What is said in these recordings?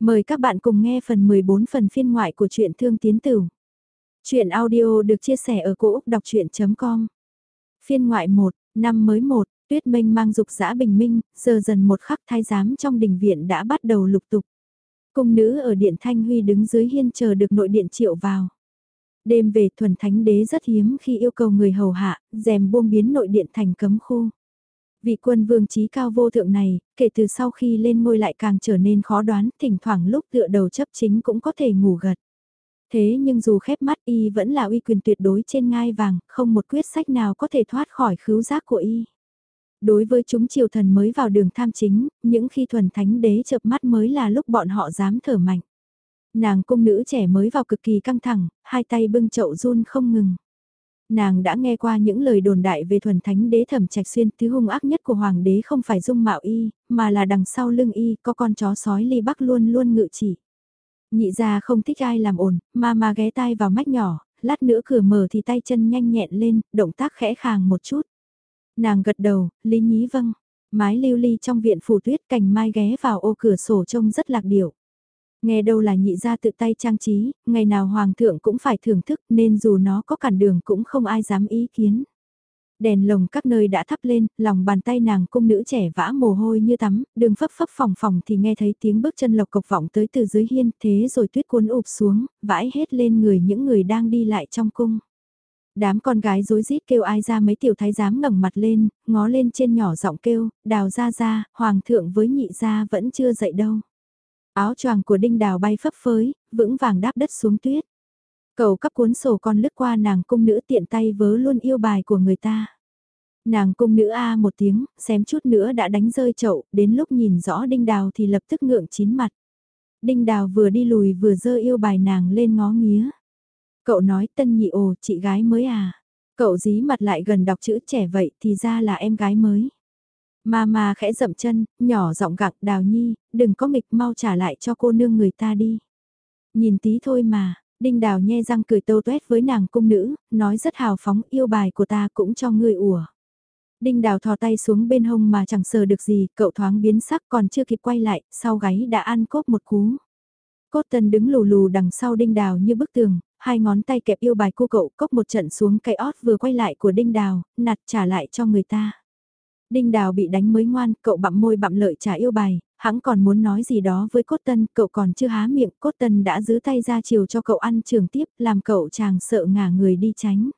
Mời các bạn cùng nghe phần 14 phần phiên ngoại của truyện Thương Tiến Tử. Chuyện audio được chia sẻ ở cỗ đọc chuyện.com Phiên ngoại 1, năm mới 1, tuyết minh mang dục dã bình minh, giờ dần một khắc thái giám trong đình viện đã bắt đầu lục tục. Cung nữ ở điện Thanh Huy đứng dưới hiên chờ được nội điện triệu vào. Đêm về thuần thánh đế rất hiếm khi yêu cầu người hầu hạ, rèm buông biến nội điện thành cấm khu. Vị quân vương trí cao vô thượng này, kể từ sau khi lên ngôi lại càng trở nên khó đoán, thỉnh thoảng lúc tựa đầu chấp chính cũng có thể ngủ gật. Thế nhưng dù khép mắt y vẫn là uy quyền tuyệt đối trên ngai vàng, không một quyết sách nào có thể thoát khỏi khứu giác của y. Đối với chúng triều thần mới vào đường tham chính, những khi thuần thánh đế chợp mắt mới là lúc bọn họ dám thở mạnh. Nàng cung nữ trẻ mới vào cực kỳ căng thẳng, hai tay bưng chậu run không ngừng nàng đã nghe qua những lời đồn đại về thuần thánh đế thẩm trạch xuyên thứ hung ác nhất của hoàng đế không phải dung mạo y, mà là đằng sau lưng y có con chó sói ly bắc luôn luôn ngự chỉ. Nhị ra không thích ai làm ồn, mà mà ghé tai vào mách nhỏ, lát nữa cửa mở thì tay chân nhanh nhẹn lên, động tác khẽ khàng một chút. Nàng gật đầu, lý nhí vâng, mái lưu ly trong viện phủ tuyết cành mai ghé vào ô cửa sổ trông rất lạc điệu. Nghe đâu là nhị ra tự tay trang trí, ngày nào hoàng thượng cũng phải thưởng thức nên dù nó có cản đường cũng không ai dám ý kiến. Đèn lồng các nơi đã thắp lên, lòng bàn tay nàng cung nữ trẻ vã mồ hôi như tắm, đường phấp phấp phòng phòng thì nghe thấy tiếng bước chân lộc cộc vọng tới từ dưới hiên, thế rồi tuyết cuốn ụp xuống, vãi hết lên người những người đang đi lại trong cung. Đám con gái rối rít kêu ai ra mấy tiểu thái giám ngẩng mặt lên, ngó lên trên nhỏ giọng kêu, đào ra ra, hoàng thượng với nhị gia vẫn chưa dậy đâu. Áo choàng của đinh đào bay phấp phới, vững vàng đáp đất xuống tuyết. Cậu cắp cuốn sổ con lướt qua nàng cung nữ tiện tay vớ luôn yêu bài của người ta. Nàng cung nữ A một tiếng, xém chút nữa đã đánh rơi chậu, đến lúc nhìn rõ đinh đào thì lập tức ngượng chín mặt. Đinh đào vừa đi lùi vừa dơ yêu bài nàng lên ngó nghía. Cậu nói tân nhị ồ, chị gái mới à. Cậu dí mặt lại gần đọc chữ trẻ vậy thì ra là em gái mới. Mama khẽ dậm chân, nhỏ giọng gặng đào nhi, đừng có nghịch mau trả lại cho cô nương người ta đi. Nhìn tí thôi mà, đinh đào nhe răng cười tâu tuét với nàng cung nữ, nói rất hào phóng yêu bài của ta cũng cho ngươi ủa. Đinh đào thò tay xuống bên hông mà chẳng sờ được gì, cậu thoáng biến sắc còn chưa kịp quay lại, sau gáy đã ăn cốp một cú. Cốt tần đứng lù lù đằng sau đinh đào như bức tường, hai ngón tay kẹp yêu bài cô cậu cốc một trận xuống cây ót vừa quay lại của đinh đào, nặt trả lại cho người ta. Đinh Đào bị đánh mới ngoan, cậu bặm môi bặm lợi trả yêu bài, Hắn còn muốn nói gì đó với Cốt Tân, cậu còn chưa há miệng, Cốt Tân đã giữ tay ra chiều cho cậu ăn trường tiếp, làm cậu chàng sợ ngả người đi tránh.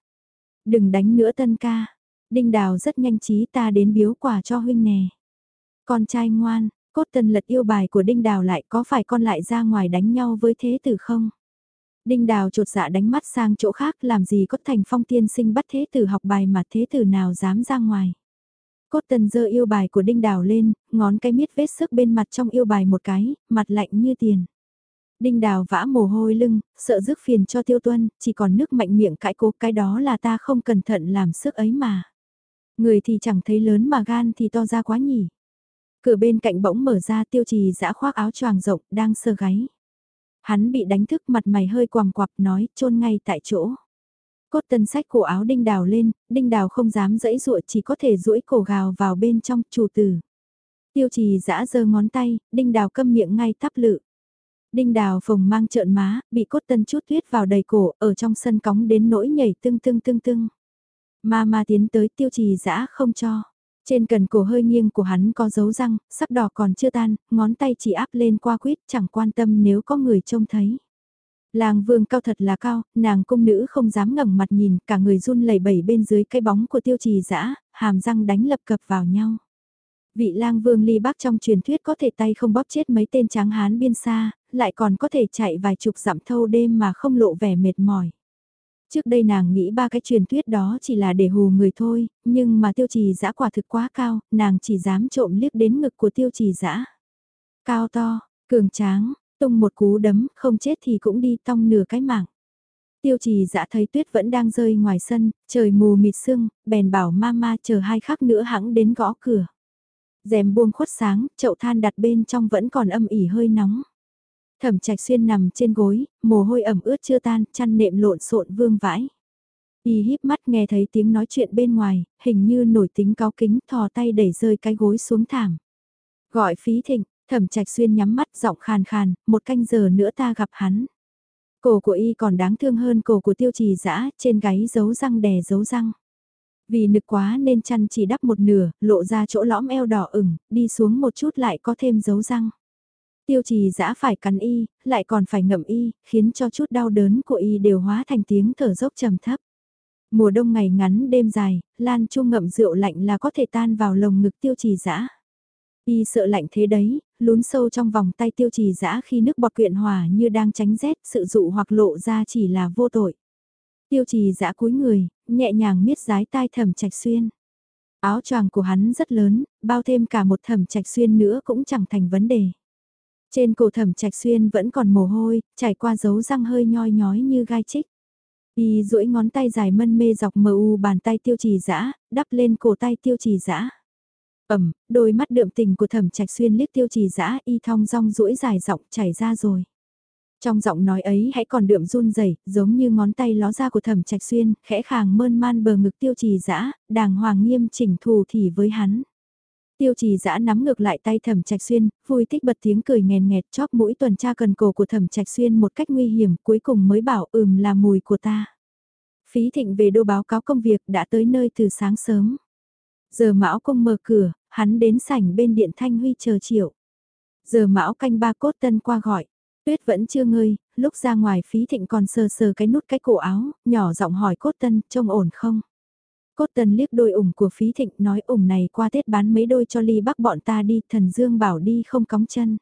Đừng đánh nữa Tân ca, Đinh Đào rất nhanh trí ta đến biếu quà cho huynh nè. Con trai ngoan, Cốt Tân lật yêu bài của Đinh Đào lại có phải con lại ra ngoài đánh nhau với thế tử không? Đinh Đào trột dạ đánh mắt sang chỗ khác làm gì có thành phong tiên sinh bắt thế tử học bài mà thế tử nào dám ra ngoài. Cốt tần dơ yêu bài của đinh đào lên, ngón cái miết vết sức bên mặt trong yêu bài một cái, mặt lạnh như tiền. Đinh đào vã mồ hôi lưng, sợ rước phiền cho tiêu tuân, chỉ còn nước mạnh miệng cãi cố cái đó là ta không cẩn thận làm sức ấy mà. Người thì chẳng thấy lớn mà gan thì to ra quá nhỉ. Cửa bên cạnh bỗng mở ra tiêu trì dã khoác áo choàng rộng, đang sơ gáy. Hắn bị đánh thức mặt mày hơi quằm quặp nói, chôn ngay tại chỗ. Cốt tân sách cổ áo đinh đào lên, đinh đào không dám dẫy dụa chỉ có thể duỗi cổ gào vào bên trong chủ tử. Tiêu trì giã giơ ngón tay, đinh đào câm miệng ngay thắp lự. Đinh đào phồng mang trợn má, bị cốt tân chút tuyết vào đầy cổ, ở trong sân cóng đến nỗi nhảy tưng tưng tưng tưng. Ma ma tiến tới tiêu trì giã không cho. Trên cần cổ hơi nghiêng của hắn có dấu răng, sắc đỏ còn chưa tan, ngón tay chỉ áp lên qua quýt chẳng quan tâm nếu có người trông thấy. Lang vương cao thật là cao, nàng cung nữ không dám ngẩng mặt nhìn, cả người run lẩy bẩy bên dưới cái bóng của tiêu trì dã hàm răng đánh lập cập vào nhau. Vị lang vương ly Bắc trong truyền thuyết có thể tay không bóp chết mấy tên tráng hán biên xa, lại còn có thể chạy vài chục dặm thâu đêm mà không lộ vẻ mệt mỏi. Trước đây nàng nghĩ ba cái truyền thuyết đó chỉ là để hù người thôi, nhưng mà tiêu trì dã quả thực quá cao, nàng chỉ dám trộm liếc đến ngực của tiêu trì dã Cao to, cường tráng, tung một cú đấm, không chết thì cũng đi tong nửa cái mạng. Tiêu trì dã thấy tuyết vẫn đang rơi ngoài sân, trời mù mịt sương, bèn bảo mama chờ hai khắc nữa hãng đến gõ cửa. rèm buông khuất sáng, chậu than đặt bên trong vẫn còn âm ỉ hơi nóng. Thẩm trạch xuyên nằm trên gối, mồ hôi ẩm ướt chưa tan, chăn nệm lộn xộn vương vãi. Y híp mắt nghe thấy tiếng nói chuyện bên ngoài, hình như nổi tính cáo kính thò tay đẩy rơi cái gối xuống thảm. Gọi phí thịnh, Thẩm trạch xuyên nhắm mắt giọng khàn khàn, một canh giờ nữa ta gặp hắn. Cổ của y còn đáng thương hơn cổ của tiêu trì dã trên gáy giấu răng đè giấu răng. Vì nực quá nên chăn chỉ đắp một nửa, lộ ra chỗ lõm eo đỏ ửng, đi xuống một chút lại có thêm dấu răng. Tiêu trì dã phải cắn y, lại còn phải ngậm y, khiến cho chút đau đớn của y đều hóa thành tiếng thở dốc trầm thấp. Mùa đông ngày ngắn đêm dài, Lan Chu ngậm rượu lạnh là có thể tan vào lồng ngực tiêu trì dã Y sợ lạnh thế đấy, lún sâu trong vòng tay tiêu trì dã khi nước bọt quyện hòa như đang tránh rét, sự dụ hoặc lộ ra chỉ là vô tội. Tiêu trì dã cúi người, nhẹ nhàng miết rái tai thẩm trạch xuyên. Áo choàng của hắn rất lớn, bao thêm cả một thẩm trạch xuyên nữa cũng chẳng thành vấn đề. Trên cổ thẩm trạch xuyên vẫn còn mồ hôi, trải qua dấu răng hơi nhoi nhói như gai chích. Y duỗi ngón tay dài mân mê dọc mờ u bàn tay tiêu trì dã đắp lên cổ tay tiêu trì dã ẩm, đôi mắt đượm tình của thẩm trạch xuyên liếc tiêu trì dã y thong rong duỗi dài giọng chảy ra rồi. Trong giọng nói ấy hãy còn đượm run rẩy giống như ngón tay ló ra của thẩm trạch xuyên, khẽ khàng mơn man bờ ngực tiêu trì dã đàng hoàng nghiêm chỉnh thù thì với hắn. Tiêu trì dã nắm ngược lại tay thẩm trạch xuyên, vui thích bật tiếng cười nghèn nghẹt chóp mũi tuần tra cần cổ của thẩm trạch xuyên một cách nguy hiểm cuối cùng mới bảo ừm là mùi của ta. Phí thịnh về đô báo cáo công việc đã tới nơi từ sáng sớm. Giờ mão công mở cửa, hắn đến sảnh bên điện thanh huy chờ triệu. Giờ mão canh ba cốt tân qua gọi. Tuyết vẫn chưa ngơi, lúc ra ngoài phí thịnh còn sờ sờ cái nút cái cổ áo, nhỏ giọng hỏi cốt tân, trông ổn không? Cốt tân liếc đôi ủng của phí thịnh nói ủng này qua Tết bán mấy đôi cho ly bắc bọn ta đi, thần dương bảo đi không cóng chân.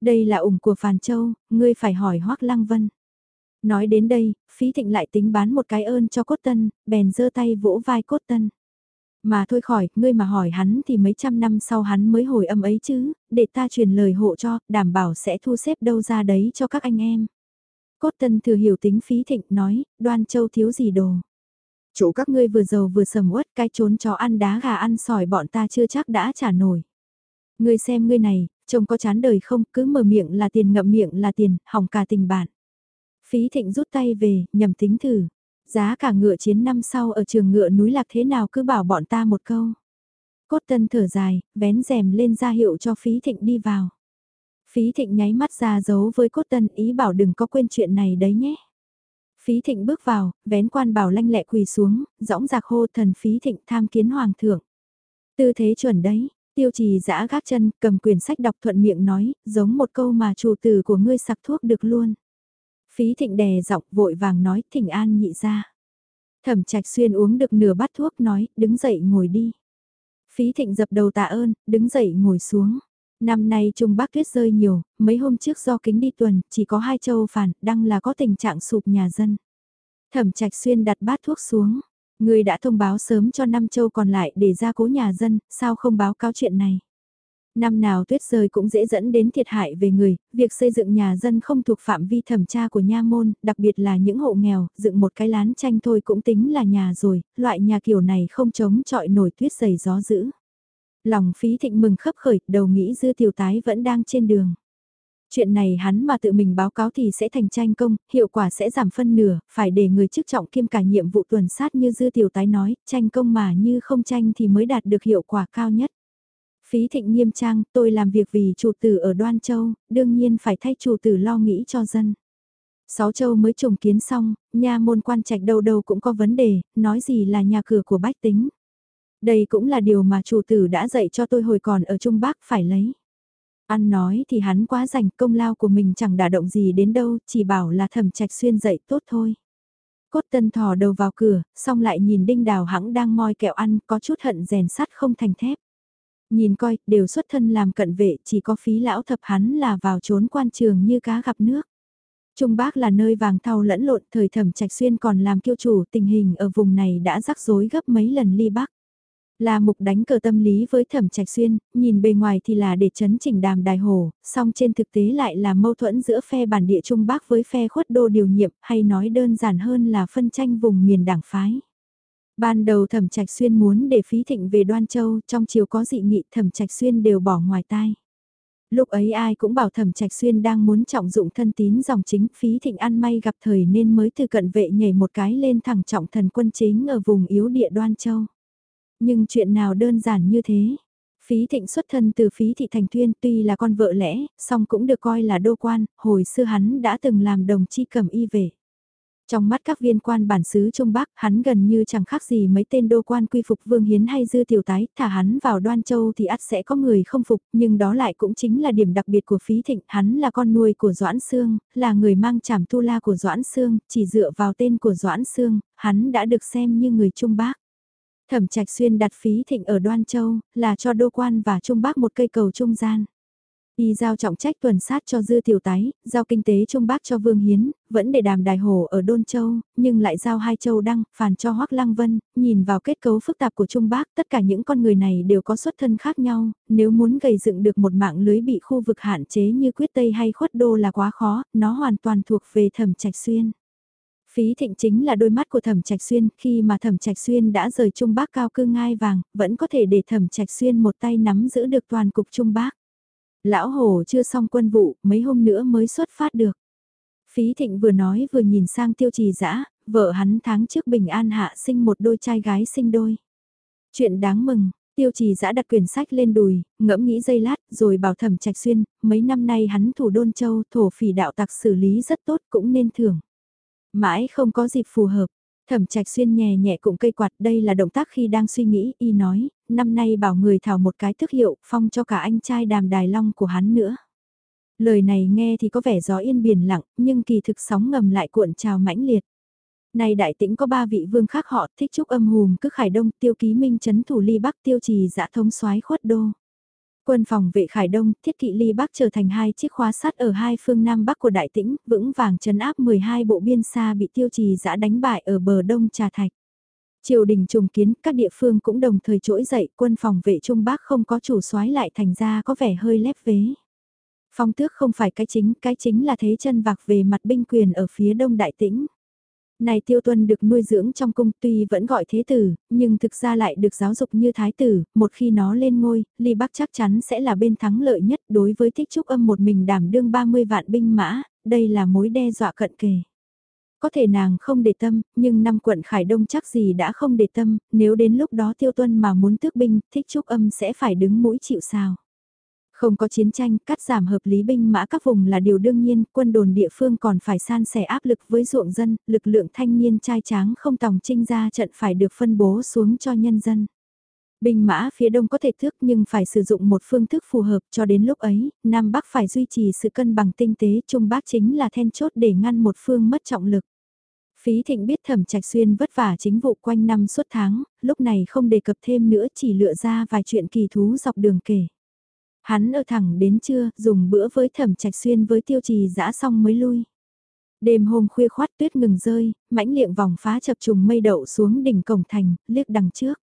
Đây là ủng của Phàn Châu, ngươi phải hỏi hoắc Lăng Vân. Nói đến đây, phí thịnh lại tính bán một cái ơn cho cốt tân, bèn giơ tay vỗ vai cốt tân. Mà thôi khỏi, ngươi mà hỏi hắn thì mấy trăm năm sau hắn mới hồi âm ấy chứ, để ta truyền lời hộ cho, đảm bảo sẽ thu xếp đâu ra đấy cho các anh em. Cốt tân thừa hiểu tính phí thịnh nói, đoan châu thiếu gì đồ. Chỗ các ngươi vừa giàu vừa sầm uất cái trốn chó ăn đá gà ăn sỏi bọn ta chưa chắc đã trả nổi. Ngươi xem ngươi này, trông có chán đời không, cứ mở miệng là tiền ngậm miệng là tiền, hỏng cả tình bạn. Phí thịnh rút tay về, nhầm tính thử. Giá cả ngựa chiến năm sau ở trường ngựa núi lạc thế nào cứ bảo bọn ta một câu. Cốt tân thở dài, vén rèm lên ra hiệu cho phí thịnh đi vào. Phí thịnh nháy mắt ra giấu với cốt tân ý bảo đừng có quên chuyện này đấy nhé. Phí thịnh bước vào, vén quan bảo lanh lẹ quỳ xuống, dõng dạc hô thần phí thịnh tham kiến hoàng thượng. Tư thế chuẩn đấy, tiêu trì giã gác chân, cầm quyển sách đọc thuận miệng nói, giống một câu mà chủ tử của ngươi sặc thuốc được luôn. Phí thịnh đè giọng vội vàng nói thỉnh an nhị ra. Thẩm trạch xuyên uống được nửa bát thuốc nói, đứng dậy ngồi đi. Phí thịnh dập đầu tạ ơn, đứng dậy ngồi xuống. Năm nay Trung Bắc tuyết rơi nhiều, mấy hôm trước do kính đi tuần, chỉ có hai châu phản, đang là có tình trạng sụp nhà dân. Thẩm trạch xuyên đặt bát thuốc xuống. Người đã thông báo sớm cho năm châu còn lại để ra cố nhà dân, sao không báo cáo chuyện này? Năm nào tuyết rơi cũng dễ dẫn đến thiệt hại về người, việc xây dựng nhà dân không thuộc phạm vi thẩm tra của nha môn, đặc biệt là những hộ nghèo, dựng một cái lán tranh thôi cũng tính là nhà rồi, loại nhà kiểu này không chống chọi nổi tuyết dày gió dữ. Lòng phí thịnh mừng khấp khởi, đầu nghĩ dư tiểu tái vẫn đang trên đường. Chuyện này hắn mà tự mình báo cáo thì sẽ thành tranh công, hiệu quả sẽ giảm phân nửa, phải để người chức trọng kiêm cả nhiệm vụ tuần sát như dư tiểu tái nói, tranh công mà như không tranh thì mới đạt được hiệu quả cao nhất. Phí thịnh nghiêm trang, tôi làm việc vì chủ tử ở Đoan Châu, đương nhiên phải thay chủ tử lo nghĩ cho dân. Sáu châu mới trùng kiến xong, nhà môn quan trạch đâu đâu cũng có vấn đề, nói gì là nhà cửa của bách tính. Đây cũng là điều mà chủ tử đã dạy cho tôi hồi còn ở Trung Bắc phải lấy. Ăn nói thì hắn quá rảnh công lao của mình chẳng đả động gì đến đâu, chỉ bảo là thẩm trạch xuyên dạy tốt thôi. Cốt tân thò đầu vào cửa, xong lại nhìn đinh đào hãng đang moi kẹo ăn có chút hận rèn sắt không thành thép. Nhìn coi, đều xuất thân làm cận vệ, chỉ có phí lão thập hắn là vào trốn quan trường như cá gặp nước. Trung Bắc là nơi vàng thau lẫn lộn, thời thẩm trạch xuyên còn làm kiêu chủ, tình hình ở vùng này đã rắc rối gấp mấy lần ly Bắc. Là mục đánh cờ tâm lý với thẩm trạch xuyên, nhìn bề ngoài thì là để chấn chỉnh đàm đài hồ, song trên thực tế lại là mâu thuẫn giữa phe bản địa Trung Bắc với phe khuất đô điều nhiệm, hay nói đơn giản hơn là phân tranh vùng miền đảng phái. Ban đầu thẩm trạch xuyên muốn để phí thịnh về đoan châu, trong chiều có dị nghị thẩm trạch xuyên đều bỏ ngoài tai. Lúc ấy ai cũng bảo thẩm trạch xuyên đang muốn trọng dụng thân tín dòng chính phí thịnh ăn may gặp thời nên mới từ cận vệ nhảy một cái lên thẳng trọng thần quân chính ở vùng yếu địa đoan châu. Nhưng chuyện nào đơn giản như thế? Phí thịnh xuất thân từ phí thị thành tuyên tuy là con vợ lẽ, song cũng được coi là đô quan, hồi xưa hắn đã từng làm đồng chi cầm y về. Trong mắt các viên quan bản xứ Trung Bắc, hắn gần như chẳng khác gì mấy tên đô quan quy phục Vương Hiến hay Dư Tiểu Tái, thả hắn vào Đoan Châu thì ắt sẽ có người không phục, nhưng đó lại cũng chính là điểm đặc biệt của Phí Thịnh, hắn là con nuôi của Doãn Sương, là người mang trảm tu la của Doãn Sương, chỉ dựa vào tên của Doãn Sương, hắn đã được xem như người Trung Bắc. Thẩm Trạch Xuyên đặt Phí Thịnh ở Đoan Châu, là cho đô quan và Trung Bắc một cây cầu trung gian. Y giao trọng trách tuần sát cho dư tiểu tái, giao kinh tế trung bắc cho Vương Hiến, vẫn để đàm đài hồ ở Đôn Châu, nhưng lại giao hai châu đăng, phàn cho Hoác Lăng Vân, nhìn vào kết cấu phức tạp của Trung bắc, tất cả những con người này đều có xuất thân khác nhau, nếu muốn gầy dựng được một mạng lưới bị khu vực hạn chế như quyết Tây hay khuất đô là quá khó, nó hoàn toàn thuộc về thẩm trạch xuyên. Phí thịnh chính là đôi mắt của thẩm trạch xuyên, khi mà thẩm trạch xuyên đã rời Trung bắc cao cư ngai vàng, vẫn có thể để thẩm trạch xuyên một tay nắm giữ được toàn cục Trung bắc. Lão Hồ chưa xong quân vụ, mấy hôm nữa mới xuất phát được. Phí Thịnh vừa nói vừa nhìn sang tiêu trì dã vợ hắn tháng trước bình an hạ sinh một đôi trai gái sinh đôi. Chuyện đáng mừng, tiêu trì dã đặt quyển sách lên đùi, ngẫm nghĩ giây lát rồi bảo thẩm trạch xuyên, mấy năm nay hắn thủ đôn châu thổ phỉ đạo tặc xử lý rất tốt cũng nên thưởng. Mãi không có dịp phù hợp, Thẩm trạch xuyên nhẹ nhẹ cụm cây quạt đây là động tác khi đang suy nghĩ, y nói, năm nay bảo người thảo một cái thức hiệu, phong cho cả anh trai đàm đài long của hắn nữa. Lời này nghe thì có vẻ gió yên biển lặng, nhưng kỳ thực sóng ngầm lại cuộn trào mãnh liệt. Này đại tĩnh có ba vị vương khác họ, thích trúc âm hùm cứ khải đông, tiêu ký minh chấn thủ ly bắc tiêu trì dã thống soái khuất đô. Quân phòng vệ Khải Đông, thiết kỵ ly Bắc trở thành hai chiếc khóa sắt ở hai phương Nam Bắc của Đại Tĩnh, vững vàng chấn áp 12 bộ biên xa bị tiêu trì giã đánh bại ở bờ Đông Trà Thạch. Triều đình trùng kiến, các địa phương cũng đồng thời trỗi dậy, quân phòng vệ Trung Bắc không có chủ soái lại thành ra có vẻ hơi lép vế. Phong tước không phải cái chính, cái chính là thế chân vạc về mặt binh quyền ở phía đông đại tĩnh. Này tiêu tuân được nuôi dưỡng trong cung tuy vẫn gọi thế tử, nhưng thực ra lại được giáo dục như thái tử, một khi nó lên ngôi, ly bắc chắc chắn sẽ là bên thắng lợi nhất đối với thích trúc âm một mình đảm đương 30 vạn binh mã, đây là mối đe dọa cận kề. Có thể nàng không để tâm, nhưng năm quận Khải Đông chắc gì đã không để tâm, nếu đến lúc đó tiêu tuân mà muốn tước binh, thích trúc âm sẽ phải đứng mũi chịu sao. Không có chiến tranh, cắt giảm hợp lý binh mã các vùng là điều đương nhiên, quân đồn địa phương còn phải san sẻ áp lực với ruộng dân, lực lượng thanh niên trai tráng không tòng trinh ra trận phải được phân bố xuống cho nhân dân. Binh mã phía đông có thể thước nhưng phải sử dụng một phương thức phù hợp cho đến lúc ấy, Nam Bắc phải duy trì sự cân bằng tinh tế, Trung Bắc chính là then chốt để ngăn một phương mất trọng lực. Phí Thịnh biết Thẩm Trạch Xuyên vất vả chính vụ quanh năm suốt tháng, lúc này không đề cập thêm nữa chỉ lựa ra vài chuyện kỳ thú dọc đường kể. Hắn ở thẳng đến trưa, dùng bữa với thẩm trạch xuyên với tiêu trì dã xong mới lui. Đêm hôm khuya khoát tuyết ngừng rơi, mãnh liệng vòng phá chập trùng mây đậu xuống đỉnh cổng thành, liếc đằng trước.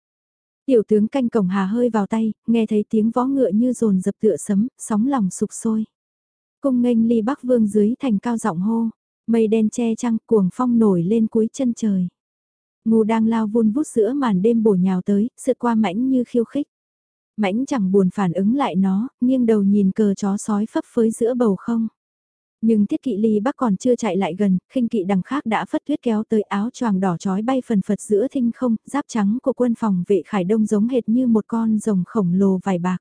Tiểu tướng canh cổng hà hơi vào tay, nghe thấy tiếng vó ngựa như rồn dập tựa sấm, sóng lòng sụp sôi. Cung nghênh ly bắc vương dưới thành cao giọng hô, mây đen che trăng cuồng phong nổi lên cuối chân trời. Ngù đang lao vun vút giữa màn đêm bổ nhào tới, sượt qua mãnh như khiêu khích mãnh chẳng buồn phản ứng lại nó, nghiêng đầu nhìn cờ chó sói phấp phới giữa bầu không. Nhưng thiết kỵ ly bắc còn chưa chạy lại gần, khinh kỵ đằng khác đã phất tuyết kéo tới áo choàng đỏ trói bay phần phật giữa thinh không, giáp trắng của quân phòng vệ khải đông giống hệt như một con rồng khổng lồ vải bạc.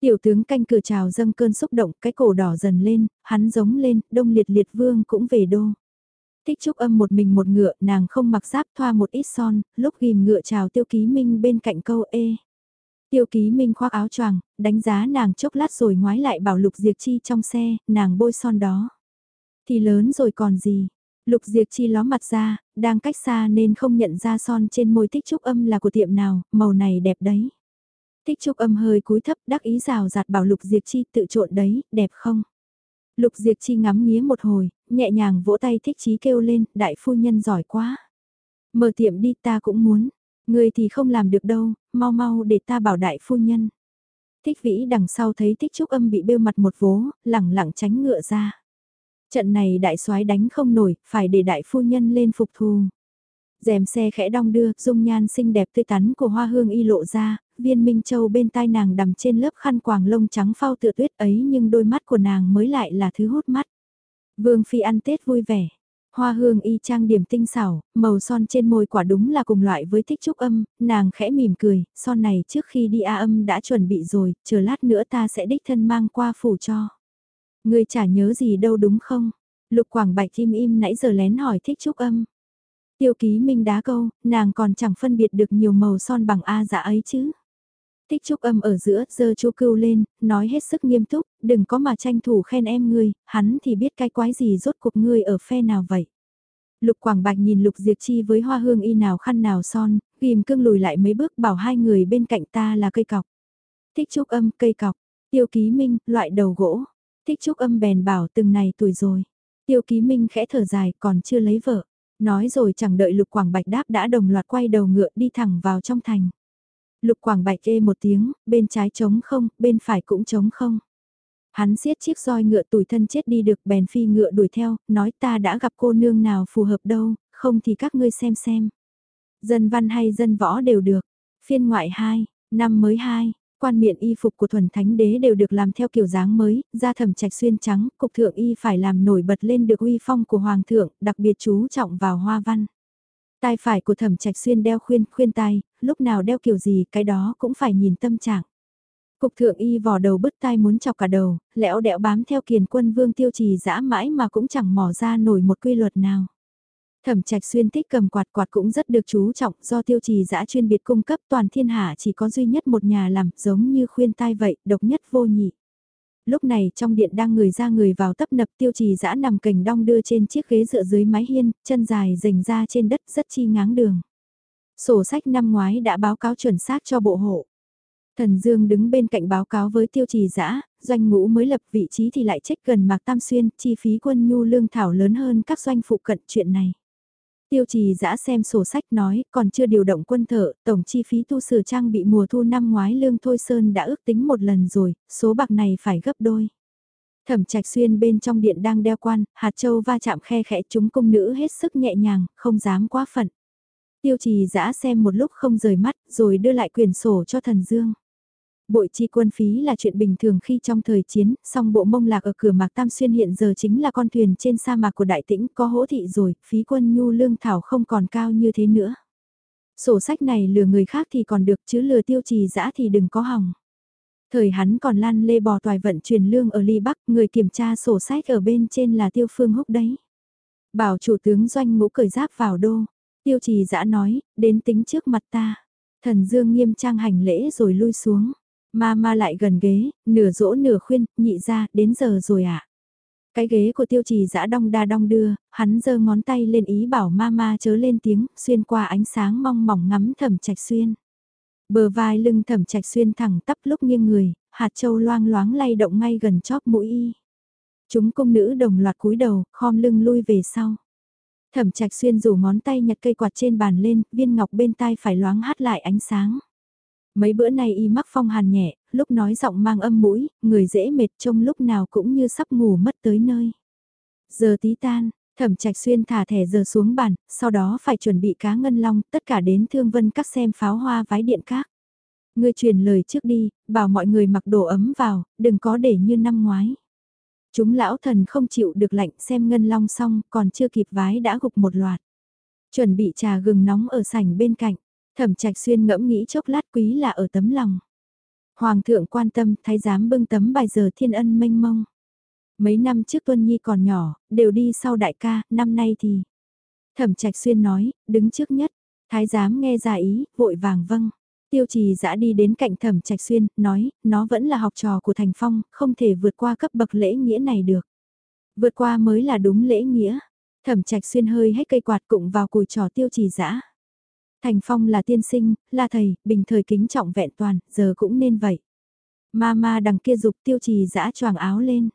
Tiểu tướng canh cửa trào dâng cơn xúc động, cái cổ đỏ dần lên, hắn giống lên, đông liệt liệt vương cũng về đô. Tích trúc âm một mình một ngựa, nàng không mặc giáp thoa một ít son, lúc ghim ngựa trào tiêu ký minh bên cạnh câu ê. Tiêu ký minh khoác áo choàng, đánh giá nàng chốc lát rồi ngoái lại bảo Lục Diệp Chi trong xe, nàng bôi son đó. Thì lớn rồi còn gì? Lục Diệp Chi ló mặt ra, đang cách xa nên không nhận ra son trên môi tích trúc âm là của tiệm nào, màu này đẹp đấy. Tích trúc âm hơi cúi thấp đắc ý rào rạt bảo Lục Diệp Chi tự trộn đấy, đẹp không? Lục Diệp Chi ngắm nghía một hồi, nhẹ nhàng vỗ tay thích chí kêu lên, đại phu nhân giỏi quá. Mở tiệm đi ta cũng muốn. Người thì không làm được đâu, mau mau để ta bảo đại phu nhân. Thích vĩ đằng sau thấy thích trúc âm bị bêu mặt một vố, lẳng lặng tránh ngựa ra. Trận này đại soái đánh không nổi, phải để đại phu nhân lên phục thù. Dèm xe khẽ đong đưa, dung nhan xinh đẹp tươi tắn của hoa hương y lộ ra, viên minh châu bên tai nàng đầm trên lớp khăn quàng lông trắng phao tựa tuyết ấy nhưng đôi mắt của nàng mới lại là thứ hút mắt. Vương Phi ăn Tết vui vẻ, Hoa hương y trang điểm tinh xảo, màu son trên môi quả đúng là cùng loại với thích trúc âm, nàng khẽ mỉm cười, son này trước khi đi A âm đã chuẩn bị rồi, chờ lát nữa ta sẽ đích thân mang qua phủ cho. Người chả nhớ gì đâu đúng không? Lục Quảng Bạch im im nãy giờ lén hỏi thích trúc âm. Tiêu ký minh đá câu, nàng còn chẳng phân biệt được nhiều màu son bằng A dạ ấy chứ. Tích trúc âm ở giữa, giơ chu cưu lên, nói hết sức nghiêm túc, đừng có mà tranh thủ khen em ngươi, hắn thì biết cái quái gì rốt cuộc ngươi ở phe nào vậy. Lục Quảng Bạch nhìn Lục Diệp Chi với hoa hương y nào khăn nào son, ghim cương lùi lại mấy bước bảo hai người bên cạnh ta là cây cọc. Tích trúc âm cây cọc, tiêu ký minh, loại đầu gỗ. Tích trúc âm bèn bảo từng này tuổi rồi. Tiêu ký minh khẽ thở dài còn chưa lấy vợ. Nói rồi chẳng đợi Lục Quảng Bạch đáp đã đồng loạt quay đầu ngựa đi thẳng vào trong thành. Lục Quảng Bạch ê một tiếng, bên trái trống không, bên phải cũng trống không. Hắn siết chiếc roi ngựa tủi thân chết đi được bèn phi ngựa đuổi theo, nói ta đã gặp cô nương nào phù hợp đâu, không thì các ngươi xem xem. Dân văn hay dân võ đều được. Phiên ngoại 2, năm mới 2, quan miện y phục của thuần thánh đế đều được làm theo kiểu dáng mới, da thẩm trạch xuyên trắng, cục thượng y phải làm nổi bật lên được uy phong của hoàng thượng, đặc biệt chú trọng vào hoa văn. Tai phải của thẩm trạch xuyên đeo khuyên, khuyên tai, lúc nào đeo kiểu gì cái đó cũng phải nhìn tâm trạng. Cục thượng y vò đầu bứt tai muốn chọc cả đầu, lẽo đẽo bám theo kiền quân vương tiêu trì dã mãi mà cũng chẳng mò ra nổi một quy luật nào. Thẩm trạch xuyên thích cầm quạt quạt cũng rất được chú trọng do tiêu trì dã chuyên biệt cung cấp toàn thiên hạ chỉ có duy nhất một nhà làm giống như khuyên tai vậy, độc nhất vô nhị. Lúc này trong điện đang người ra người vào tấp nập tiêu trì dã nằm cành đong đưa trên chiếc ghế dựa dưới mái hiên, chân dài rành ra trên đất rất chi ngáng đường. Sổ sách năm ngoái đã báo cáo chuẩn xác cho bộ hộ. Thần Dương đứng bên cạnh báo cáo với tiêu trì dã doanh ngũ mới lập vị trí thì lại chết gần Mạc Tam Xuyên, chi phí quân nhu lương thảo lớn hơn các doanh phụ cận chuyện này. Tiêu trì dã xem sổ sách nói, còn chưa điều động quân thợ, tổng chi phí tu sửa trang bị mùa thu năm ngoái lương Thôi Sơn đã ước tính một lần rồi, số bạc này phải gấp đôi. Thẩm trạch xuyên bên trong điện đang đeo quan, hạt châu va chạm khe khẽ chúng công nữ hết sức nhẹ nhàng, không dám quá phận. Tiêu trì dã xem một lúc không rời mắt, rồi đưa lại quyền sổ cho thần dương. Bội chi quân phí là chuyện bình thường khi trong thời chiến, song bộ mông lạc ở cửa mạc Tam Xuyên hiện giờ chính là con thuyền trên sa mạc của đại tĩnh có hỗ thị rồi, phí quân nhu lương thảo không còn cao như thế nữa. Sổ sách này lừa người khác thì còn được chứ lừa tiêu trì dã thì đừng có hỏng. Thời hắn còn lan lê bò toài vận chuyển lương ở Ly Bắc, người kiểm tra sổ sách ở bên trên là tiêu phương húc đấy. Bảo chủ tướng doanh ngũ cởi giáp vào đô, tiêu trì dã nói, đến tính trước mặt ta. Thần Dương nghiêm trang hành lễ rồi lui xuống. Ma ma lại gần ghế, nửa dỗ nửa khuyên, nhị ra, đến giờ rồi ạ. À? Cái ghế của tiêu trì dã đong đa đong đưa, hắn giơ ngón tay lên ý bảo ma ma chớ lên tiếng, xuyên qua ánh sáng mong mỏng ngắm thẩm trạch xuyên. Bờ vai lưng thẩm trạch xuyên thẳng tắp lúc nghiêng người, hạt châu loang loáng lay động ngay gần chóp mũi y. Chúng công nữ đồng loạt cúi đầu, khom lưng lui về sau. Thẩm trạch xuyên rủ ngón tay nhặt cây quạt trên bàn lên, viên ngọc bên tai phải loáng hát lại ánh sáng. Mấy bữa nay y mắc phong hàn nhẹ, lúc nói giọng mang âm mũi, người dễ mệt trông lúc nào cũng như sắp ngủ mất tới nơi. Giờ tí tan, thẩm trạch xuyên thả thẻ giờ xuống bàn, sau đó phải chuẩn bị cá ngân long, tất cả đến thương vân các xem pháo hoa vái điện các. Ngươi truyền lời trước đi, bảo mọi người mặc đồ ấm vào, đừng có để như năm ngoái. Chúng lão thần không chịu được lạnh xem ngân long xong, còn chưa kịp vái đã gục một loạt. Chuẩn bị trà gừng nóng ở sảnh bên cạnh. Thẩm trạch xuyên ngẫm nghĩ chốc lát quý là ở tấm lòng. Hoàng thượng quan tâm thái giám bưng tấm bài giờ thiên ân mênh mông. Mấy năm trước Tuân Nhi còn nhỏ, đều đi sau đại ca, năm nay thì... Thẩm trạch xuyên nói, đứng trước nhất, thái giám nghe ra ý, vội vàng vâng. Tiêu trì dã đi đến cạnh thẩm trạch xuyên, nói, nó vẫn là học trò của Thành Phong, không thể vượt qua cấp bậc lễ nghĩa này được. Vượt qua mới là đúng lễ nghĩa. Thẩm trạch xuyên hơi hết cây quạt cụng vào cùi trò tiêu trì dã Thành Phong là tiên sinh, là thầy, bình thời kính trọng vẹn toàn, giờ cũng nên vậy. Ma ma đằng kia dục tiêu trì giã choàng áo lên.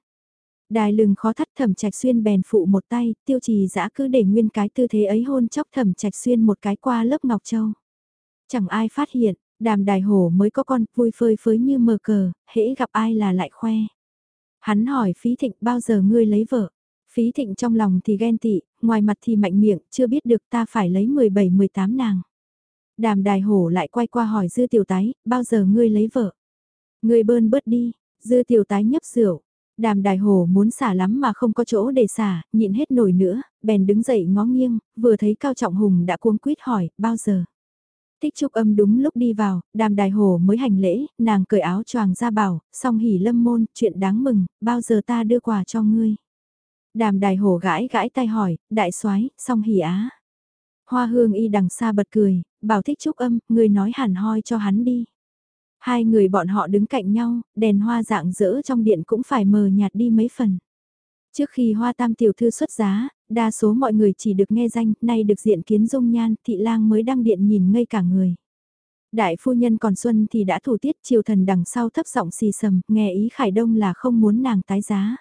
Đài lừng khó thắt thẩm trạch xuyên bèn phụ một tay, tiêu trì giã cứ để nguyên cái tư thế ấy hôn chóc thẩm trạch xuyên một cái qua lớp ngọc châu. Chẳng ai phát hiện, đàm đài hổ mới có con, vui phơi phới như mờ cờ, hễ gặp ai là lại khoe. Hắn hỏi phí thịnh bao giờ ngươi lấy vợ. Phí thịnh trong lòng thì ghen tị, ngoài mặt thì mạnh miệng, chưa biết được ta phải lấy 17-18 nàng. Đàm đài hổ lại quay qua hỏi dư tiểu tái, bao giờ ngươi lấy vợ? Ngươi bơn bớt đi, dư tiểu tái nhấp rượu, Đàm đài hổ muốn xả lắm mà không có chỗ để xả, nhịn hết nổi nữa, bèn đứng dậy ngó nghiêng, vừa thấy Cao Trọng Hùng đã cuống quýt hỏi, bao giờ? Tích trúc âm đúng lúc đi vào, đàm đài hổ mới hành lễ, nàng cởi áo choàng ra bảo, song hỉ lâm môn, chuyện đáng mừng, bao giờ ta đưa quà cho ngươi? Đàm đài hổ gãi gãi tay hỏi, đại soái song hỉ á. Hoa hương y đằng xa bật cười, bảo thích trúc âm, ngươi nói hẳn hoi cho hắn đi. Hai người bọn họ đứng cạnh nhau, đèn hoa dạng dỡ trong điện cũng phải mờ nhạt đi mấy phần. Trước khi hoa tam tiểu thư xuất giá, đa số mọi người chỉ được nghe danh, nay được diện kiến dung nhan, thị lang mới đăng điện nhìn ngây cả người. Đại phu nhân còn xuân thì đã thủ tiết triều thần đằng sau thấp giọng xì sầm, nghe ý Khải Đông là không muốn nàng tái giá.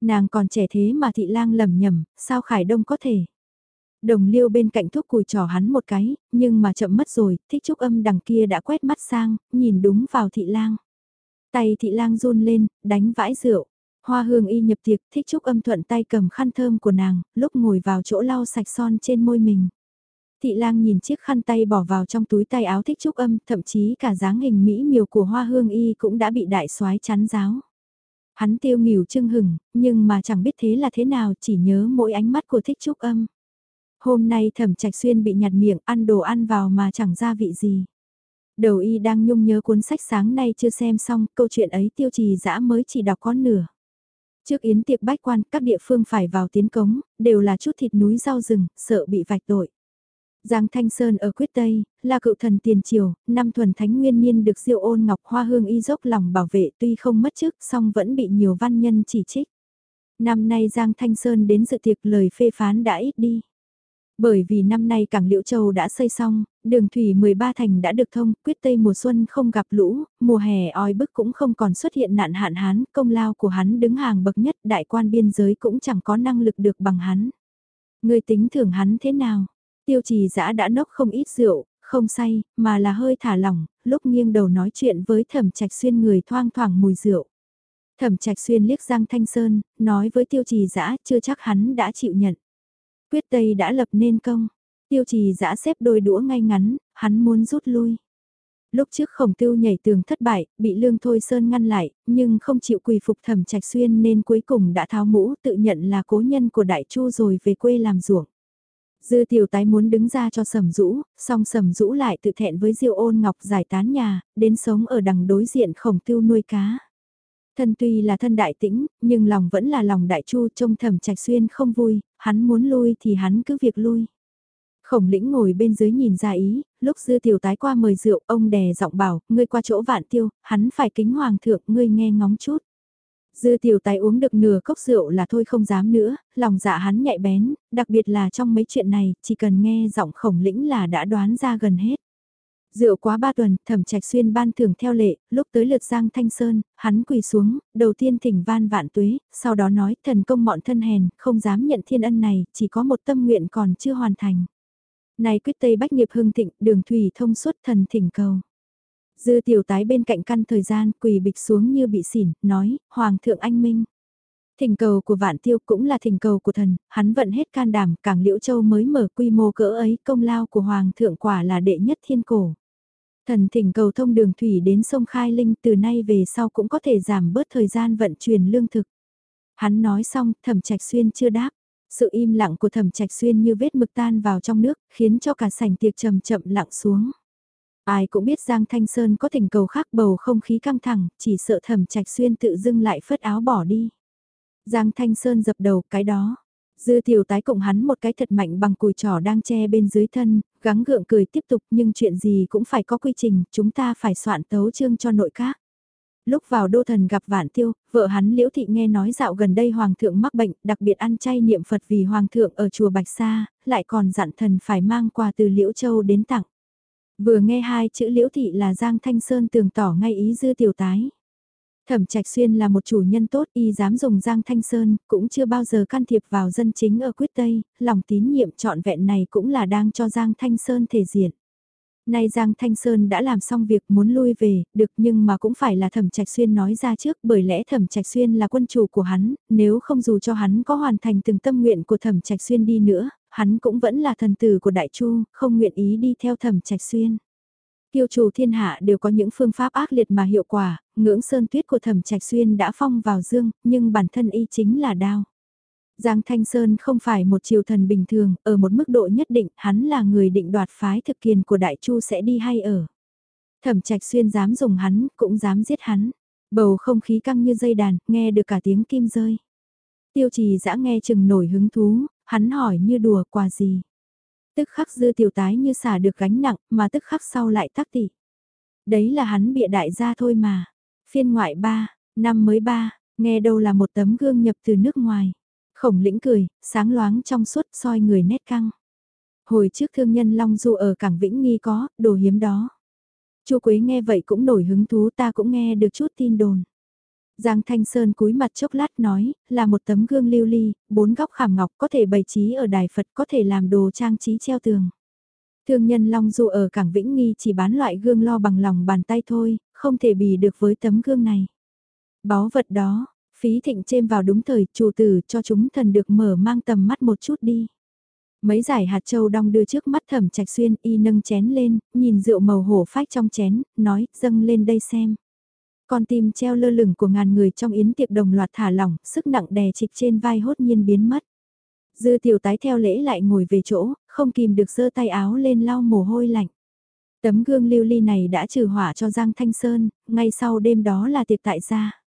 Nàng còn trẻ thế mà thị lang lầm nhầm, sao Khải Đông có thể? Đồng liêu bên cạnh thúc cùi trò hắn một cái, nhưng mà chậm mất rồi, thích trúc âm đằng kia đã quét mắt sang, nhìn đúng vào thị lang. Tay thị lang run lên, đánh vãi rượu. Hoa hương y nhập tiệc, thích trúc âm thuận tay cầm khăn thơm của nàng, lúc ngồi vào chỗ lau sạch son trên môi mình. Thị lang nhìn chiếc khăn tay bỏ vào trong túi tay áo thích trúc âm, thậm chí cả dáng hình mỹ miều của hoa hương y cũng đã bị đại soái chắn giáo. Hắn tiêu nghỉu trưng hừng, nhưng mà chẳng biết thế là thế nào, chỉ nhớ mỗi ánh mắt của thích trúc âm. Hôm nay thẩm trạch xuyên bị nhạt miệng ăn đồ ăn vào mà chẳng ra vị gì. Đầu y đang nhung nhớ cuốn sách sáng nay chưa xem xong, câu chuyện ấy tiêu trì dã mới chỉ đọc có nửa. Trước yến tiệc bách quan, các địa phương phải vào tiến cống, đều là chút thịt núi rau rừng, sợ bị vạch tội. Giang Thanh Sơn ở Quyết Tây, là cựu thần tiền triều, năm thuần thánh nguyên niên được diệu ôn ngọc hoa hương y dốc lòng bảo vệ tuy không mất chức song vẫn bị nhiều văn nhân chỉ trích. Năm nay Giang Thanh Sơn đến dự tiệc lời phê phán đã ít đi. Bởi vì năm nay cảng Liễu Châu đã xây xong, đường thủy 13 thành đã được thông, quyết tây mùa xuân không gặp lũ, mùa hè oi bức cũng không còn xuất hiện nạn hạn hán, công lao của hắn đứng hàng bậc nhất, đại quan biên giới cũng chẳng có năng lực được bằng hắn. Người tính thưởng hắn thế nào? Tiêu trì giã đã nốc không ít rượu, không say, mà là hơi thả lỏng, lúc nghiêng đầu nói chuyện với thẩm trạch xuyên người thoang thoảng mùi rượu. Thẩm trạch xuyên liếc Giang Thanh Sơn, nói với tiêu trì giã chưa chắc hắn đã chịu nhận. Quyết Tây đã lập nên công, tiêu trì giã xếp đôi đũa ngay ngắn, hắn muốn rút lui. Lúc trước khổng tiêu nhảy tường thất bại, bị lương thôi sơn ngăn lại, nhưng không chịu quỳ phục thẩm trạch xuyên nên cuối cùng đã tháo mũ tự nhận là cố nhân của đại chu rồi về quê làm ruộng. Dư tiểu tái muốn đứng ra cho sầm rũ, song sầm rũ lại tự thẹn với diêu ôn ngọc giải tán nhà, đến sống ở đằng đối diện khổng tiêu nuôi cá. Thân tuy là thân đại tĩnh, nhưng lòng vẫn là lòng đại chu trông thẩm trạch xuyên không vui, hắn muốn lui thì hắn cứ việc lui. Khổng lĩnh ngồi bên dưới nhìn ra ý, lúc dư tiểu tái qua mời rượu, ông đè giọng bảo, ngươi qua chỗ vạn tiêu, hắn phải kính hoàng thượng, ngươi nghe ngóng chút. Dư tiểu tái uống được nửa cốc rượu là thôi không dám nữa, lòng dạ hắn nhạy bén, đặc biệt là trong mấy chuyện này, chỉ cần nghe giọng khổng lĩnh là đã đoán ra gần hết. Rượu quá ba tuần, thẩm trạch xuyên ban thưởng theo lệ, lúc tới lượt Giang Thanh Sơn, hắn quỳ xuống, đầu tiên thỉnh van vạn tuế, sau đó nói thần công mọn thân hèn, không dám nhận thiên ân này, chỉ có một tâm nguyện còn chưa hoàn thành. Này quyết tây bách nghiệp hưng thịnh, đường thủy thông suốt thần thỉnh cầu. Dư tiểu tái bên cạnh căn thời gian, quỳ bịch xuống như bị xỉn, nói, Hoàng thượng anh minh. Thỉnh cầu của vạn tiêu cũng là thỉnh cầu của thần, hắn vận hết can đảm, cảng liễu châu mới mở quy mô cỡ ấy, công lao của Hoàng thượng quả là đệ nhất thiên cổ. Thần thỉnh cầu thông đường thủy đến sông Khai Linh từ nay về sau cũng có thể giảm bớt thời gian vận chuyển lương thực. Hắn nói xong, thẩm trạch xuyên chưa đáp. Sự im lặng của thẩm trạch xuyên như vết mực tan vào trong nước, khiến cho cả sảnh tiệc chậm chậm lặng xuống. Ai cũng biết Giang Thanh Sơn có thỉnh cầu khác bầu không khí căng thẳng, chỉ sợ thẩm trạch xuyên tự dưng lại phất áo bỏ đi. Giang Thanh Sơn dập đầu cái đó. Dư tiểu tái cộng hắn một cái thật mạnh bằng cùi trỏ đang che bên dưới thân, gắng gượng cười tiếp tục nhưng chuyện gì cũng phải có quy trình, chúng ta phải soạn tấu chương cho nội các. Lúc vào đô thần gặp vạn tiêu, vợ hắn liễu thị nghe nói dạo gần đây hoàng thượng mắc bệnh, đặc biệt ăn chay niệm Phật vì hoàng thượng ở chùa Bạch Sa, lại còn dặn thần phải mang quà từ liễu châu đến tặng. Vừa nghe hai chữ liễu thị là Giang Thanh Sơn tường tỏ ngay ý dư tiểu tái. Thẩm Trạch Xuyên là một chủ nhân tốt y dám dùng Giang Thanh Sơn, cũng chưa bao giờ can thiệp vào dân chính ở quyết Tây, lòng tín nhiệm trọn vẹn này cũng là đang cho Giang Thanh Sơn thể diện. Nay Giang Thanh Sơn đã làm xong việc muốn lui về, được nhưng mà cũng phải là Thẩm Trạch Xuyên nói ra trước bởi lẽ Thẩm Trạch Xuyên là quân chủ của hắn, nếu không dù cho hắn có hoàn thành từng tâm nguyện của Thẩm Trạch Xuyên đi nữa, hắn cũng vẫn là thần tử của Đại Chu, không nguyện ý đi theo Thẩm Trạch Xuyên. Kiêu chủ thiên hạ đều có những phương pháp ác liệt mà hiệu quả, ngưỡng sơn tuyết của thẩm trạch xuyên đã phong vào dương, nhưng bản thân y chính là đao. Giang Thanh Sơn không phải một triều thần bình thường, ở một mức độ nhất định, hắn là người định đoạt phái thực kiền của Đại Chu sẽ đi hay ở. Thẩm Trạch Xuyên dám dùng hắn, cũng dám giết hắn. Bầu không khí căng như dây đàn, nghe được cả tiếng kim rơi. Tiêu trì dã nghe chừng nổi hứng thú, hắn hỏi như đùa quà gì. Tức khắc dư tiểu tái như xả được gánh nặng, mà tức khắc sau lại tắc tỉ. Đấy là hắn bịa đại gia thôi mà. Phiên ngoại ba, năm mới ba, nghe đâu là một tấm gương nhập từ nước ngoài. Khổng lĩnh cười, sáng loáng trong suốt soi người nét căng. Hồi trước thương nhân Long Du ở cảng Vĩnh Nghi có, đồ hiếm đó. Chu Quế nghe vậy cũng nổi hứng thú ta cũng nghe được chút tin đồn. Giang Thanh Sơn cúi mặt chốc lát nói, là một tấm gương lưu ly, bốn góc khảm ngọc có thể bày trí ở đài Phật có thể làm đồ trang trí treo tường. Thương nhân Long Du ở cảng Vĩnh Nghi chỉ bán loại gương lo bằng lòng bàn tay thôi, không thể bì được với tấm gương này. Báu vật đó, phí thịnh chêm vào đúng thời, chủ tử cho chúng thần được mở mang tầm mắt một chút đi. Mấy giải hạt châu đong đưa trước mắt thẩm trạch xuyên y nâng chén lên, nhìn rượu màu hổ phách trong chén, nói, dâng lên đây xem. Con tim treo lơ lửng của ngàn người trong yến tiệc đồng loạt thả lỏng, sức nặng đè trịch trên vai hốt nhiên biến mất. Dư tiểu tái theo lễ lại ngồi về chỗ, không kìm được giơ tay áo lên lau mồ hôi lạnh. Tấm gương lưu ly này đã trừ hỏa cho Giang Thanh Sơn, ngay sau đêm đó là tiệc tại gia.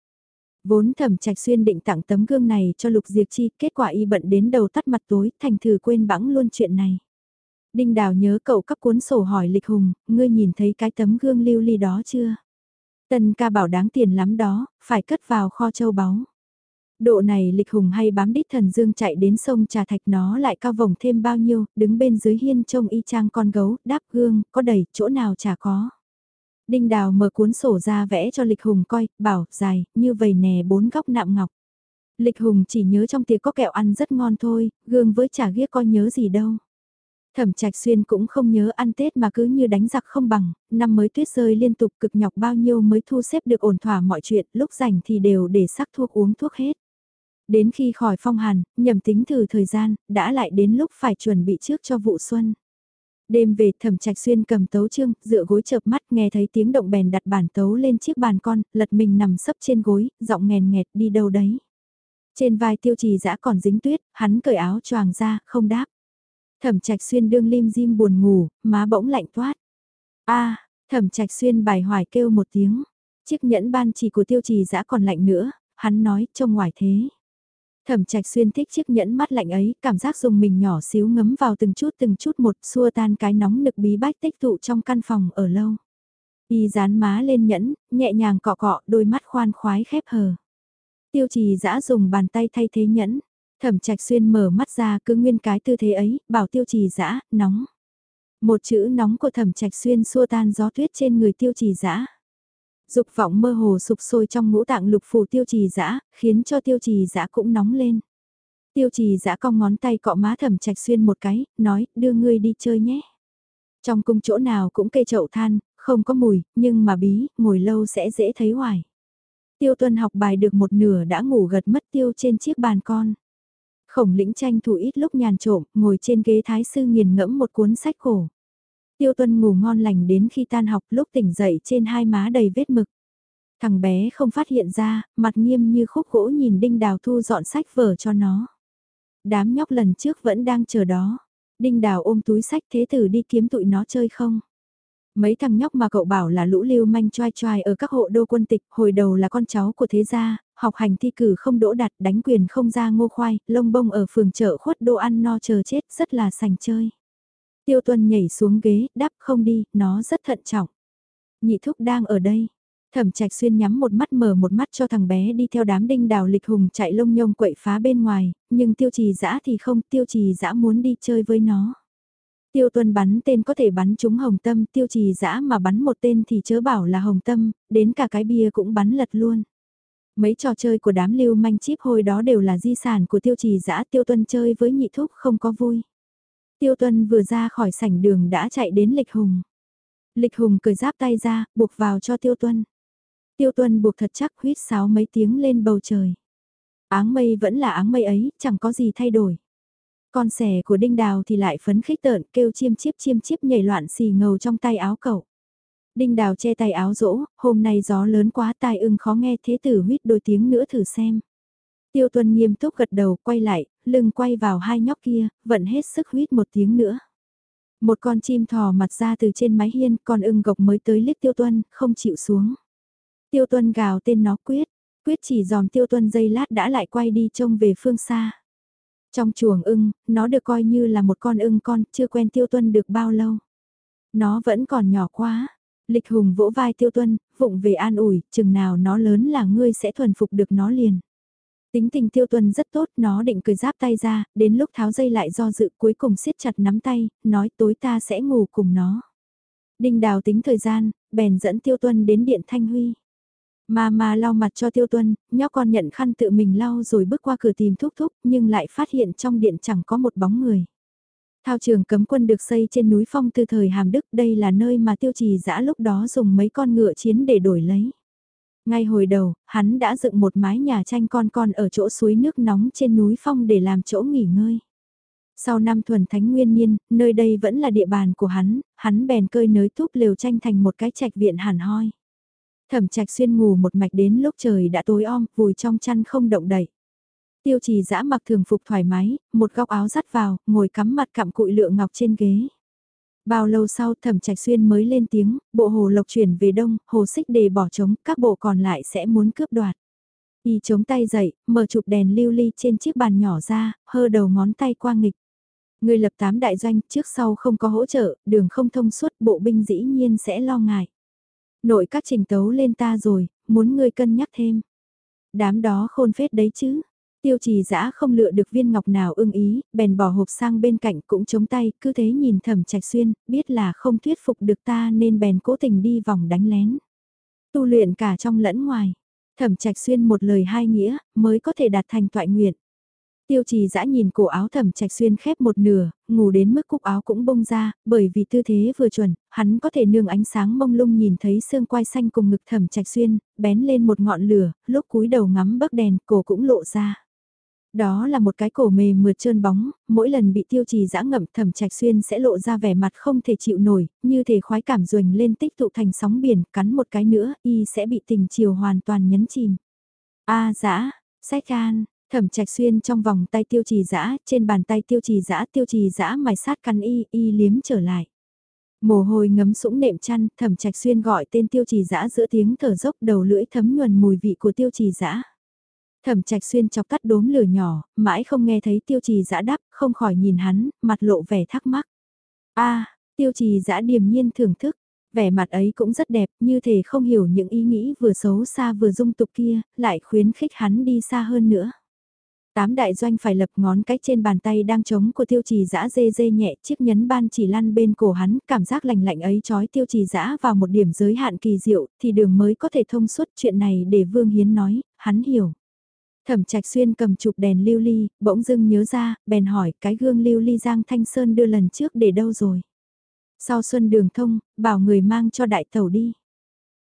Vốn thẩm trạch xuyên định tặng tấm gương này cho Lục Diệp Chi, kết quả y bận đến đầu tắt mặt tối, thành thử quên bẵng luôn chuyện này. Đinh Đào nhớ cậu cấp cuốn sổ hỏi Lịch Hùng, ngươi nhìn thấy cái tấm gương lưu ly đó chưa? Tân ca bảo đáng tiền lắm đó, phải cất vào kho châu báu. Độ này Lịch Hùng hay bám đít thần dương chạy đến sông trà thạch nó lại cao vòng thêm bao nhiêu, đứng bên dưới hiên trông y chang con gấu, đáp gương, có đầy, chỗ nào chả có. Đinh Đào mở cuốn sổ ra vẽ cho Lịch Hùng coi, bảo, dài, như vầy nè bốn góc nạm ngọc. Lịch Hùng chỉ nhớ trong tiệc có kẹo ăn rất ngon thôi, gương với chả ghia coi nhớ gì đâu. Thẩm Trạch Xuyên cũng không nhớ ăn Tết mà cứ như đánh giặc không bằng, năm mới tuyết rơi liên tục cực nhọc bao nhiêu mới thu xếp được ổn thỏa mọi chuyện, lúc rảnh thì đều để sắc thuốc uống thuốc hết. Đến khi khỏi phong hàn, nhầm tính thử thời gian, đã lại đến lúc phải chuẩn bị trước cho vụ xuân. Đêm về thẩm trạch xuyên cầm tấu chương, dựa gối chợp mắt nghe thấy tiếng động bèn đặt bản tấu lên chiếc bàn con, lật mình nằm sấp trên gối, giọng nghèn nghẹt đi đâu đấy. Trên vai tiêu trì dã còn dính tuyết, hắn cởi áo choàng ra, không đáp. Thẩm trạch xuyên đương lim dim buồn ngủ, má bỗng lạnh toát. a thẩm trạch xuyên bài hoài kêu một tiếng. Chiếc nhẫn ban chỉ của tiêu trì dã còn lạnh nữa, hắn nói trông ngoài thế. Thẩm trạch xuyên thích chiếc nhẫn mắt lạnh ấy, cảm giác dùng mình nhỏ xíu ngấm vào từng chút từng chút một xua tan cái nóng nực bí bách tích tụ trong căn phòng ở lâu. Y dán má lên nhẫn, nhẹ nhàng cọ cọ, đôi mắt khoan khoái khép hờ. Tiêu trì dã dùng bàn tay thay thế nhẫn. Thẩm trạch xuyên mở mắt ra cứ nguyên cái tư thế ấy, bảo tiêu trì dã nóng. Một chữ nóng của thẩm trạch xuyên xua tan gió tuyết trên người tiêu trì dã Dục vọng mơ hồ sục sôi trong ngũ tạng lục phủ tiêu trì dã khiến cho tiêu trì dã cũng nóng lên. Tiêu trì dã cong ngón tay cọ má thẩm trạch xuyên một cái, nói, đưa ngươi đi chơi nhé. Trong cung chỗ nào cũng cây chậu than, không có mùi, nhưng mà bí, ngồi lâu sẽ dễ thấy hoài. Tiêu tuân học bài được một nửa đã ngủ gật mất tiêu trên chiếc bàn con. Khổng lĩnh tranh thủ ít lúc nhàn trộm, ngồi trên ghế thái sư nghiền ngẫm một cuốn sách cổ. Tiêu tuân ngủ ngon lành đến khi tan học lúc tỉnh dậy trên hai má đầy vết mực. Thằng bé không phát hiện ra, mặt nghiêm như khúc gỗ nhìn Đinh Đào thu dọn sách vở cho nó. Đám nhóc lần trước vẫn đang chờ đó. Đinh Đào ôm túi sách thế tử đi kiếm tụi nó chơi không? Mấy thằng nhóc mà cậu bảo là lũ lưu manh choai choai ở các hộ đô quân tịch, hồi đầu là con cháu của thế gia, học hành thi cử không đỗ đạt, đánh quyền không ra ngô khoai, lông bông ở phường chợ khuất đồ ăn no chờ chết, rất là sành chơi. Tiêu tuân nhảy xuống ghế, đáp không đi, nó rất thận trọng. Nhị thúc đang ở đây. Thẩm trạch xuyên nhắm một mắt mở một mắt cho thằng bé đi theo đám đinh đào lịch hùng chạy lông nhông quậy phá bên ngoài, nhưng tiêu trì dã thì không, tiêu trì dã muốn đi chơi với nó. Tiêu tuân bắn tên có thể bắn trúng hồng tâm, tiêu trì dã mà bắn một tên thì chớ bảo là hồng tâm, đến cả cái bia cũng bắn lật luôn. Mấy trò chơi của đám lưu manh chip hồi đó đều là di sản của tiêu trì dã tiêu tuân chơi với nhị thúc không có vui. Tiêu Tuân vừa ra khỏi sảnh đường đã chạy đến Lịch Hùng. Lịch Hùng cười giáp tay ra, buộc vào cho Tiêu Tuân. Tiêu Tuân buộc thật chắc huyết sáo mấy tiếng lên bầu trời. Áng mây vẫn là áng mây ấy, chẳng có gì thay đổi. Con sẻ của Đinh Đào thì lại phấn khích tợn kêu chiêm chiếp chiêm chiếp nhảy loạn xì ngầu trong tay áo cậu. Đinh đào che tay áo rỗ, hôm nay gió lớn quá tai ưng khó nghe thế tử huyết đôi tiếng nữa thử xem. Tiêu tuân nghiêm túc gật đầu quay lại, lưng quay vào hai nhóc kia, vận hết sức huyết một tiếng nữa. Một con chim thò mặt ra từ trên mái hiên, con ưng gộc mới tới liếc tiêu tuân, không chịu xuống. Tiêu tuân gào tên nó quyết, quyết chỉ dòm tiêu tuân dây lát đã lại quay đi trông về phương xa. Trong chuồng ưng, nó được coi như là một con ưng con, chưa quen tiêu tuân được bao lâu. Nó vẫn còn nhỏ quá. Lịch hùng vỗ vai tiêu tuân, vụng về an ủi, chừng nào nó lớn là ngươi sẽ thuần phục được nó liền. Tính tình tiêu tuân rất tốt, nó định cười giáp tay ra, đến lúc tháo dây lại do dự cuối cùng siết chặt nắm tay, nói tối ta sẽ ngủ cùng nó. Đinh đào tính thời gian, bèn dẫn tiêu tuân đến điện thanh huy. Mà mà lau mặt cho tiêu tuân, nhóc con nhận khăn tự mình lau rồi bước qua cửa tìm thúc thúc nhưng lại phát hiện trong điện chẳng có một bóng người. Thao trường cấm quân được xây trên núi phong từ thời Hàm Đức đây là nơi mà tiêu trì dã lúc đó dùng mấy con ngựa chiến để đổi lấy. Ngay hồi đầu, hắn đã dựng một mái nhà tranh con con ở chỗ suối nước nóng trên núi phong để làm chỗ nghỉ ngơi. Sau năm thuần thánh nguyên niên, nơi đây vẫn là địa bàn của hắn, hắn bèn cơi nới túp lều tranh thành một cái trạch viện hẳn hoi. Thẩm trạch xuyên ngủ một mạch đến lúc trời đã tối om, vùi trong chăn không động đậy. Tiêu trì dã mặc thường phục thoải mái, một góc áo dắt vào, ngồi cắm mặt cặm cụi lượng ngọc trên ghế. Bao lâu sau thẩm trạch xuyên mới lên tiếng, bộ hồ lộc chuyển về đông, hồ xích đề bỏ trống, các bộ còn lại sẽ muốn cướp đoạt. Y chống tay dậy, mở chụp đèn lưu ly trên chiếc bàn nhỏ ra, hơ đầu ngón tay qua nghịch. Người lập tám đại doanh trước sau không có hỗ trợ, đường không thông suốt bộ binh dĩ nhiên sẽ lo ngại. Nội các trình tấu lên ta rồi, muốn ngươi cân nhắc thêm. Đám đó khôn phết đấy chứ. Tiêu trì dã không lựa được viên ngọc nào ưng ý, bèn bỏ hộp sang bên cạnh cũng chống tay, cứ thế nhìn thẩm trạch xuyên, biết là không thuyết phục được ta nên bèn cố tình đi vòng đánh lén. Tu luyện cả trong lẫn ngoài, thẩm trạch xuyên một lời hai nghĩa, mới có thể đạt thành toại nguyện. Tiêu trì dã nhìn cổ áo thẩm trạch xuyên khép một nửa, ngủ đến mức cúc áo cũng bông ra, bởi vì tư thế vừa chuẩn, hắn có thể nương ánh sáng mông lung nhìn thấy xương quai xanh cùng ngực thẩm trạch xuyên, bén lên một ngọn lửa, lúc cúi đầu ngắm bấc đèn, cổ cũng lộ ra. Đó là một cái cổ mềm mượt trơn bóng, mỗi lần bị tiêu trì dã ngậm thẩm trạch xuyên sẽ lộ ra vẻ mặt không thể chịu nổi, như thể khoái cảm ruềnh lên tích tụ thành sóng biển, cắn một cái nữa, y sẽ bị tình chiều hoàn toàn nhấn chìm. A dã, sách can, Thẩm trạch xuyên trong vòng tay tiêu trì dã trên bàn tay tiêu trì dã tiêu trì dã mài sát căn y, y liếm trở lại. Mồ hôi ngấm sũng nệm chăn, thẩm trạch xuyên gọi tên tiêu trì dã giữa tiếng thở dốc đầu lưỡi thấm nhuần mùi vị của tiêu trì dã Thẩm trạch xuyên chọc tắt đốm lửa nhỏ, mãi không nghe thấy tiêu trì giã đáp, không khỏi nhìn hắn, mặt lộ vẻ thắc mắc. a tiêu trì giã điềm nhiên thưởng thức, vẻ mặt ấy cũng rất đẹp, như thể không hiểu những ý nghĩ vừa xấu xa vừa dung tục kia, lại khuyến khích hắn đi xa hơn nữa. Tám đại doanh phải lập ngón cái trên bàn tay đang trống của tiêu trì giã dê dê nhẹ chiếc nhấn ban chỉ lăn bên cổ hắn, cảm giác lạnh lạnh ấy trói tiêu trì giã vào một điểm giới hạn kỳ diệu, thì đường mới có thể thông suốt chuyện này để Vương Hiến nói, hắn hiểu. Thẩm trạch xuyên cầm chụp đèn lưu ly, bỗng dưng nhớ ra, bèn hỏi cái gương lưu ly Giang Thanh Sơn đưa lần trước để đâu rồi. Sau xuân đường thông, bảo người mang cho đại tàu đi.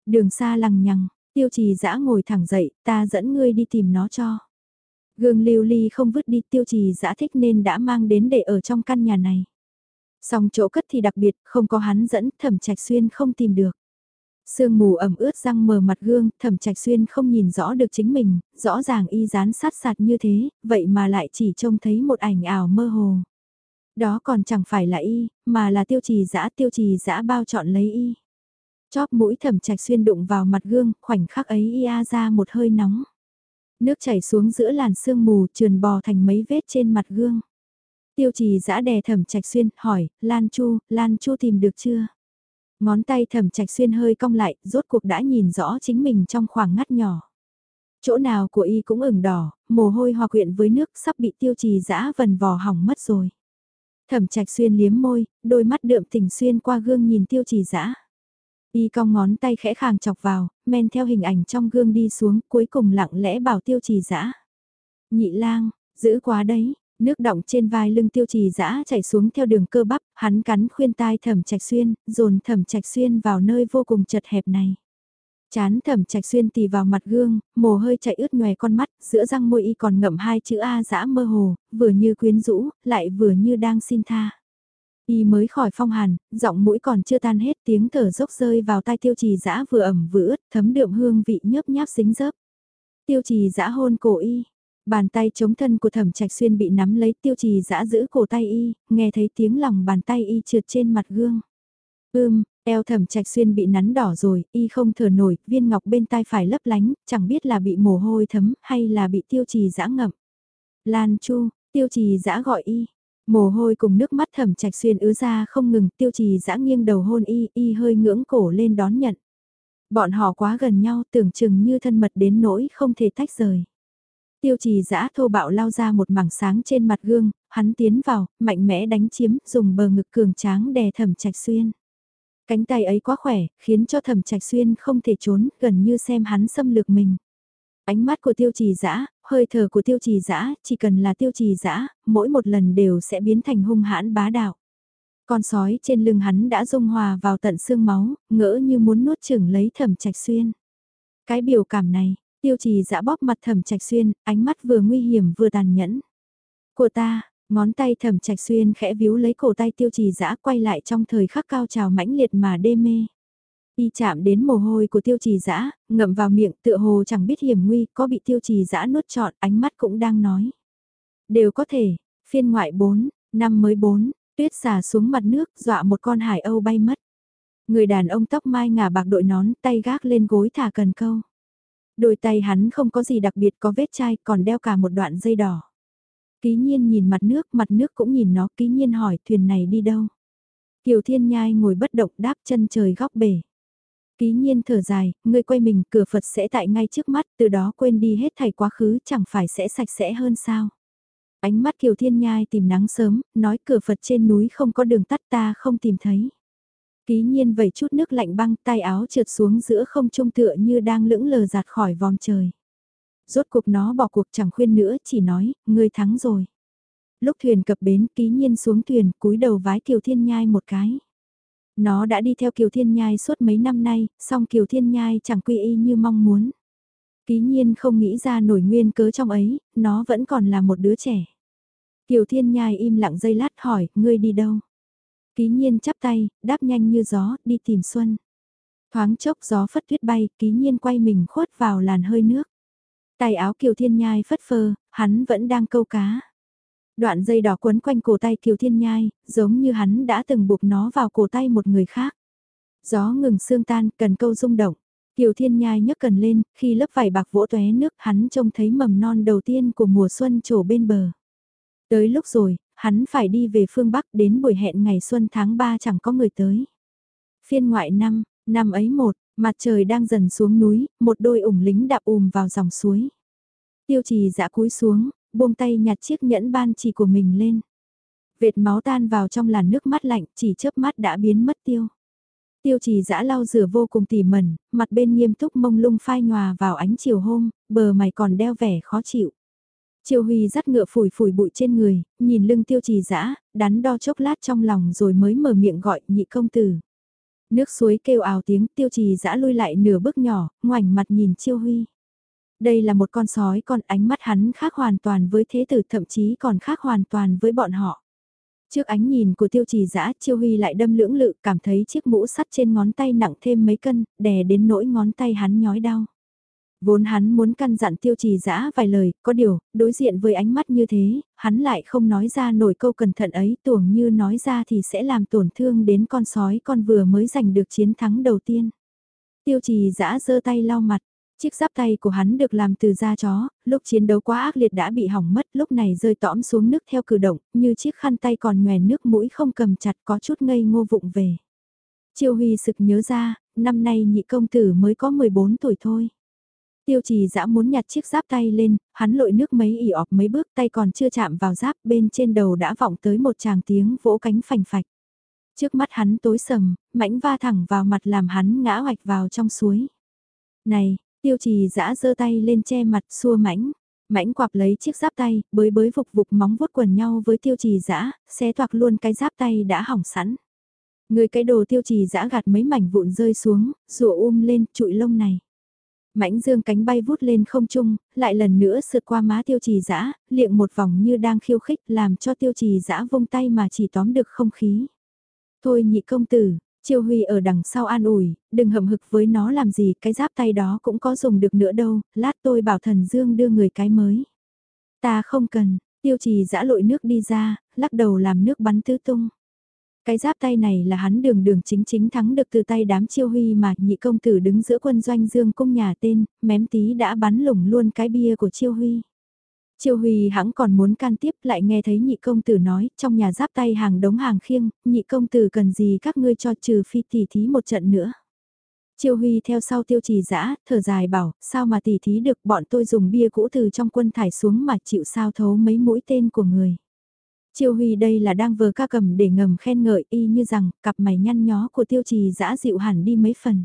Đường xa lằng nhằng, tiêu trì dã ngồi thẳng dậy, ta dẫn ngươi đi tìm nó cho. Gương lưu ly không vứt đi tiêu trì dã thích nên đã mang đến để ở trong căn nhà này. Song chỗ cất thì đặc biệt, không có hắn dẫn, thẩm trạch xuyên không tìm được. Sương mù ẩm ướt răng mờ mặt gương, thẩm trạch xuyên không nhìn rõ được chính mình, rõ ràng y dán sát sạt như thế, vậy mà lại chỉ trông thấy một ảnh ảo mơ hồ. Đó còn chẳng phải là y, mà là tiêu trì dã tiêu trì dã bao chọn lấy y. Chóp mũi thẩm trạch xuyên đụng vào mặt gương, khoảnh khắc ấy y a ra một hơi nóng. Nước chảy xuống giữa làn sương mù trườn bò thành mấy vết trên mặt gương. Tiêu trì giã đè thẩm trạch xuyên, hỏi, Lan Chu, Lan Chu tìm được chưa? Ngón tay thẩm trạch xuyên hơi cong lại, rốt cuộc đã nhìn rõ chính mình trong khoảng ngắt nhỏ. Chỗ nào của y cũng ửng đỏ, mồ hôi hòa quyện với nước sắp bị tiêu trì dã vần vò hỏng mất rồi. Thẩm trạch xuyên liếm môi, đôi mắt đượm tình xuyên qua gương nhìn tiêu trì dã. Y cong ngón tay khẽ khàng chọc vào, men theo hình ảnh trong gương đi xuống, cuối cùng lặng lẽ bảo tiêu trì dã Nhị lang, giữ quá đấy, nước động trên vai lưng tiêu trì dã chảy xuống theo đường cơ bắp, hắn cắn khuyên tai thẩm trạch xuyên, dồn thẩm trạch xuyên vào nơi vô cùng chật hẹp này. Chán thẩm trạch xuyên tì vào mặt gương, mồ hơi chạy ướt nhòe con mắt, giữa răng môi y còn ngậm hai chữ A dã mơ hồ, vừa như quyến rũ, lại vừa như đang xin tha. Y mới khỏi phong hàn, giọng mũi còn chưa tan hết tiếng thở dốc rơi vào tai tiêu trì dã vừa ẩm vừa ướt, thấm đượm hương vị nhớp nháp xính dớp. Tiêu trì dã hôn cổ y, bàn tay chống thân của thẩm trạch xuyên bị nắm lấy tiêu trì giã giữ cổ tay y, nghe thấy tiếng lòng bàn tay y trượt trên mặt gương. Ưm, eo thẩm trạch xuyên bị nắn đỏ rồi, y không thở nổi, viên ngọc bên tai phải lấp lánh, chẳng biết là bị mồ hôi thấm hay là bị tiêu trì giã ngậm. Lan Chu, tiêu trì giã gọi y, Mồ hôi cùng nước mắt thẩm trạch xuyên ứa ra không ngừng tiêu trì giã nghiêng đầu hôn y, y hơi ngưỡng cổ lên đón nhận. Bọn họ quá gần nhau tưởng chừng như thân mật đến nỗi không thể tách rời. Tiêu trì dã thô bạo lao ra một mảng sáng trên mặt gương, hắn tiến vào, mạnh mẽ đánh chiếm, dùng bờ ngực cường tráng đè thẩm trạch xuyên. Cánh tay ấy quá khỏe, khiến cho thẩm trạch xuyên không thể trốn, gần như xem hắn xâm lược mình. Ánh mắt của tiêu trì dã hơi thở của tiêu trì dã chỉ cần là tiêu trì dã mỗi một lần đều sẽ biến thành hung hãn bá đạo. Con sói trên lưng hắn đã dung hòa vào tận xương máu, ngỡ như muốn nuốt chửng lấy thẩm trạch xuyên. Cái biểu cảm này, tiêu trì dã bóp mặt thẩm trạch xuyên, ánh mắt vừa nguy hiểm vừa tàn nhẫn. Của ta, ngón tay thẩm trạch xuyên khẽ víu lấy cổ tay tiêu trì dã quay lại trong thời khắc cao trào mãnh liệt mà đê mê. Y chạm đến mồ hôi của tiêu trì dã ngậm vào miệng tựa hồ chẳng biết hiểm nguy, có bị tiêu trì dã nuốt trọn, ánh mắt cũng đang nói. Đều có thể, phiên ngoại 4, năm mới 4, tuyết xả xuống mặt nước, dọa một con hải âu bay mất. Người đàn ông tóc mai ngả bạc đội nón, tay gác lên gối thả cần câu. Đôi tay hắn không có gì đặc biệt có vết chai, còn đeo cả một đoạn dây đỏ. Ký nhiên nhìn mặt nước, mặt nước cũng nhìn nó, ký nhiên hỏi thuyền này đi đâu. Kiều Thiên Nhai ngồi bất động đáp chân trời góc bể. Ký nhiên thở dài, ngươi quay mình, cửa Phật sẽ tại ngay trước mắt, từ đó quên đi hết thảy quá khứ, chẳng phải sẽ sạch sẽ hơn sao. Ánh mắt Kiều Thiên Nhai tìm nắng sớm, nói cửa Phật trên núi không có đường tắt ta không tìm thấy. Ký nhiên vẩy chút nước lạnh băng tay áo trượt xuống giữa không trung tựa như đang lững lờ giạt khỏi vòng trời. Rốt cuộc nó bỏ cuộc chẳng khuyên nữa, chỉ nói, ngươi thắng rồi. Lúc thuyền cập bến ký nhiên xuống thuyền cúi đầu vái Kiều Thiên Nhai một cái. Nó đã đi theo Kiều Thiên Nhai suốt mấy năm nay, song Kiều Thiên Nhai chẳng quy y như mong muốn. Ký nhiên không nghĩ ra nổi nguyên cớ trong ấy, nó vẫn còn là một đứa trẻ. Kiều Thiên Nhai im lặng giây lát hỏi, ngươi đi đâu? Ký nhiên chắp tay, đáp nhanh như gió, đi tìm Xuân. Thoáng chốc gió phất tuyết bay, ký nhiên quay mình khuất vào làn hơi nước. Tay áo Kiều Thiên Nhai phất phơ, hắn vẫn đang câu cá. Đoạn dây đỏ quấn quanh cổ tay Kiều Thiên Nhai, giống như hắn đã từng buộc nó vào cổ tay một người khác. Gió ngừng sương tan, cần câu rung động. Kiều Thiên Nhai nhấc cần lên, khi lớp vải bạc vỗ tóe nước hắn trông thấy mầm non đầu tiên của mùa xuân trổ bên bờ. Tới lúc rồi, hắn phải đi về phương Bắc đến buổi hẹn ngày xuân tháng 3 chẳng có người tới. Phiên ngoại năm, năm ấy một, mặt trời đang dần xuống núi, một đôi ủng lính đạp ùm vào dòng suối. Tiêu trì dã cúi xuống, buông tay nhặt chiếc nhẫn ban chỉ của mình lên. Vệt máu tan vào trong làn nước mắt lạnh, chỉ chớp mắt đã biến mất tiêu. Tiêu trì dã lau rửa vô cùng tỉ mẩn, mặt bên nghiêm túc mông lung phai nhòa vào ánh chiều hôm, bờ mày còn đeo vẻ khó chịu. Triều Huy dắt ngựa phủi phủi bụi trên người, nhìn lưng tiêu trì dã đắn đo chốc lát trong lòng rồi mới mở miệng gọi nhị công tử. Nước suối kêu ào tiếng tiêu trì dã lui lại nửa bước nhỏ, ngoảnh mặt nhìn Chiêu Huy. Đây là một con sói con ánh mắt hắn khác hoàn toàn với thế tử thậm chí còn khác hoàn toàn với bọn họ. Trước ánh nhìn của tiêu trì dã chiêu huy lại đâm lưỡng lự cảm thấy chiếc mũ sắt trên ngón tay nặng thêm mấy cân, đè đến nỗi ngón tay hắn nhói đau. Vốn hắn muốn căn dặn tiêu trì dã vài lời, có điều, đối diện với ánh mắt như thế, hắn lại không nói ra nổi câu cẩn thận ấy tưởng như nói ra thì sẽ làm tổn thương đến con sói con vừa mới giành được chiến thắng đầu tiên. Tiêu trì dã giơ tay lau mặt, Chiếc giáp tay của hắn được làm từ da chó, lúc chiến đấu quá ác liệt đã bị hỏng mất, lúc này rơi tõm xuống nước theo cử động, như chiếc khăn tay còn nhòe nước mũi không cầm chặt có chút ngây ngô vụng về. Chiêu Huy sực nhớ ra, năm nay nhị công tử mới có 14 tuổi thôi. Tiêu trì dã muốn nhặt chiếc giáp tay lên, hắn lội nước mấy ỉ ọp mấy bước tay còn chưa chạm vào giáp bên trên đầu đã vọng tới một tràng tiếng vỗ cánh phành phạch. Trước mắt hắn tối sầm, mảnh va thẳng vào mặt làm hắn ngã hoạch vào trong suối. Này, Tiêu trì dã giơ tay lên che mặt xua mảnh, mảnh quạp lấy chiếc giáp tay, bới bới vục vục móng vuốt quần nhau với tiêu trì dã, xé toạc luôn cái giáp tay đã hỏng sẵn. Người cái đồ tiêu trì dã gạt mấy mảnh vụn rơi xuống, rùa um lên, trụi lông này. Mãnh dương cánh bay vút lên không trung, lại lần nữa sượt qua má tiêu trì dã, liệng một vòng như đang khiêu khích làm cho tiêu trì dã vung tay mà chỉ tóm được không khí. Thôi nhị công tử, Chiêu Huy ở đằng sau an ủi, đừng hậm hực với nó làm gì, cái giáp tay đó cũng có dùng được nữa đâu, lát tôi bảo thần Dương đưa người cái mới. Ta không cần, tiêu trì dã lội nước đi ra, lắc đầu làm nước bắn tứ tung. Cái giáp tay này là hắn đường đường chính chính thắng được từ tay đám chiêu huy mà nhị công tử đứng giữa quân doanh dương cung nhà tên, mém tí đã bắn lủng luôn cái bia của chiêu huy. Chiêu Huy hãng còn muốn can tiếp lại nghe thấy nhị công tử nói, trong nhà giáp tay hàng đống hàng khiêng, nhị công tử cần gì các ngươi cho trừ phi tỉ thí một trận nữa. Chiêu Huy theo sau tiêu trì dã thở dài bảo, sao mà tỉ thí được bọn tôi dùng bia cũ từ trong quân thải xuống mà chịu sao thấu mấy mũi tên của người. Chiêu Huy đây là đang vờ ca cầm để ngầm khen ngợi y như rằng cặp mày nhăn nhó của tiêu trì dã dịu hẳn đi mấy phần.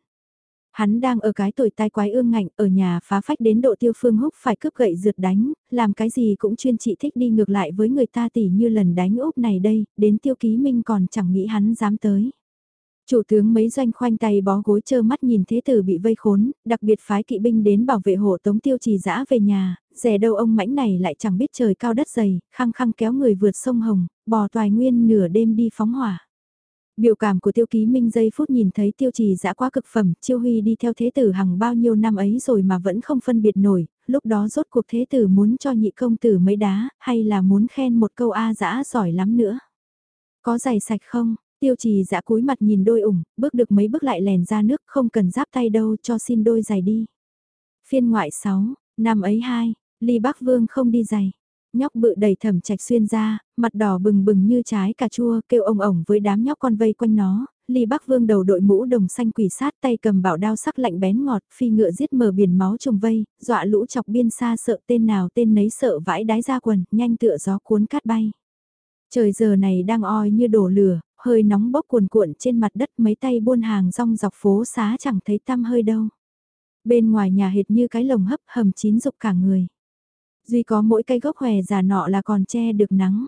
Hắn đang ở cái tuổi tai quái ương ngạnh ở nhà phá phách đến độ tiêu phương húc phải cướp gậy rượt đánh, làm cái gì cũng chuyên trị thích đi ngược lại với người ta tỉ như lần đánh úp này đây, đến tiêu ký minh còn chẳng nghĩ hắn dám tới. Chủ tướng mấy doanh khoanh tay bó gối chơ mắt nhìn thế tử bị vây khốn, đặc biệt phái kỵ binh đến bảo vệ hộ tống tiêu trì dã về nhà, rẻ đâu ông mãnh này lại chẳng biết trời cao đất dày, khăng khăng kéo người vượt sông Hồng, bò toài nguyên nửa đêm đi phóng hỏa. Biểu cảm của tiêu ký minh giây phút nhìn thấy tiêu trì dã quá cực phẩm, chiêu huy đi theo thế tử hằng bao nhiêu năm ấy rồi mà vẫn không phân biệt nổi, lúc đó rốt cuộc thế tử muốn cho nhị công tử mấy đá, hay là muốn khen một câu A dã giỏi lắm nữa. Có giày sạch không? Tiêu trì dạ cúi mặt nhìn đôi ủng, bước được mấy bước lại lèn ra nước không cần giáp tay đâu cho xin đôi giày đi. Phiên ngoại 6, năm ấy hai, ly bắc vương không đi giày. Nhóc bự đầy thẩm trạch xuyên ra, mặt đỏ bừng bừng như trái cà chua kêu ông ổng với đám nhóc con vây quanh nó. Ly Bắc Vương đầu đội mũ đồng xanh quỷ sát tay cầm bảo đao sắc lạnh bén ngọt, phi ngựa giết mở biển máu trùng vây, dọa lũ chọc biên xa sợ tên nào tên nấy sợ vãi đái ra quần, nhanh tựa gió cuốn cát bay. Trời giờ này đang oi như đổ lửa, hơi nóng bốc cuồn cuộn trên mặt đất mấy tay buôn hàng rong dọc phố xá chẳng thấy tăm hơi đâu. Bên ngoài nhà hệt như cái lồng hấp hầm chín dục cả người. Duy có mỗi cây gốc hòe già nọ là còn che được nắng.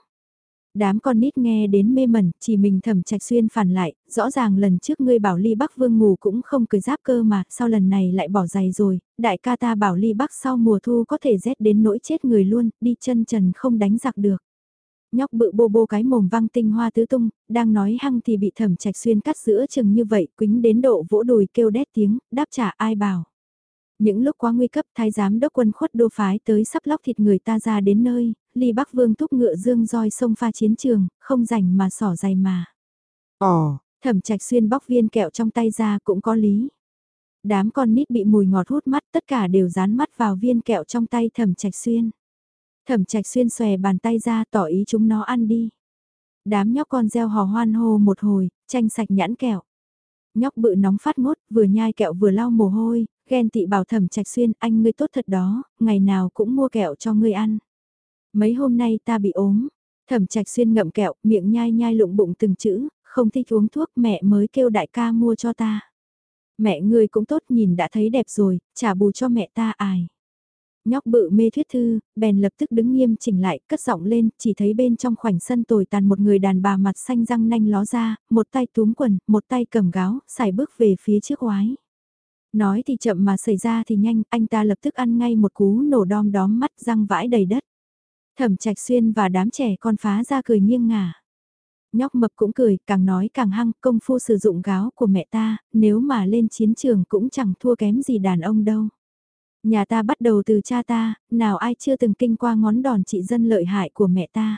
Đám con nít nghe đến mê mẩn, chỉ mình thẩm trạch xuyên phản lại, rõ ràng lần trước ngươi bảo ly bắc vương ngủ cũng không cười giáp cơ mà, sau lần này lại bỏ giày rồi, đại ca ta bảo ly bắc sau mùa thu có thể rét đến nỗi chết người luôn, đi chân trần không đánh giặc được. Nhóc bự bô bô cái mồm văng tinh hoa tứ tung, đang nói hăng thì bị thẩm trạch xuyên cắt giữa chừng như vậy, quính đến độ vỗ đùi kêu đét tiếng, đáp trả ai bảo. Những lúc quá nguy cấp thái giám đốc quân khuất đô phái tới sắp lóc thịt người ta ra đến nơi, ly bắc vương thúc ngựa dương roi sông pha chiến trường, không rảnh mà sỏ dày mà. Ồ, thẩm trạch xuyên bóc viên kẹo trong tay ra cũng có lý. Đám con nít bị mùi ngọt hút mắt tất cả đều dán mắt vào viên kẹo trong tay thẩm trạch xuyên. Thẩm trạch xuyên xòe bàn tay ra tỏ ý chúng nó ăn đi. Đám nhóc con reo hò hoan hô một hồi, tranh sạch nhãn kẹo. Nhóc bự nóng phát ngốt, vừa nhai kẹo vừa lau mồ hôi, ghen tị bảo thẩm trạch xuyên, anh ngươi tốt thật đó, ngày nào cũng mua kẹo cho ngươi ăn. Mấy hôm nay ta bị ốm, thẩm trạch xuyên ngậm kẹo, miệng nhai nhai lụng bụng từng chữ, không thích uống thuốc mẹ mới kêu đại ca mua cho ta. Mẹ ngươi cũng tốt nhìn đã thấy đẹp rồi, trả bù cho mẹ ta ai. Nhóc bự mê thuyết thư, bèn lập tức đứng nghiêm chỉnh lại, cất giọng lên, chỉ thấy bên trong khoảnh sân tồi tàn một người đàn bà mặt xanh răng nanh ló ra, một tay túm quần, một tay cầm gáo, xài bước về phía trước oái. Nói thì chậm mà xảy ra thì nhanh, anh ta lập tức ăn ngay một cú nổ đom đóm mắt răng vãi đầy đất. Thẩm trạch xuyên và đám trẻ con phá ra cười nghiêng ngả. Nhóc mập cũng cười, càng nói càng hăng, công phu sử dụng gáo của mẹ ta, nếu mà lên chiến trường cũng chẳng thua kém gì đàn ông đâu. Nhà ta bắt đầu từ cha ta, nào ai chưa từng kinh qua ngón đòn trị dân lợi hại của mẹ ta.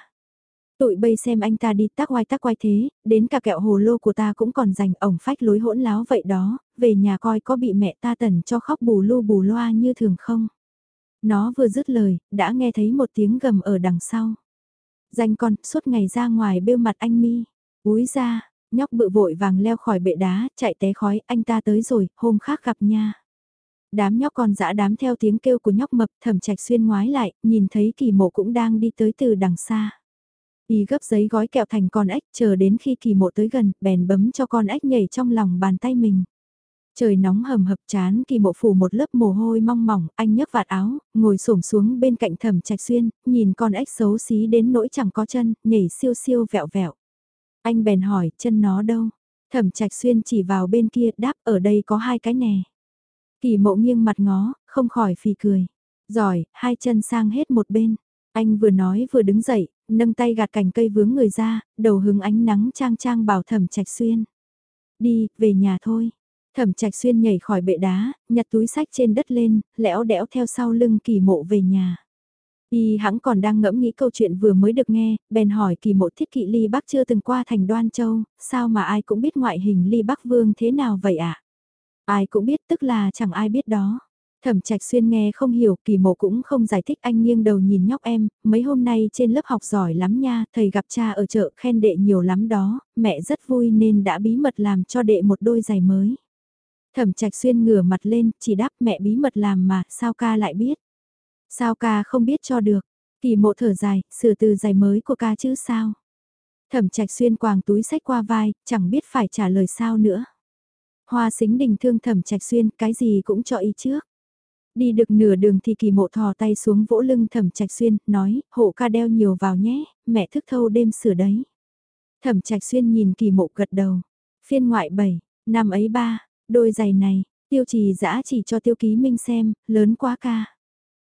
Tụi bây xem anh ta đi tác oai tác oai thế, đến cả kẹo hồ lô của ta cũng còn dành ổng phách lối hỗn láo vậy đó, về nhà coi có bị mẹ ta tần cho khóc bù lu bù loa như thường không. Nó vừa dứt lời, đã nghe thấy một tiếng gầm ở đằng sau. Danh con, suốt ngày ra ngoài bêu mặt anh mi. Úi ra, nhóc bự vội vàng leo khỏi bệ đá, chạy té khói, anh ta tới rồi, hôm khác gặp nha. Đám nhóc con dã đám theo tiếng kêu của nhóc mập thẩm trạch xuyên ngoái lại, nhìn thấy kỳ mộ cũng đang đi tới từ đằng xa. Y gấp giấy gói kẹo thành con ếch chờ đến khi kỳ mộ tới gần, bèn bấm cho con ếch nhảy trong lòng bàn tay mình. Trời nóng hầm hập chán kỳ mộ phủ một lớp mồ hôi mong mỏng, anh nhấc vạt áo, ngồi xổm xuống bên cạnh thẩm trạch xuyên, nhìn con ếch xấu xí đến nỗi chẳng có chân, nhảy siêu siêu vẹo vẹo. Anh bèn hỏi, chân nó đâu? Thẩm trạch xuyên chỉ vào bên kia, đáp ở đây có hai cái nè. Kỳ mộ nghiêng mặt ngó, không khỏi phì cười. Giỏi, hai chân sang hết một bên. Anh vừa nói vừa đứng dậy, nâng tay gạt cành cây vướng người ra, đầu hướng ánh nắng trang trang bảo thẩm trạch xuyên. Đi, về nhà thôi. Thẩm trạch xuyên nhảy khỏi bệ đá, nhặt túi sách trên đất lên, lẽo đẽo theo sau lưng kỳ mộ về nhà. Y hãng còn đang ngẫm nghĩ câu chuyện vừa mới được nghe, bèn hỏi kỳ mộ thiết kỵ ly bắc chưa từng qua thành đoan châu, sao mà ai cũng biết ngoại hình ly bắc vương thế nào vậy ạ? À? Ai cũng biết tức là chẳng ai biết đó. Thẩm trạch xuyên nghe không hiểu, kỳ mộ cũng không giải thích anh nghiêng đầu nhìn nhóc em, mấy hôm nay trên lớp học giỏi lắm nha, thầy gặp cha ở chợ khen đệ nhiều lắm đó, mẹ rất vui nên đã bí mật làm cho đệ một đôi giày mới. Thẩm trạch xuyên ngửa mặt lên, chỉ đáp mẹ bí mật làm mà, sao ca lại biết? Sao ca không biết cho được? Kỳ mộ thở dài, sửa từ giày mới của ca chứ sao? Thẩm trạch xuyên quàng túi sách qua vai, chẳng biết phải trả lời sao nữa. Hoa xính đình thương thẩm trạch xuyên, cái gì cũng cho ý trước. Đi được nửa đường thì kỳ mộ thò tay xuống vỗ lưng thẩm trạch xuyên, nói, hộ ca đeo nhiều vào nhé, mẹ thức thâu đêm sửa đấy. Thẩm trạch xuyên nhìn kỳ mộ gật đầu. Phiên ngoại 7, năm ấy ba, đôi giày này, tiêu trì dã chỉ cho tiêu ký minh xem, lớn quá ca.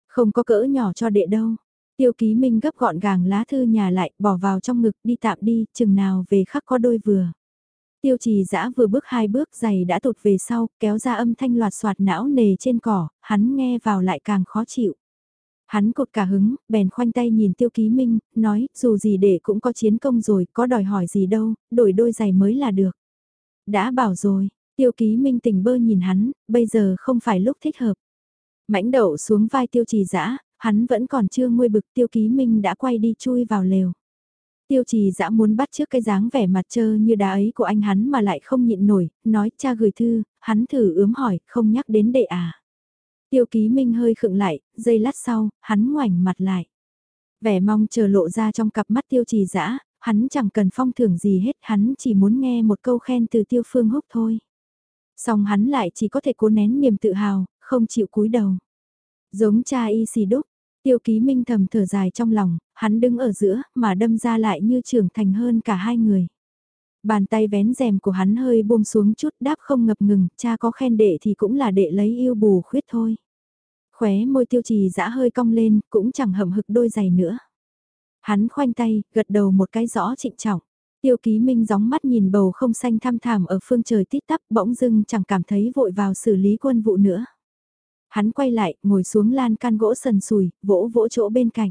Không có cỡ nhỏ cho đệ đâu. Tiêu ký minh gấp gọn gàng lá thư nhà lại, bỏ vào trong ngực đi tạm đi, chừng nào về khắc có đôi vừa. Tiêu trì dã vừa bước hai bước giày đã tụt về sau, kéo ra âm thanh loạt soạt não nề trên cỏ, hắn nghe vào lại càng khó chịu. Hắn cột cả hứng, bèn khoanh tay nhìn tiêu ký minh, nói, dù gì để cũng có chiến công rồi, có đòi hỏi gì đâu, đổi đôi giày mới là được. Đã bảo rồi, tiêu ký minh tình bơ nhìn hắn, bây giờ không phải lúc thích hợp. Mãnh đậu xuống vai tiêu trì dã hắn vẫn còn chưa nguôi bực tiêu ký minh đã quay đi chui vào lều. Tiêu trì dã muốn bắt trước cái dáng vẻ mặt trơ như đá ấy của anh hắn mà lại không nhịn nổi, nói cha gửi thư, hắn thử ướm hỏi, không nhắc đến đệ à. Tiêu ký minh hơi khựng lại, giây lát sau, hắn ngoảnh mặt lại. Vẻ mong chờ lộ ra trong cặp mắt tiêu trì dã hắn chẳng cần phong thưởng gì hết, hắn chỉ muốn nghe một câu khen từ tiêu phương húc thôi. Xong hắn lại chỉ có thể cố nén niềm tự hào, không chịu cúi đầu. Giống cha y xì đúc, tiêu ký minh thầm thở dài trong lòng, hắn đứng ở giữa mà đâm ra lại như trưởng thành hơn cả hai người. Bàn tay vén rèm của hắn hơi buông xuống chút đáp không ngập ngừng, cha có khen đệ thì cũng là đệ lấy yêu bù khuyết thôi. Khóe môi tiêu trì dã hơi cong lên, cũng chẳng hậm hực đôi giày nữa. Hắn khoanh tay, gật đầu một cái rõ trịnh trọng. Tiêu ký minh gióng mắt nhìn bầu không xanh thăm thảm ở phương trời tít tắp bỗng dưng chẳng cảm thấy vội vào xử lý quân vụ nữa. Hắn quay lại, ngồi xuống lan can gỗ sần sùi, vỗ vỗ chỗ bên cạnh.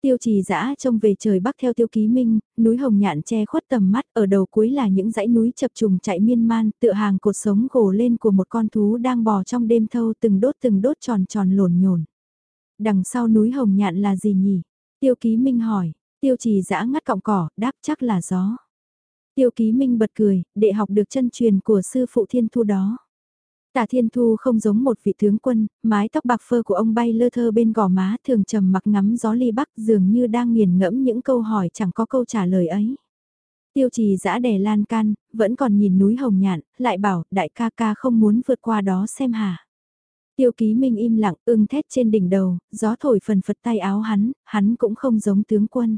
Tiêu trì dã trông về trời bắc theo tiêu ký minh, núi hồng nhạn che khuất tầm mắt, ở đầu cuối là những dãy núi chập trùng chạy miên man, tựa hàng cột sống gồ lên của một con thú đang bò trong đêm thâu từng đốt từng đốt tròn tròn lồn nhồn. Đằng sau núi hồng nhạn là gì nhỉ? Tiêu ký minh hỏi, tiêu trì dã ngắt cọng cỏ, đáp chắc là gió. Tiêu ký minh bật cười, để học được chân truyền của sư phụ thiên thu đó. Tả Thiên Thu không giống một vị tướng quân, mái tóc bạc phơ của ông bay lơ thơ bên gò má thường trầm mặc ngắm gió ly bắc dường như đang nghiền ngẫm những câu hỏi chẳng có câu trả lời ấy. Tiêu trì giã đè lan can, vẫn còn nhìn núi hồng nhạn, lại bảo đại ca ca không muốn vượt qua đó xem hả. Tiêu ký minh im lặng ưng thét trên đỉnh đầu, gió thổi phần phật tay áo hắn, hắn cũng không giống tướng quân.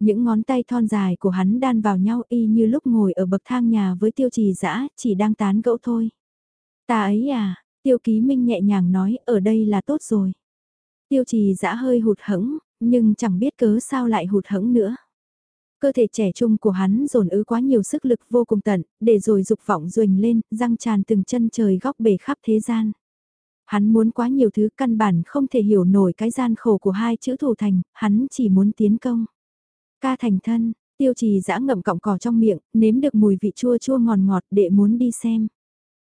Những ngón tay thon dài của hắn đan vào nhau y như lúc ngồi ở bậc thang nhà với tiêu trì dã chỉ đang tán gẫu thôi. Ta ấy à, tiêu ký minh nhẹ nhàng nói ở đây là tốt rồi. Tiêu trì dã hơi hụt hẫng, nhưng chẳng biết cớ sao lại hụt hẫng nữa. Cơ thể trẻ trung của hắn dồn ứ quá nhiều sức lực vô cùng tận, để rồi dục vọng ruềnh lên, răng tràn từng chân trời góc bể khắp thế gian. Hắn muốn quá nhiều thứ căn bản không thể hiểu nổi cái gian khổ của hai chữ thủ thành, hắn chỉ muốn tiến công. Ca thành thân, tiêu trì dã ngậm cọng cỏ trong miệng, nếm được mùi vị chua chua ngọt ngọt để muốn đi xem.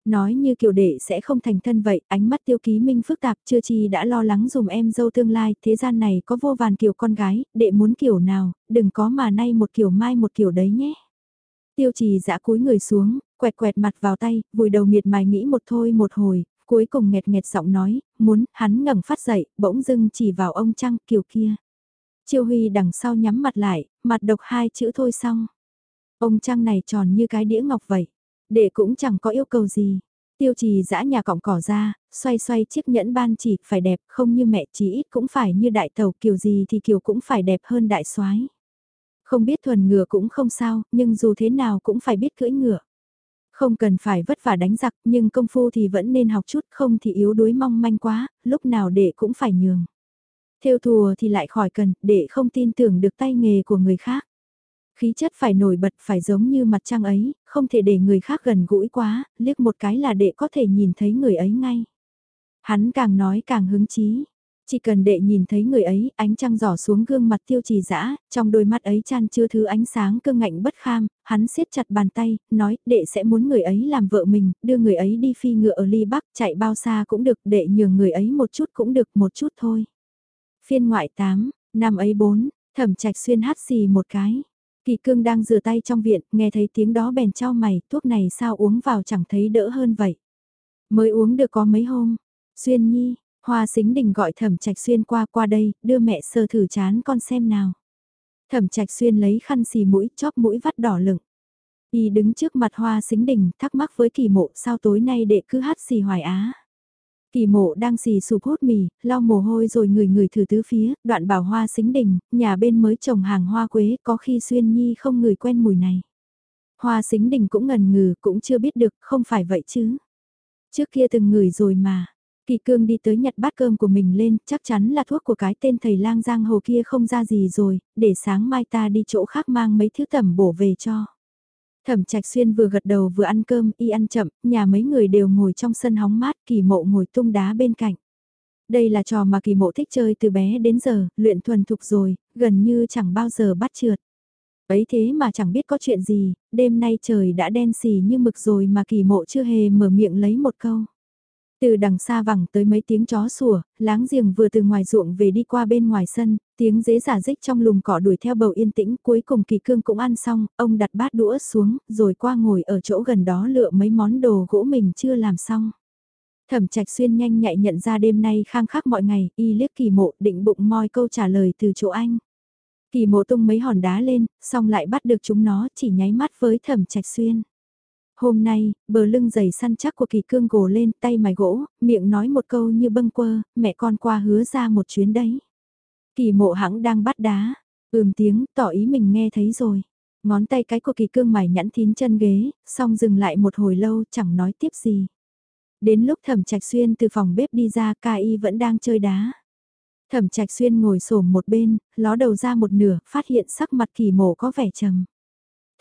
Nói như kiểu đệ sẽ không thành thân vậy, ánh mắt tiêu ký minh phức tạp chưa chi đã lo lắng dùm em dâu tương lai, thế gian này có vô vàn kiểu con gái, đệ muốn kiểu nào, đừng có mà nay một kiểu mai một kiểu đấy nhé. Tiêu trì dã cúi người xuống, quẹt quẹt mặt vào tay, vùi đầu miệt mài nghĩ một thôi một hồi, cuối cùng nghẹt nghẹt giọng nói, muốn, hắn ngẩng phát dậy, bỗng dưng chỉ vào ông Trăng kiểu kia. Chiêu Huy đằng sau nhắm mặt lại, mặt độc hai chữ thôi xong. Ông Trăng này tròn như cái đĩa ngọc vậy để cũng chẳng có yêu cầu gì. Tiêu trì giã nhà cọng cỏ ra, xoay xoay chiếc nhẫn ban chỉ phải đẹp không như mẹ chỉ ít cũng phải như đại tàu kiểu gì thì kiểu cũng phải đẹp hơn đại soái Không biết thuần ngựa cũng không sao, nhưng dù thế nào cũng phải biết cưỡi ngựa. Không cần phải vất vả đánh giặc nhưng công phu thì vẫn nên học chút không thì yếu đuối mong manh quá, lúc nào để cũng phải nhường. Theo thùa thì lại khỏi cần, để không tin tưởng được tay nghề của người khác. Khí chất phải nổi bật phải giống như mặt trăng ấy, không thể để người khác gần gũi quá, liếc một cái là đệ có thể nhìn thấy người ấy ngay. Hắn càng nói càng hứng chí. Chỉ cần đệ nhìn thấy người ấy, ánh trăng giỏ xuống gương mặt tiêu trì dã trong đôi mắt ấy chan chưa thứ ánh sáng cương ngạnh bất kham, hắn siết chặt bàn tay, nói đệ sẽ muốn người ấy làm vợ mình, đưa người ấy đi phi ngựa ở ly bắc, chạy bao xa cũng được, đệ nhường người ấy một chút cũng được, một chút thôi. Phiên ngoại 8, năm ấy 4, thẩm trạch xuyên hát xì một cái. Kỳ cương đang rửa tay trong viện, nghe thấy tiếng đó bèn trao mày, thuốc này sao uống vào chẳng thấy đỡ hơn vậy. Mới uống được có mấy hôm. Xuyên nhi, hoa xính đình gọi thẩm trạch xuyên qua qua đây, đưa mẹ sơ thử chán con xem nào. Thẩm trạch xuyên lấy khăn xì mũi, chóp mũi vắt đỏ lửng. Y đứng trước mặt hoa xính đình, thắc mắc với kỳ mộ sao tối nay đệ cứ hát xì hoài á. Kỳ mộ đang xì sụp hút mì, lau mồ hôi rồi người người thử tứ phía, đoạn bảo hoa xính đình, nhà bên mới trồng hàng hoa quế, có khi xuyên nhi không người quen mùi này. Hoa xính đình cũng ngần ngừ, cũng chưa biết được, không phải vậy chứ. Trước kia từng người rồi mà. Kỳ cương đi tới nhặt bát cơm của mình lên, chắc chắn là thuốc của cái tên thầy lang giang hồ kia không ra gì rồi, để sáng mai ta đi chỗ khác mang mấy thứ tẩm bổ về cho. Thẩm Trạch Xuyên vừa gật đầu vừa ăn cơm, y ăn chậm, nhà mấy người đều ngồi trong sân hóng mát, kỳ mộ ngồi tung đá bên cạnh. Đây là trò mà kỳ mộ thích chơi từ bé đến giờ, luyện thuần thục rồi, gần như chẳng bao giờ bắt trượt. Ấy thế mà chẳng biết có chuyện gì, đêm nay trời đã đen xì như mực rồi mà kỳ mộ chưa hề mở miệng lấy một câu. Từ đằng xa vẳng tới mấy tiếng chó sủa, láng giềng vừa từ ngoài ruộng về đi qua bên ngoài sân, tiếng dế giả dích trong lùm cỏ đuổi theo bầu yên tĩnh, cuối cùng kỳ cương cũng ăn xong, ông đặt bát đũa xuống, rồi qua ngồi ở chỗ gần đó lựa mấy món đồ gỗ mình chưa làm xong. Thẩm trạch xuyên nhanh nhạy nhận ra đêm nay khang khắc mọi ngày, y liếc kỳ mộ định bụng moi câu trả lời từ chỗ anh. Kỳ mộ tung mấy hòn đá lên, xong lại bắt được chúng nó, chỉ nháy mắt với thẩm trạch xuyên. Hôm nay, bờ lưng dày săn chắc của kỳ cương gồ lên tay mài gỗ, miệng nói một câu như bâng quơ, mẹ con qua hứa ra một chuyến đấy. Kỳ mộ hãng đang bắt đá, ừm tiếng, tỏ ý mình nghe thấy rồi. Ngón tay cái của kỳ cương mài nhẵn thín chân ghế, xong dừng lại một hồi lâu chẳng nói tiếp gì. Đến lúc thẩm trạch xuyên từ phòng bếp đi ra ca y vẫn đang chơi đá. Thẩm trạch xuyên ngồi xổm một bên, ló đầu ra một nửa, phát hiện sắc mặt kỳ mộ có vẻ trầm.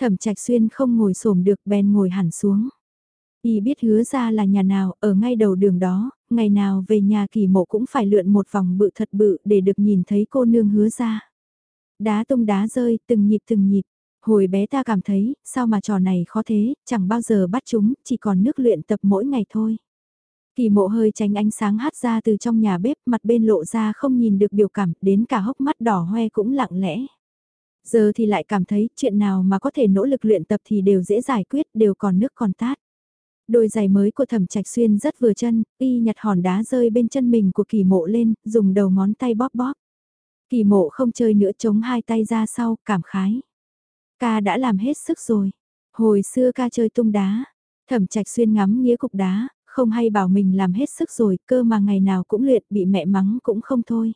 Thẩm trạch xuyên không ngồi xổm được bèn ngồi hẳn xuống. Y biết hứa ra là nhà nào, ở ngay đầu đường đó, ngày nào về nhà kỳ mộ cũng phải lượn một vòng bự thật bự để được nhìn thấy cô nương hứa ra. Đá tung đá rơi, từng nhịp từng nhịp. Hồi bé ta cảm thấy, sao mà trò này khó thế, chẳng bao giờ bắt chúng, chỉ còn nước luyện tập mỗi ngày thôi. Kỳ mộ hơi tránh ánh sáng hát ra từ trong nhà bếp, mặt bên lộ ra không nhìn được biểu cảm, đến cả hốc mắt đỏ hoe cũng lặng lẽ. Giờ thì lại cảm thấy chuyện nào mà có thể nỗ lực luyện tập thì đều dễ giải quyết, đều còn nước còn tát. Đôi giày mới của thẩm trạch xuyên rất vừa chân, y nhặt hòn đá rơi bên chân mình của kỳ mộ lên, dùng đầu ngón tay bóp bóp. Kỳ mộ không chơi nữa chống hai tay ra sau, cảm khái. Ca đã làm hết sức rồi. Hồi xưa ca chơi tung đá, thẩm trạch xuyên ngắm nghĩa cục đá, không hay bảo mình làm hết sức rồi, cơ mà ngày nào cũng luyện bị mẹ mắng cũng không thôi.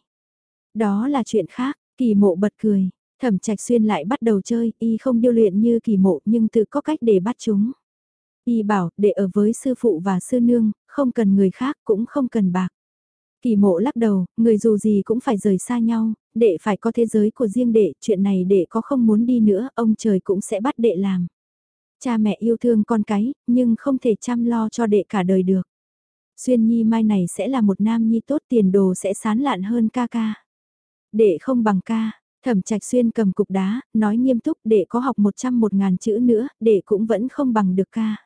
Đó là chuyện khác, kỳ mộ bật cười, Thẩm Trạch Xuyên lại bắt đầu chơi, y không điêu luyện như kỳ mộ nhưng tự có cách để bắt chúng. Y bảo, để ở với sư phụ và sư nương, không cần người khác cũng không cần bạc. Kỳ mộ lắc đầu, người dù gì cũng phải rời xa nhau, đệ phải có thế giới của riêng đệ, chuyện này đệ có không muốn đi nữa, ông trời cũng sẽ bắt đệ làm. Cha mẹ yêu thương con cái, nhưng không thể chăm lo cho đệ cả đời được. Xuyên nhi mai này sẽ là một nam nhi tốt tiền đồ sẽ sán lạn hơn ca ca. Đệ không bằng ca, Thẩm Trạch Xuyên cầm cục đá, nói nghiêm túc để có học 100 một ngàn chữ nữa, để cũng vẫn không bằng được ca.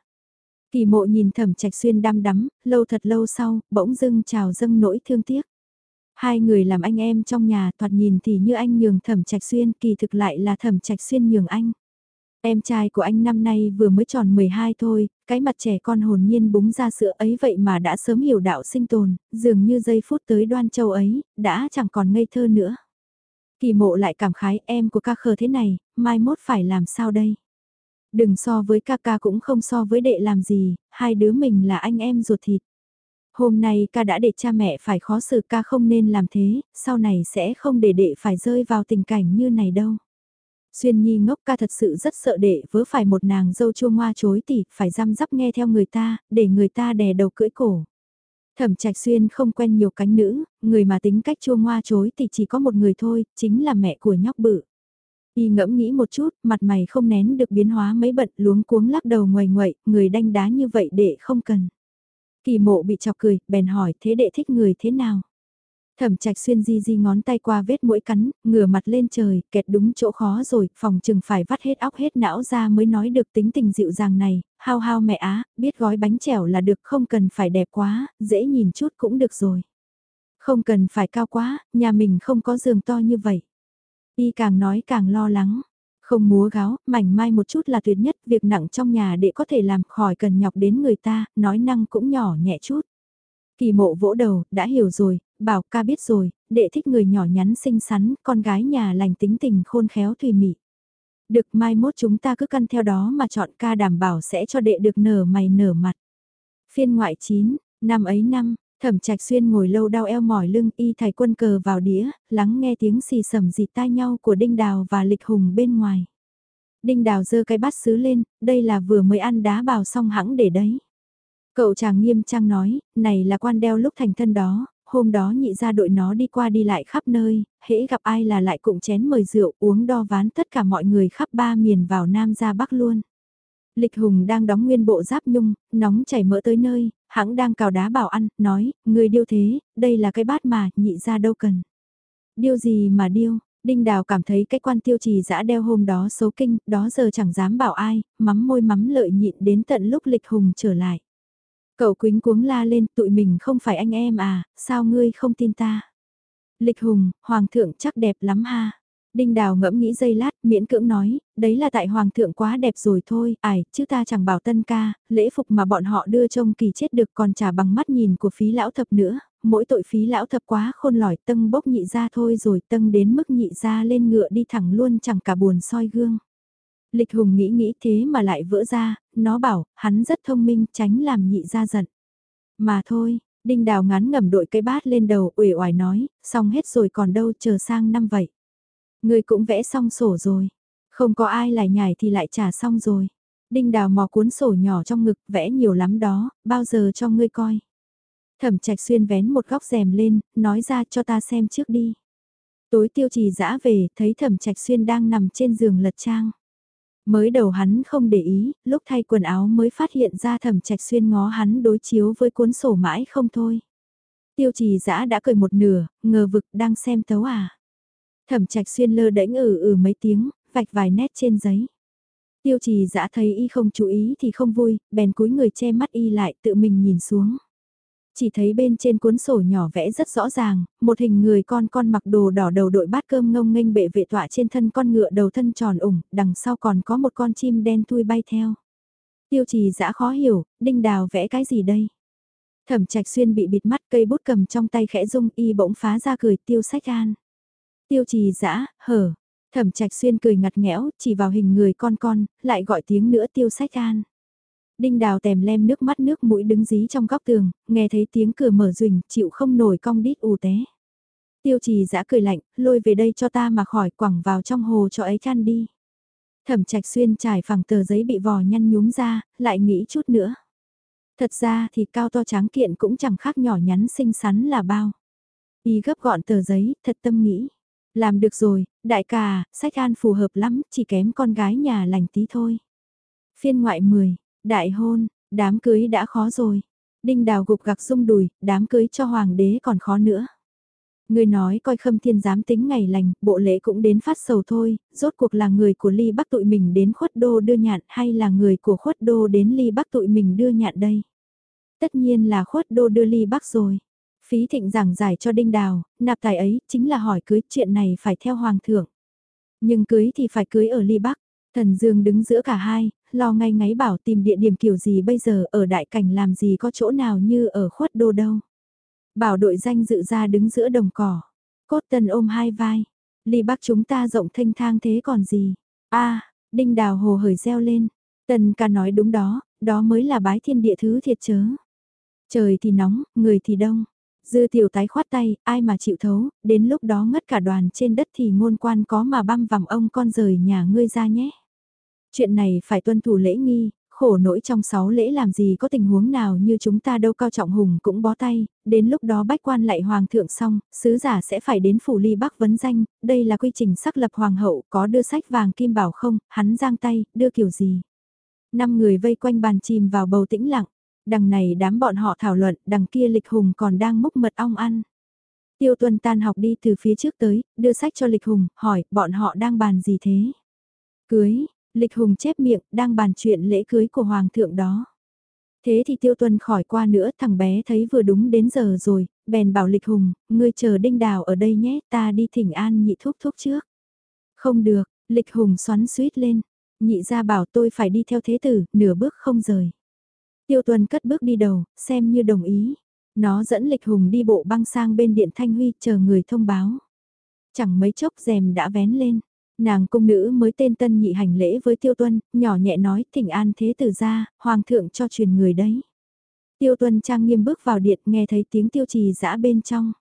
Kỳ mộ nhìn Thẩm Trạch Xuyên đăm đắm, lâu thật lâu sau, bỗng dưng trào dâng nỗi thương tiếc. Hai người làm anh em trong nhà thoạt nhìn thì như anh nhường Thẩm Trạch Xuyên, kỳ thực lại là Thẩm Trạch Xuyên nhường anh. Em trai của anh năm nay vừa mới tròn 12 thôi, cái mặt trẻ con hồn nhiên búng ra sữa ấy vậy mà đã sớm hiểu đạo sinh tồn, dường như giây phút tới đoan châu ấy, đã chẳng còn ngây thơ nữa. Kỳ mộ lại cảm khái em của ca khờ thế này, mai mốt phải làm sao đây? Đừng so với ca ca cũng không so với đệ làm gì, hai đứa mình là anh em ruột thịt. Hôm nay ca đã để cha mẹ phải khó xử ca không nên làm thế, sau này sẽ không để đệ phải rơi vào tình cảnh như này đâu. Xuyên Nhi ngốc ca thật sự rất sợ đệ vớ phải một nàng dâu chua ngoa chối tỉ, phải răm rắp nghe theo người ta, để người ta đè đầu cưỡi cổ. Thẩm Trạch Xuyên không quen nhiều cánh nữ, người mà tính cách chua ngoa chối thì chỉ có một người thôi, chính là mẹ của nhóc bự. Y ngẫm nghĩ một chút, mặt mày không nén được biến hóa mấy bận luống cuống lắc đầu ngoài ngoậy, người đanh đá như vậy để không cần. Kỳ mộ bị chọc cười, bèn hỏi thế đệ thích người thế nào? Thẩm trạch xuyên di di ngón tay qua vết mũi cắn, ngửa mặt lên trời, kẹt đúng chỗ khó rồi, phòng chừng phải vắt hết óc hết não ra mới nói được tính tình dịu dàng này, hao hao mẹ á, biết gói bánh chèo là được không cần phải đẹp quá, dễ nhìn chút cũng được rồi. Không cần phải cao quá, nhà mình không có giường to như vậy. Y càng nói càng lo lắng. Không múa gáo, mảnh mai một chút là tuyệt nhất, việc nặng trong nhà để có thể làm khỏi cần nhọc đến người ta, nói năng cũng nhỏ nhẹ chút. Kỳ mộ vỗ đầu, đã hiểu rồi, bảo ca biết rồi, đệ thích người nhỏ nhắn xinh xắn, con gái nhà lành tính tình khôn khéo thùy mị. Được mai mốt chúng ta cứ căn theo đó mà chọn ca đảm bảo sẽ cho đệ được nở mày nở mặt. Phiên ngoại 9, năm ấy năm, thẩm trạch xuyên ngồi lâu đau eo mỏi lưng y thầy quân cờ vào đĩa, lắng nghe tiếng xì sầm dịt tai nhau của Đinh Đào và Lịch Hùng bên ngoài. Đinh Đào giơ cái bát sứ lên, đây là vừa mới ăn đá bào xong hãng để đấy. Cậu chàng nghiêm trang nói, này là quan đeo lúc thành thân đó, hôm đó nhị ra đội nó đi qua đi lại khắp nơi, hễ gặp ai là lại cụng chén mời rượu uống đo ván tất cả mọi người khắp ba miền vào Nam ra Bắc luôn. Lịch Hùng đang đóng nguyên bộ giáp nhung, nóng chảy mỡ tới nơi, hãng đang cào đá bảo ăn, nói, người điêu thế, đây là cái bát mà, nhị ra đâu cần. Điêu gì mà điêu, Đinh Đào cảm thấy cái quan tiêu trì giã đeo hôm đó xấu kinh, đó giờ chẳng dám bảo ai, mắm môi mắm lợi nhịn đến tận lúc Lịch Hùng trở lại. Cậu quính cuống la lên, tụi mình không phải anh em à, sao ngươi không tin ta? Lịch Hùng, Hoàng thượng chắc đẹp lắm ha. Đinh Đào ngẫm nghĩ giây lát, miễn cưỡng nói, đấy là tại Hoàng thượng quá đẹp rồi thôi, ải, chứ ta chẳng bảo tân ca, lễ phục mà bọn họ đưa trông kỳ chết được còn trả bằng mắt nhìn của phí lão thập nữa, mỗi tội phí lão thập quá khôn lỏi tân bốc nhị ra thôi rồi tân đến mức nhị ra lên ngựa đi thẳng luôn chẳng cả buồn soi gương. Lịch Hùng nghĩ nghĩ thế mà lại vỡ ra, nó bảo, hắn rất thông minh, tránh làm nhị ra giận. Mà thôi, Đinh Đào ngắn ngẩm đội cái bát lên đầu, uể oải nói, xong hết rồi còn đâu chờ sang năm vậy. Người cũng vẽ xong sổ rồi, không có ai lại nhảy thì lại trả xong rồi. Đinh Đào mò cuốn sổ nhỏ trong ngực, vẽ nhiều lắm đó, bao giờ cho ngươi coi. Thẩm trạch xuyên vén một góc rèm lên, nói ra cho ta xem trước đi. Tối tiêu trì dã về, thấy thẩm trạch xuyên đang nằm trên giường lật trang. Mới đầu hắn không để ý, lúc thay quần áo mới phát hiện ra thẩm trạch xuyên ngó hắn đối chiếu với cuốn sổ mãi không thôi. Tiêu trì dã đã cười một nửa, ngờ vực đang xem tấu à. Thẩm trạch xuyên lơ đễnh ừ ừ mấy tiếng, vạch vài nét trên giấy. Tiêu trì dã thấy y không chú ý thì không vui, bèn cúi người che mắt y lại tự mình nhìn xuống. Chỉ thấy bên trên cuốn sổ nhỏ vẽ rất rõ ràng, một hình người con con mặc đồ đỏ đầu đội bát cơm ngông nghênh bệ vệ tọa trên thân con ngựa đầu thân tròn ủng, đằng sau còn có một con chim đen thui bay theo. Tiêu trì dã khó hiểu, đinh đào vẽ cái gì đây? Thẩm trạch xuyên bị bịt mắt cây bút cầm trong tay khẽ rung y bỗng phá ra cười tiêu sách an. Tiêu trì dã hở, thẩm trạch xuyên cười ngặt nghẽo, chỉ vào hình người con con, lại gọi tiếng nữa tiêu sách an. Đinh đào tèm lem nước mắt nước mũi đứng dí trong góc tường, nghe thấy tiếng cửa mở rình, chịu không nổi cong đít ù té. Tiêu trì giã cười lạnh, lôi về đây cho ta mà khỏi quẳng vào trong hồ cho ấy chăn đi. Thẩm trạch xuyên trải phẳng tờ giấy bị vò nhăn nhúm ra, lại nghĩ chút nữa. Thật ra thì cao to tráng kiện cũng chẳng khác nhỏ nhắn xinh xắn là bao. Y gấp gọn tờ giấy, thật tâm nghĩ. Làm được rồi, đại ca, sách an phù hợp lắm, chỉ kém con gái nhà lành tí thôi. Phiên ngoại 10, Đại hôn, đám cưới đã khó rồi. Đinh đào gục gặc rung đùi, đám cưới cho hoàng đế còn khó nữa. Người nói coi khâm thiên dám tính ngày lành, bộ lễ cũng đến phát sầu thôi, rốt cuộc là người của ly bắc tụi mình đến khuất đô đưa nhạn hay là người của khuất đô đến ly bắc tụi mình đưa nhạn đây. Tất nhiên là khuất đô đưa ly bắc rồi. Phí thịnh giảng giải cho đinh đào, nạp tài ấy chính là hỏi cưới chuyện này phải theo hoàng thượng. Nhưng cưới thì phải cưới ở ly bắc, thần dương đứng giữa cả hai, lo ngay ngáy bảo tìm địa điểm kiểu gì bây giờ ở đại cảnh làm gì có chỗ nào như ở khuất đô đâu. Bảo đội danh dự ra đứng giữa đồng cỏ, cốt tần ôm hai vai, ly bắc chúng ta rộng thanh thang thế còn gì. a đinh đào hồ hởi reo lên, tần ca nói đúng đó, đó mới là bái thiên địa thứ thiệt chớ. Trời thì nóng, người thì đông. Dư tiểu tái khoát tay, ai mà chịu thấu, đến lúc đó ngất cả đoàn trên đất thì ngôn quan có mà băm vằm ông con rời nhà ngươi ra nhé. Chuyện này phải tuân thủ lễ nghi, khổ nỗi trong sáu lễ làm gì có tình huống nào như chúng ta đâu cao trọng hùng cũng bó tay, đến lúc đó bách quan lại hoàng thượng xong, sứ giả sẽ phải đến phủ ly bắc vấn danh, đây là quy trình xác lập hoàng hậu, có đưa sách vàng kim bảo không, hắn giang tay, đưa kiểu gì. Năm người vây quanh bàn chìm vào bầu tĩnh lặng, đằng này đám bọn họ thảo luận, đằng kia lịch hùng còn đang múc mật ong ăn. Tiêu tuân tan học đi từ phía trước tới, đưa sách cho lịch hùng, hỏi, bọn họ đang bàn gì thế? Cưới, Lịch Hùng chép miệng, đang bàn chuyện lễ cưới của Hoàng thượng đó. Thế thì Tiêu Tuân khỏi qua nữa, thằng bé thấy vừa đúng đến giờ rồi, bèn bảo Lịch Hùng, ngươi chờ Đinh Đào ở đây nhé, ta đi thỉnh an nhị thúc thúc trước. Không được, Lịch Hùng xoắn suýt lên, nhị ra bảo tôi phải đi theo thế tử, nửa bước không rời. Tiêu Tuân cất bước đi đầu, xem như đồng ý. Nó dẫn Lịch Hùng đi bộ băng sang bên điện Thanh Huy chờ người thông báo. Chẳng mấy chốc rèm đã vén lên. Nàng cung nữ mới tên tân nhị hành lễ với tiêu tuân, nhỏ nhẹ nói thỉnh an thế tử ra, hoàng thượng cho truyền người đấy. Tiêu tuân trang nghiêm bước vào điện nghe thấy tiếng tiêu trì dã bên trong.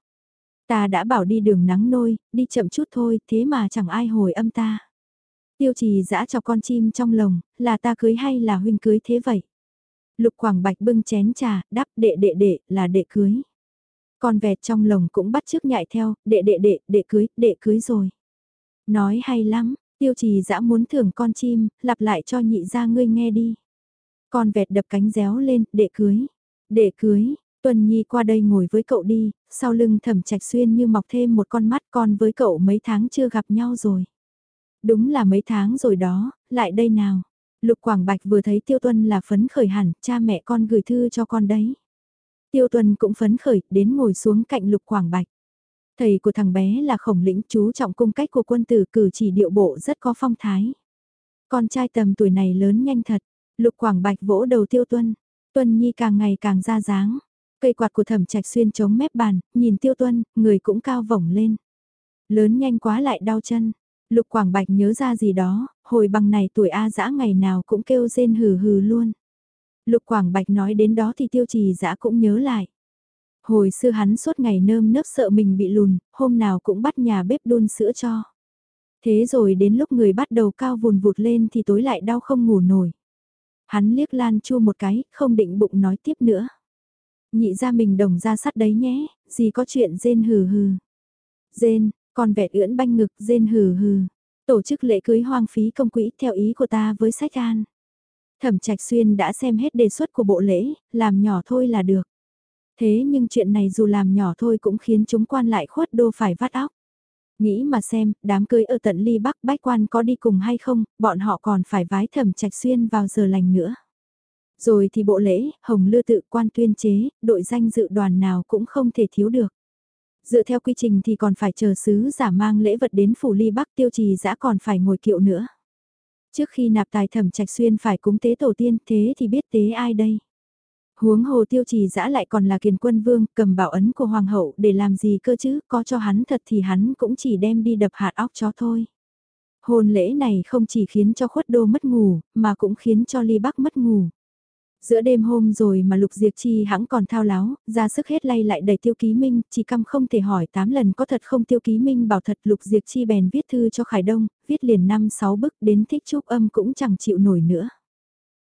Ta đã bảo đi đường nắng nôi, đi chậm chút thôi, thế mà chẳng ai hồi âm ta. Tiêu trì dã cho con chim trong lồng, là ta cưới hay là huynh cưới thế vậy? Lục Quảng Bạch bưng chén trà, đắp đệ đệ đệ, là đệ cưới. Con vẹt trong lồng cũng bắt trước nhại theo, đệ đệ đệ, đệ cưới, đệ cưới rồi. Nói hay lắm, tiêu trì dã muốn thưởng con chim, lặp lại cho nhị ra ngươi nghe đi. Con vẹt đập cánh réo lên, để cưới. Để cưới, Tuần Nhi qua đây ngồi với cậu đi, sau lưng thẩm trạch xuyên như mọc thêm một con mắt con với cậu mấy tháng chưa gặp nhau rồi. Đúng là mấy tháng rồi đó, lại đây nào. Lục Quảng Bạch vừa thấy Tiêu Tuân là phấn khởi hẳn, cha mẹ con gửi thư cho con đấy. Tiêu Tuân cũng phấn khởi, đến ngồi xuống cạnh Lục Quảng Bạch. Thầy của thằng bé là khổng lĩnh chú trọng cung cách của quân tử cử chỉ điệu bộ rất có phong thái. Con trai tầm tuổi này lớn nhanh thật, lục quảng bạch vỗ đầu tiêu tuân, tuân nhi càng ngày càng ra dáng. Cây quạt của thẩm trạch xuyên chống mép bàn, nhìn tiêu tuân, người cũng cao vổng lên. Lớn nhanh quá lại đau chân. Lục Quảng Bạch nhớ ra gì đó, hồi bằng này tuổi A dã ngày nào cũng kêu rên hừ hừ luôn. Lục Quảng Bạch nói đến đó thì tiêu trì dã cũng nhớ lại. Hồi xưa hắn suốt ngày nơm nớp sợ mình bị lùn, hôm nào cũng bắt nhà bếp đun sữa cho. Thế rồi đến lúc người bắt đầu cao vùn vụt lên thì tối lại đau không ngủ nổi. Hắn liếc Lan Chu một cái, không định bụng nói tiếp nữa. Nhị ra mình đồng ra sắt đấy nhé, gì có chuyện rên hừ hừ. Rên, con vẹt ưỡn banh ngực rên hừ hừ. Tổ chức lễ cưới hoang phí công quỹ theo ý của ta với sách an. Thẩm Trạch Xuyên đã xem hết đề xuất của bộ lễ, làm nhỏ thôi là được. Thế nhưng chuyện này dù làm nhỏ thôi cũng khiến chúng quan lại khuất đô phải vắt óc. Nghĩ mà xem, đám cưới ở tận ly bắc bách quan có đi cùng hay không, bọn họ còn phải vái thẩm trạch xuyên vào giờ lành nữa. Rồi thì bộ lễ, hồng lưa tự quan tuyên chế, đội danh dự đoàn nào cũng không thể thiếu được. Dựa theo quy trình thì còn phải chờ sứ giả mang lễ vật đến phủ ly bắc tiêu trì dã còn phải ngồi kiệu nữa. Trước khi nạp tài thẩm trạch xuyên phải cúng tế tổ tiên thế thì biết tế ai đây? Huống hồ tiêu trì dã lại còn là kiền quân vương, cầm bảo ấn của hoàng hậu để làm gì cơ chứ, có cho hắn thật thì hắn cũng chỉ đem đi đập hạt óc chó thôi. Hôn lễ này không chỉ khiến cho khuất đô mất ngủ, mà cũng khiến cho ly bắc mất ngủ. Giữa đêm hôm rồi mà Lục Diệp Chi hãng còn thao láo, ra sức hết lay lại đầy tiêu ký minh, chỉ căm không thể hỏi 8 lần có thật không tiêu ký minh bảo thật Lục Diệp Chi bèn viết thư cho Khải Đông, viết liền 5-6 bức đến thích trúc âm cũng chẳng chịu nổi nữa.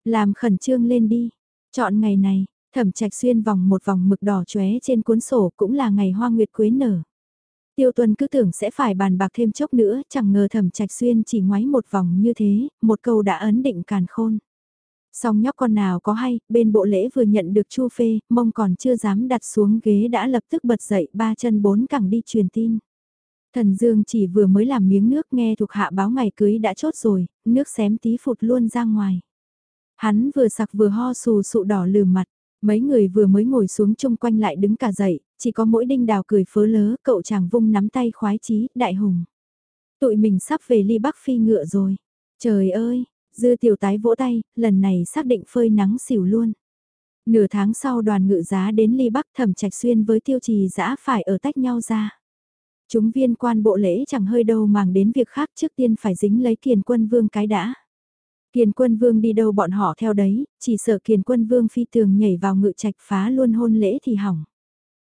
Làm khẩn trương lên đi, Chọn ngày này, thẩm trạch xuyên vòng một vòng mực đỏ chóe trên cuốn sổ cũng là ngày hoa nguyệt quế nở. Tiêu tuần cứ tưởng sẽ phải bàn bạc thêm chốc nữa, chẳng ngờ thẩm trạch xuyên chỉ ngoáy một vòng như thế, một câu đã ấn định càn khôn. Song nhóc con nào có hay, bên bộ lễ vừa nhận được chu phê, mông còn chưa dám đặt xuống ghế đã lập tức bật dậy ba chân bốn cẳng đi truyền tin. Thần Dương chỉ vừa mới làm miếng nước nghe thuộc hạ báo ngày cưới đã chốt rồi, nước xém tí phụt luôn ra ngoài. Hắn vừa sặc vừa ho sù sụ đỏ lừ mặt, mấy người vừa mới ngồi xuống chung quanh lại đứng cả dậy, chỉ có mỗi đinh đào cười phớ lớ, cậu chàng vung nắm tay khoái chí, đại hùng. Tụi mình sắp về ly bắc phi ngựa rồi. Trời ơi, dư tiểu tái vỗ tay, lần này xác định phơi nắng xỉu luôn. Nửa tháng sau đoàn ngự giá đến ly bắc thẩm trạch xuyên với tiêu trì giã phải ở tách nhau ra. Chúng viên quan bộ lễ chẳng hơi đâu màng đến việc khác trước tiên phải dính lấy kiền quân vương cái đã. Kiền quân vương đi đâu bọn họ theo đấy, chỉ sợ kiền quân vương phi tường nhảy vào ngự trạch phá luôn hôn lễ thì hỏng.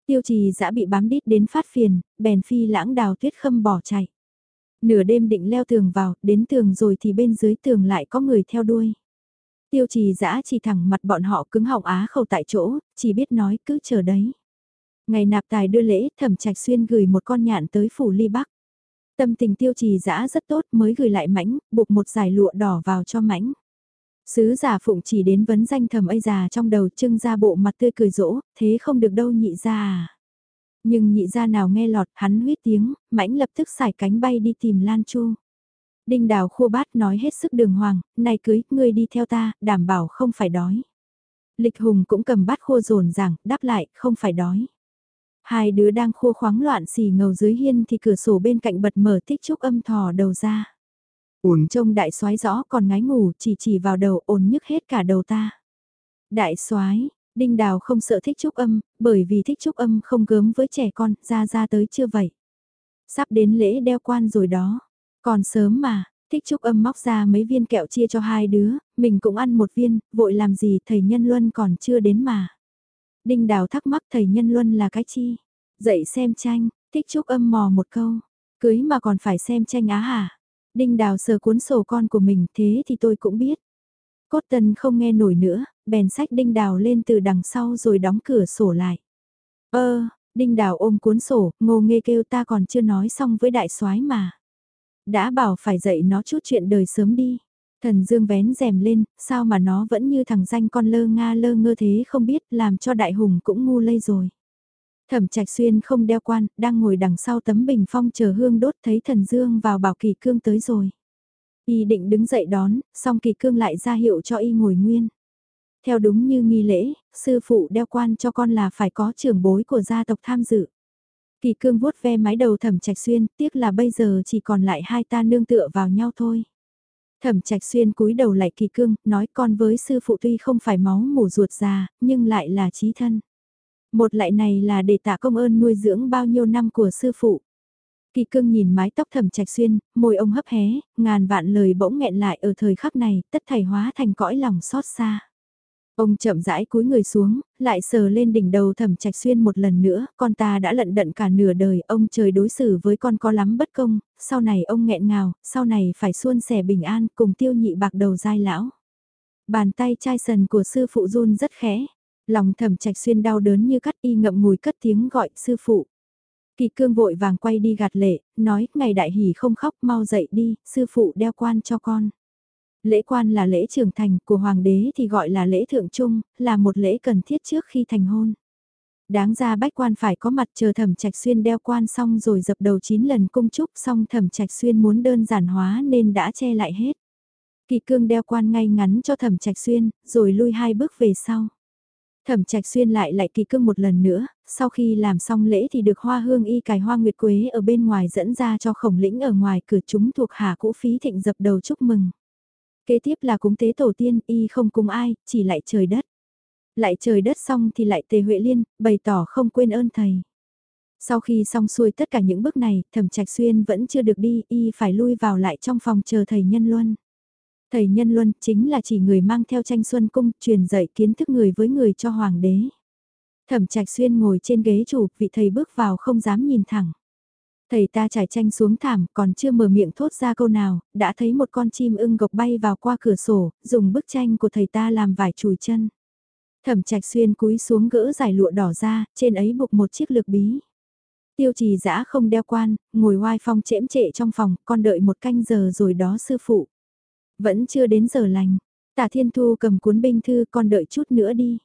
Tiêu trì dã bị bám đít đến phát phiền, bèn phi lãng đào tuyết khâm bỏ chạy. Nửa đêm định leo tường vào, đến tường rồi thì bên dưới tường lại có người theo đuôi. Tiêu trì dã chỉ thẳng mặt bọn họ cứng họng á khẩu tại chỗ, chỉ biết nói cứ chờ đấy. Ngày nạp tài đưa lễ, thẩm trạch xuyên gửi một con nhạn tới phủ ly bắc. Tâm tình tiêu trì dã rất tốt mới gửi lại mãnh, buộc một giải lụa đỏ vào cho mãnh. Sứ giả phụng chỉ đến vấn danh thầm ây già trong đầu trưng ra bộ mặt tươi cười rỗ, thế không được đâu nhị ra à. Nhưng nhị ra nào nghe lọt hắn huyết tiếng, mãnh lập tức xài cánh bay đi tìm Lan Chu. Đinh đào khô bát nói hết sức đường hoàng, này cưới, ngươi đi theo ta, đảm bảo không phải đói. Lịch hùng cũng cầm bát khô rồn rằng, đáp lại, không phải đói. Hai đứa đang khô khoáng loạn xì ngầu dưới hiên thì cửa sổ bên cạnh bật mở tích trúc âm thò đầu ra. Ổn trông đại soái rõ còn ngái ngủ chỉ chỉ vào đầu ổn nhức hết cả đầu ta. Đại soái Đinh Đào không sợ thích trúc âm, bởi vì thích trúc âm không gớm với trẻ con, ra ra tới chưa vậy. Sắp đến lễ đeo quan rồi đó. Còn sớm mà, thích trúc âm móc ra mấy viên kẹo chia cho hai đứa, mình cũng ăn một viên, vội làm gì thầy Nhân Luân còn chưa đến mà. Đinh Đào thắc mắc thầy Nhân Luân là cái chi? Dậy xem tranh, thích trúc âm mò một câu. Cưới mà còn phải xem tranh á hả? Đinh Đào sờ cuốn sổ con của mình thế thì tôi cũng biết. Cốt tần không nghe nổi nữa, bèn sách Đinh Đào lên từ đằng sau rồi đóng cửa sổ lại. Ơ, Đinh Đào ôm cuốn sổ, ngô nghê kêu ta còn chưa nói xong với đại soái mà. Đã bảo phải dạy nó chút chuyện đời sớm đi. Thần Dương vén rèm lên, sao mà nó vẫn như thằng danh con lơ nga lơ ngơ thế không biết làm cho đại hùng cũng ngu lây rồi. Thẩm Trạch Xuyên không đeo quan, đang ngồi đằng sau tấm bình phong chờ hương đốt thấy Thần Dương vào bảo kỳ cương tới rồi. Y định đứng dậy đón, song kỳ cương lại ra hiệu cho y ngồi nguyên. Theo đúng như nghi lễ, sư phụ đeo quan cho con là phải có trưởng bối của gia tộc tham dự. Kỳ cương vuốt ve mái đầu thẩm trạch xuyên, tiếc là bây giờ chỉ còn lại hai ta nương tựa vào nhau thôi. Thẩm trạch xuyên cúi đầu lại kỳ cương, nói con với sư phụ tuy không phải máu mủ ruột già, nhưng lại là trí thân. Một lại này là để tạ công ơn nuôi dưỡng bao nhiêu năm của sư phụ. Kỳ cương nhìn mái tóc thẩm trạch xuyên, môi ông hấp hé, ngàn vạn lời bỗng nghẹn lại ở thời khắc này, tất thảy hóa thành cõi lòng xót xa. Ông chậm rãi cúi người xuống, lại sờ lên đỉnh đầu thẩm trạch xuyên một lần nữa, con ta đã lận đận cả nửa đời, ông trời đối xử với con có lắm bất công, sau này ông nghẹn ngào, sau này phải xuôn sẻ bình an cùng tiêu nhị bạc đầu dai lão. Bàn tay chai sần của sư phụ run rất khẽ, lòng thẩm trạch xuyên đau đớn như cắt y ngậm ngùi cất tiếng gọi sư phụ. Kỳ cương vội vàng quay đi gạt lệ, nói, ngày đại hỉ không khóc mau dậy đi, sư phụ đeo quan cho con. Lễ quan là lễ trưởng thành của hoàng đế thì gọi là lễ thượng trung, là một lễ cần thiết trước khi thành hôn. Đáng ra bách quan phải có mặt chờ thẩm trạch xuyên đeo quan xong rồi dập đầu 9 lần cung chúc xong thẩm trạch xuyên muốn đơn giản hóa nên đã che lại hết. Kỳ cương đeo quan ngay ngắn cho thẩm trạch xuyên, rồi lui hai bước về sau. Thẩm trạch xuyên lại lại kỳ cương một lần nữa, sau khi làm xong lễ thì được hoa hương y cài hoa nguyệt quế ở bên ngoài dẫn ra cho khổng lĩnh ở ngoài cửa chúng thuộc hạ cũ phí thịnh dập đầu chúc mừng. Kế tiếp là cúng tế tổ tiên, y không cúng ai, chỉ lại trời đất. Lại trời đất xong thì lại tề Huệ Liên, bày tỏ không quên ơn thầy. Sau khi xong xuôi tất cả những bước này, thẩm trạch xuyên vẫn chưa được đi, y phải lui vào lại trong phòng chờ thầy Nhân Luân. Thầy Nhân Luân chính là chỉ người mang theo tranh xuân cung, truyền dạy kiến thức người với người cho hoàng đế. Thẩm trạch xuyên ngồi trên ghế chủ, vị thầy bước vào không dám nhìn thẳng. Thầy ta trải tranh xuống thảm, còn chưa mở miệng thốt ra câu nào, đã thấy một con chim ưng gộc bay vào qua cửa sổ, dùng bức tranh của thầy ta làm vải chùi chân. Thẩm trạch xuyên cúi xuống gỡ giải lụa đỏ ra, trên ấy buộc một chiếc lược bí. Tiêu trì dã không đeo quan, ngồi oai phong chễm trệ trong phòng, con đợi một canh giờ rồi đó sư phụ. Vẫn chưa đến giờ lành, tả thiên thu cầm cuốn binh thư con đợi chút nữa đi.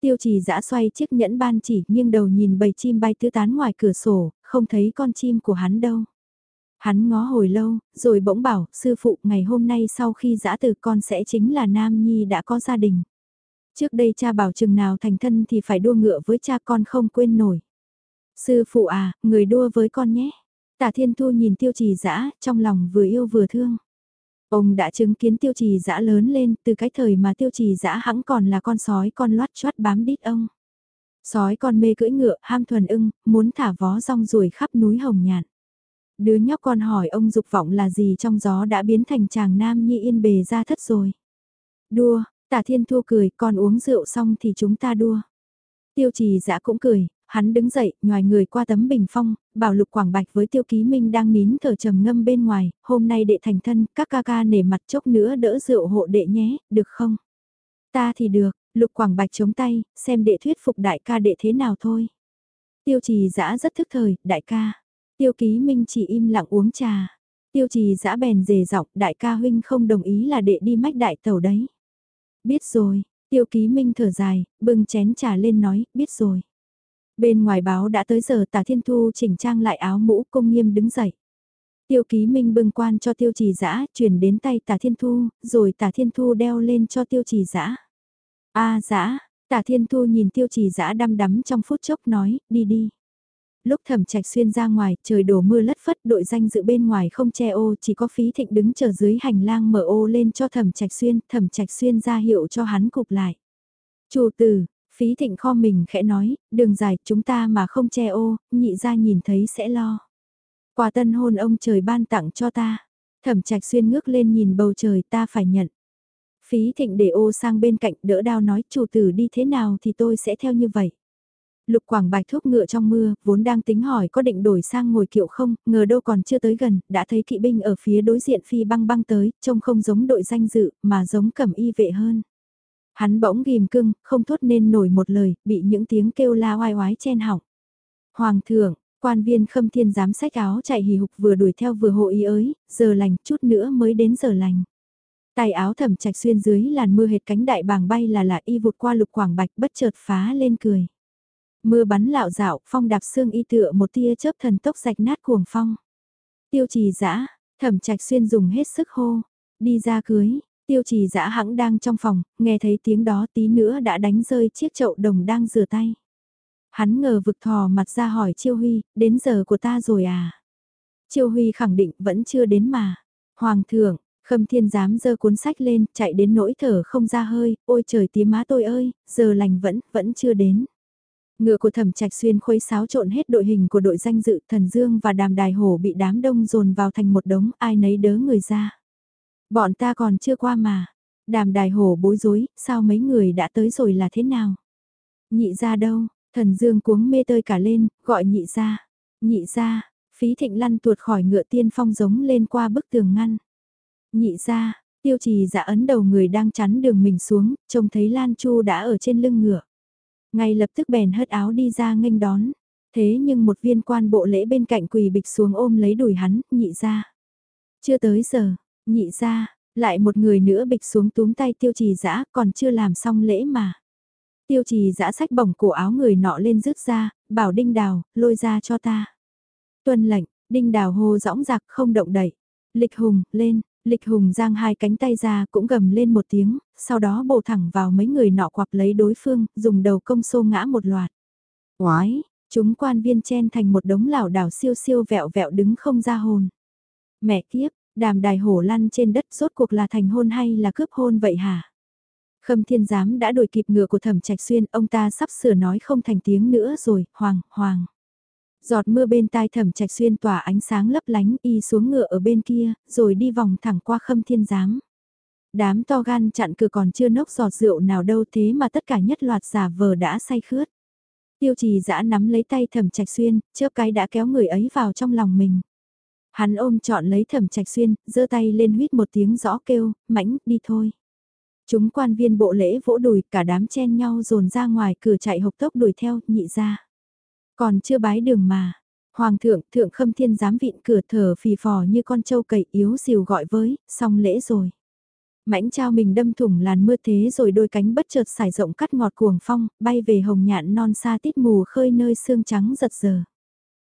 Tiêu trì dã xoay chiếc nhẫn ban chỉ nghiêng đầu nhìn bầy chim bay tứ tán ngoài cửa sổ, không thấy con chim của hắn đâu. Hắn ngó hồi lâu, rồi bỗng bảo, sư phụ ngày hôm nay sau khi dã từ con sẽ chính là Nam Nhi đã có gia đình. Trước đây cha bảo chừng nào thành thân thì phải đua ngựa với cha con không quên nổi. Sư phụ à, người đua với con nhé. Tả Thiên Thu nhìn tiêu trì dã trong lòng vừa yêu vừa thương. Ông đã chứng kiến tiêu trì dã lớn lên từ cái thời mà tiêu trì dã hãng còn là con sói con loát choát bám đít ông. Sói con mê cưỡi ngựa, ham thuần ưng, muốn thả vó rong ruồi khắp núi hồng nhạn. Đứa nhóc con hỏi ông dục vọng là gì trong gió đã biến thành chàng nam nhi yên bề ra thất rồi. Đua, tả thiên thu cười, con uống rượu xong thì chúng ta đua. Tiêu trì dã cũng cười, hắn đứng dậy, nhòi người qua tấm bình phong, bảo lục quảng bạch với tiêu ký minh đang nín thở trầm ngâm bên ngoài, hôm nay đệ thành thân, các ca ca nể mặt chốc nữa đỡ rượu hộ đệ nhé, được không? Ta thì được, Lục Quảng Bạch chống tay, xem đệ thuyết phục đại ca đệ thế nào thôi. Tiêu trì dã rất thức thời, đại ca. Tiêu ký minh chỉ im lặng uống trà. Tiêu trì dã bèn dề dọc, đại ca huynh không đồng ý là đệ đi mách đại tàu đấy. Biết rồi, tiêu ký minh thở dài, bưng chén trà lên nói, biết rồi. Bên ngoài báo đã tới giờ tà thiên thu chỉnh trang lại áo mũ công nghiêm đứng dậy. Tiêu ký minh bưng quan cho tiêu trì dã chuyển đến tay tà thiên thu, rồi tà thiên thu đeo lên cho tiêu trì dã a dã tả thiên thu nhìn tiêu trì dã đăm đắm trong phút chốc nói, đi đi. Lúc thẩm trạch xuyên ra ngoài, trời đổ mưa lất phất đội danh dự bên ngoài không che ô, chỉ có phí thịnh đứng chờ dưới hành lang mở ô lên cho thẩm trạch xuyên, thẩm trạch xuyên ra hiệu cho hắn cục lại. Chủ tử, phí thịnh kho mình khẽ nói, đường dài chúng ta mà không che ô, nhị ra nhìn thấy sẽ lo. Quà tân hôn ông trời ban tặng cho ta. Thẩm trạch xuyên ngước lên nhìn bầu trời ta phải nhận. Phí thịnh để ô sang bên cạnh đỡ đao nói chủ tử đi thế nào thì tôi sẽ theo như vậy. Lục Quảng Bạch thuốc ngựa trong mưa, vốn đang tính hỏi có định đổi sang ngồi kiệu không, ngờ đâu còn chưa tới gần, đã thấy kỵ binh ở phía đối diện phi băng băng tới, trông không giống đội danh dự, mà giống cẩm y vệ hơn. Hắn bỗng ghim cưng, không thốt nên nổi một lời, bị những tiếng kêu la oai oái chen hỏng. Hoàng thượng, quan viên khâm thiên giám sách áo chạy hì hục vừa đuổi theo vừa hộ ý ới, giờ lành, chút nữa mới đến giờ lành. Tay áo thẩm trạch xuyên dưới làn mưa hệt cánh đại bàng bay là là y vụt qua lục quảng bạch bất chợt phá lên cười. Mưa bắn lạo dạo, phong đạp xương y tựa một tia chớp thần tốc rạch nát cuồng phong. Tiêu trì dã thẩm trạch xuyên dùng hết sức hô, đi ra cưới, tiêu trì dã hãng đang trong phòng, nghe thấy tiếng đó tí nữa đã đánh rơi chiếc chậu đồng đang rửa tay. Hắn ngờ vực thò mặt ra hỏi Chiêu Huy, đến giờ của ta rồi à? Chiêu Huy khẳng định vẫn chưa đến mà. Hoàng thượng, Khâm thiên dám giơ cuốn sách lên, chạy đến nỗi thở không ra hơi, ôi trời tía má tôi ơi, giờ lành vẫn, vẫn chưa đến. Ngựa của thẩm trạch xuyên khuấy xáo trộn hết đội hình của đội danh dự thần dương và đàm đài hổ bị đám đông dồn vào thành một đống ai nấy đớ người ra. Bọn ta còn chưa qua mà. Đàm đài hổ bối rối, sao mấy người đã tới rồi là thế nào? Nhị ra đâu? Thần dương cuống mê tơi cả lên, gọi nhị ra. Nhị ra, phí thịnh lăn tuột khỏi ngựa tiên phong giống lên qua bức tường ngăn. Nhị ra, tiêu trì dạ ấn đầu người đang chắn đường mình xuống, trông thấy Lan Chu đã ở trên lưng ngựa. Ngay lập tức bèn hất áo đi ra nghênh đón. Thế nhưng một viên quan bộ lễ bên cạnh quỳ bịch xuống ôm lấy đùi hắn, nhị ra. Chưa tới giờ, nhị ra, lại một người nữa bịch xuống túm tay tiêu trì dã còn chưa làm xong lễ mà. Tiêu trì dã sách bổng cổ áo người nọ lên rước ra, bảo đinh đào, lôi ra cho ta. Tuân lệnh, đinh đào hô rõng giặc không động đậy. Lịch hùng, lên, Lịch Hùng giang hai cánh tay ra cũng gầm lên một tiếng, sau đó bổ thẳng vào mấy người nọ quặp lấy đối phương, dùng đầu công xô ngã một loạt. Oái, chúng quan viên chen thành một đống lảo đảo siêu siêu vẹo vẹo đứng không ra hồn. Mẹ kiếp, đàm đài hổ lăn trên đất rốt cuộc là thành hôn hay là cướp hôn vậy hả? Khâm thiên giám đã đuổi kịp ngựa của thẩm trạch xuyên, ông ta sắp sửa nói không thành tiếng nữa rồi, hoàng, hoàng. Giọt mưa bên tai thẩm trạch xuyên tỏa ánh sáng lấp lánh y xuống ngựa ở bên kia, rồi đi vòng thẳng qua khâm thiên giám. Đám to gan chặn cửa còn chưa nốc giọt rượu nào đâu thế mà tất cả nhất loạt giả vờ đã say khướt. Tiêu trì dã nắm lấy tay thẩm trạch xuyên, chớp cái đã kéo người ấy vào trong lòng mình. Hắn ôm chọn lấy thẩm trạch xuyên, giơ tay lên huýt một tiếng rõ kêu, mãnh, đi thôi. Chúng quan viên bộ lễ vỗ đùi, cả đám chen nhau dồn ra ngoài cửa chạy hộc tốc đuổi theo, nhị ra. Còn chưa bái đường mà. Hoàng thượng, thượng khâm thiên giám vịn cửa thở phì phò như con trâu cậy yếu xìu gọi với, xong lễ rồi. Mãnh trao mình đâm thủng làn mưa thế rồi đôi cánh bất chợt xài rộng cắt ngọt cuồng phong, bay về hồng nhạn non xa tít mù khơi nơi xương trắng giật giờ.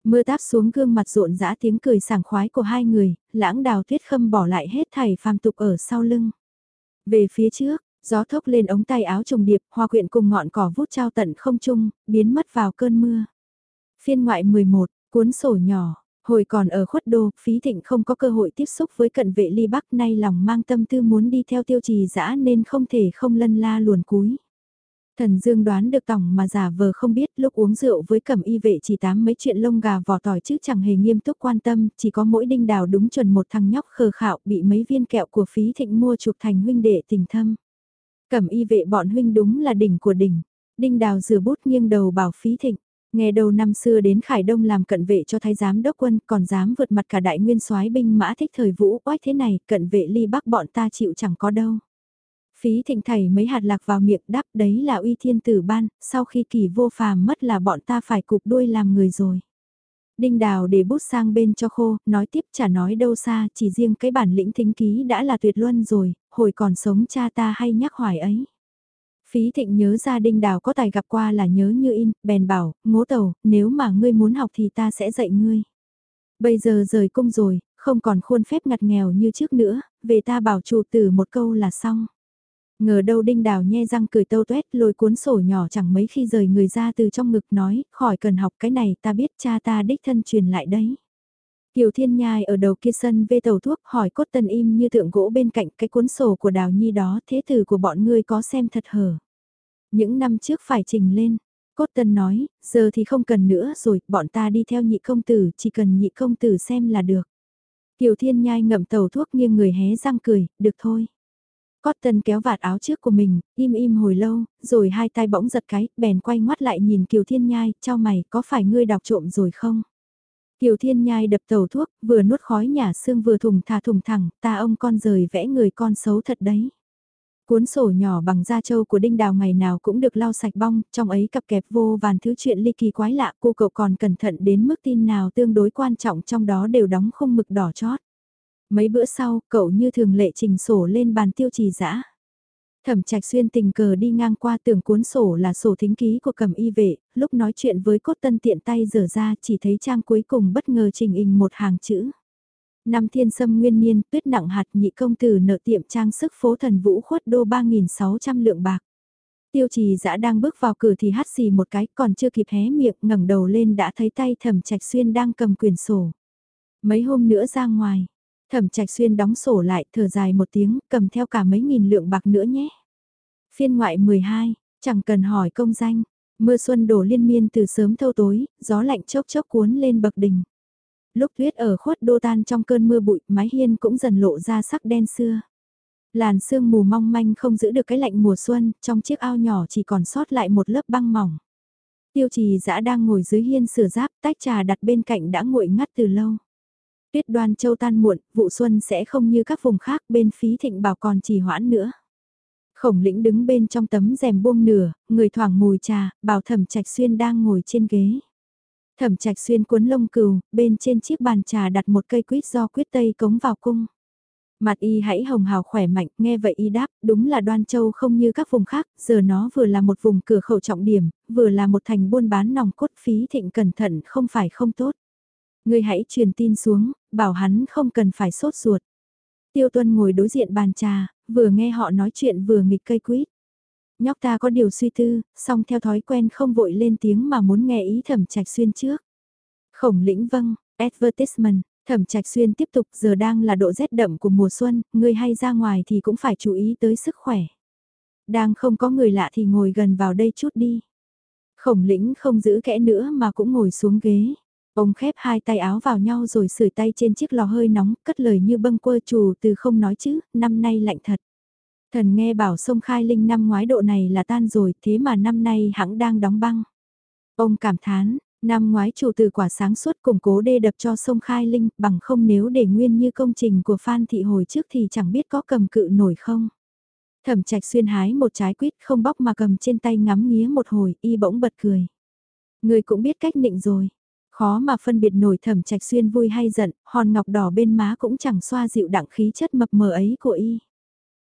Mưa táp xuống gương mặt rộn rã tiếng cười sảng khoái của hai người, lãng đào tuyết khâm bỏ lại hết thảy phàm tục ở sau lưng. Về phía trước, gió thốc lên ống tay áo trùng điệp, hoa quyện cùng ngọn cỏ vút trao tận không trung, biến mất vào cơn mưa. Phiên ngoại 11, cuốn sổ nhỏ, hồi còn ở khuất đô, phí thịnh không có cơ hội tiếp xúc với cận vệ ly bắc nay lòng mang tâm tư muốn đi theo tiêu trì dã nên không thể không lân la luồn cúi. Thần Dương đoán được tổng mà giả vờ không biết lúc uống rượu với cẩm y vệ chỉ tám mấy chuyện lông gà vỏ tỏi chứ chẳng hề nghiêm túc quan tâm, chỉ có mỗi đinh đào đúng chuẩn một thằng nhóc khờ khạo bị mấy viên kẹo của phí thịnh mua chuộc thành huynh đệ tình thâm. Cẩm y vệ bọn huynh đúng là đỉnh của đỉnh. Đinh đào rửa bút nghiêng đầu bảo phí thịnh. Nghe đầu năm xưa đến Khải Đông làm cận vệ cho thái giám đốc quân còn dám vượt mặt cả đại nguyên soái binh mã thích thời vũ oách thế này cận vệ ly bắc bọn ta chịu chẳng có đâu. Phí thịnh thầy mấy hạt lạc vào miệng đáp đấy là uy thiên tử ban, sau khi kỳ vô phàm mất là bọn ta phải cục đuôi làm người rồi. Đinh đào để bút sang bên cho khô, nói tiếp chả nói đâu xa, chỉ riêng cái bản lĩnh thính ký đã là tuyệt luân rồi, hồi còn sống cha ta hay nhắc hoài ấy. Phí thịnh nhớ ra đinh đào có tài gặp qua là nhớ như in, bèn bảo, ngố tàu, nếu mà ngươi muốn học thì ta sẽ dạy ngươi. Bây giờ rời cung rồi, không còn khuôn phép ngặt nghèo như trước nữa, về ta bảo chủ tử một câu là xong. Ngờ đâu đinh đào nhe răng cười tâu tuét lôi cuốn sổ nhỏ chẳng mấy khi rời người ra từ trong ngực nói, khỏi cần học cái này ta biết cha ta đích thân truyền lại đấy. Kiều Thiên Nhai ở đầu kia sân vê tàu thuốc hỏi cốt tân im như tượng gỗ bên cạnh cái cuốn sổ của đào nhi đó thế tử của bọn ngươi có xem thật hở. Những năm trước phải trình lên, cốt tân nói, giờ thì không cần nữa rồi, bọn ta đi theo nhị công tử, chỉ cần nhị công tử xem là được. Kiều Thiên Nhai ngậm tàu thuốc nghiêng người hé răng cười, được thôi. Cốt tân kéo vạt áo trước của mình, im im hồi lâu, rồi hai tay bỗng giật cái, bèn quay ngoắt lại nhìn Kiều Thiên Nhai, cho mày, có phải ngươi đọc trộm rồi không? Kiều Thiên Nhai đập tàu thuốc, vừa nuốt khói nhà xương vừa thùng thà thùng thẳng, ta ông con rời vẽ người con xấu thật đấy. Cuốn sổ nhỏ bằng da trâu của Đinh Đào ngày nào cũng được lau sạch bong, trong ấy cặp kẹp vô vàn thứ chuyện ly kỳ quái lạ, cô cậu còn cẩn thận đến mức tin nào tương đối quan trọng trong đó đều đóng không mực đỏ chót. Mấy bữa sau, cậu như thường lệ trình sổ lên bàn tiêu trì dã Thẩm trạch xuyên tình cờ đi ngang qua tường cuốn sổ là sổ thính ký của cầm y vệ, lúc nói chuyện với cốt tân tiện tay dở ra chỉ thấy trang cuối cùng bất ngờ trình hình một hàng chữ. Năm thiên sâm nguyên niên tuyết nặng hạt nhị công tử nợ tiệm trang sức phố thần vũ khuất đô 3.600 lượng bạc. Tiêu trì dã đang bước vào cửa thì hắt xì một cái còn chưa kịp hé miệng ngẩng đầu lên đã thấy tay thẩm trạch xuyên đang cầm quyền sổ. Mấy hôm nữa ra ngoài, Thẩm Trạch Xuyên đóng sổ lại, thở dài một tiếng, cầm theo cả mấy nghìn lượng bạc nữa nhé. Phiên ngoại 12, chẳng cần hỏi công danh, mưa xuân đổ liên miên từ sớm thâu tối, gió lạnh chốc chốc cuốn lên bậc đỉnh. Lúc tuyết ở khuất đô tan trong cơn mưa bụi, mái hiên cũng dần lộ ra sắc đen xưa. Làn sương mù mong manh không giữ được cái lạnh mùa xuân, trong chiếc ao nhỏ chỉ còn sót lại một lớp băng mỏng. Tiêu trì dã đang ngồi dưới hiên sửa giáp, tách trà đặt bên cạnh đã nguội ngắt từ lâu. Tuyết đoan châu tan muộn, vụ xuân sẽ không như các vùng khác bên phí thịnh bảo còn trì hoãn nữa. Khổng lĩnh đứng bên trong tấm rèm buông nửa, người thoảng mùi trà, bảo thẩm trạch xuyên đang ngồi trên ghế. Thẩm trạch xuyên cuốn lông cừu, bên trên chiếc bàn trà đặt một cây quýt do quyết tây cống vào cung. Mặt y hãy hồng hào khỏe mạnh, nghe vậy y đáp, đúng là đoan châu không như các vùng khác, giờ nó vừa là một vùng cửa khẩu trọng điểm, vừa là một thành buôn bán nòng cốt phí thịnh cẩn thận không phải không tốt. người hãy truyền tin xuống, bảo hắn không cần phải sốt ruột. Tiêu tuân ngồi đối diện bàn trà, vừa nghe họ nói chuyện vừa nghịch cây quýt. Nhóc ta có điều suy tư, song theo thói quen không vội lên tiếng mà muốn nghe ý thẩm trạch xuyên trước. Khổng lĩnh vâng, advertisement, thẩm trạch xuyên tiếp tục giờ đang là độ rét đậm của mùa xuân, người hay ra ngoài thì cũng phải chú ý tới sức khỏe. Đang không có người lạ thì ngồi gần vào đây chút đi. Khổng lĩnh không giữ kẽ nữa mà cũng ngồi xuống ghế. Ông khép hai tay áo vào nhau rồi sưởi tay trên chiếc lò hơi nóng, cất lời như bâng quơ chủ từ không nói chứ, năm nay lạnh thật. Thần nghe bảo sông Khai Linh năm ngoái độ này là tan rồi, thế mà năm nay hãng đang đóng băng. Ông cảm thán, năm ngoái chủ từ quả sáng suốt củng cố đê đập cho sông Khai Linh, bằng không nếu để nguyên như công trình của Phan Thị hồi trước thì chẳng biết có cầm cự nổi không. Thẩm trạch xuyên hái một trái quýt không bóc mà cầm trên tay ngắm nghía một hồi, y bỗng bật cười. Người cũng biết cách nịnh rồi. Khó mà phân biệt nổi thẩm trạch xuyên vui hay giận, hòn ngọc đỏ bên má cũng chẳng xoa dịu đặng khí chất mập mờ ấy của y.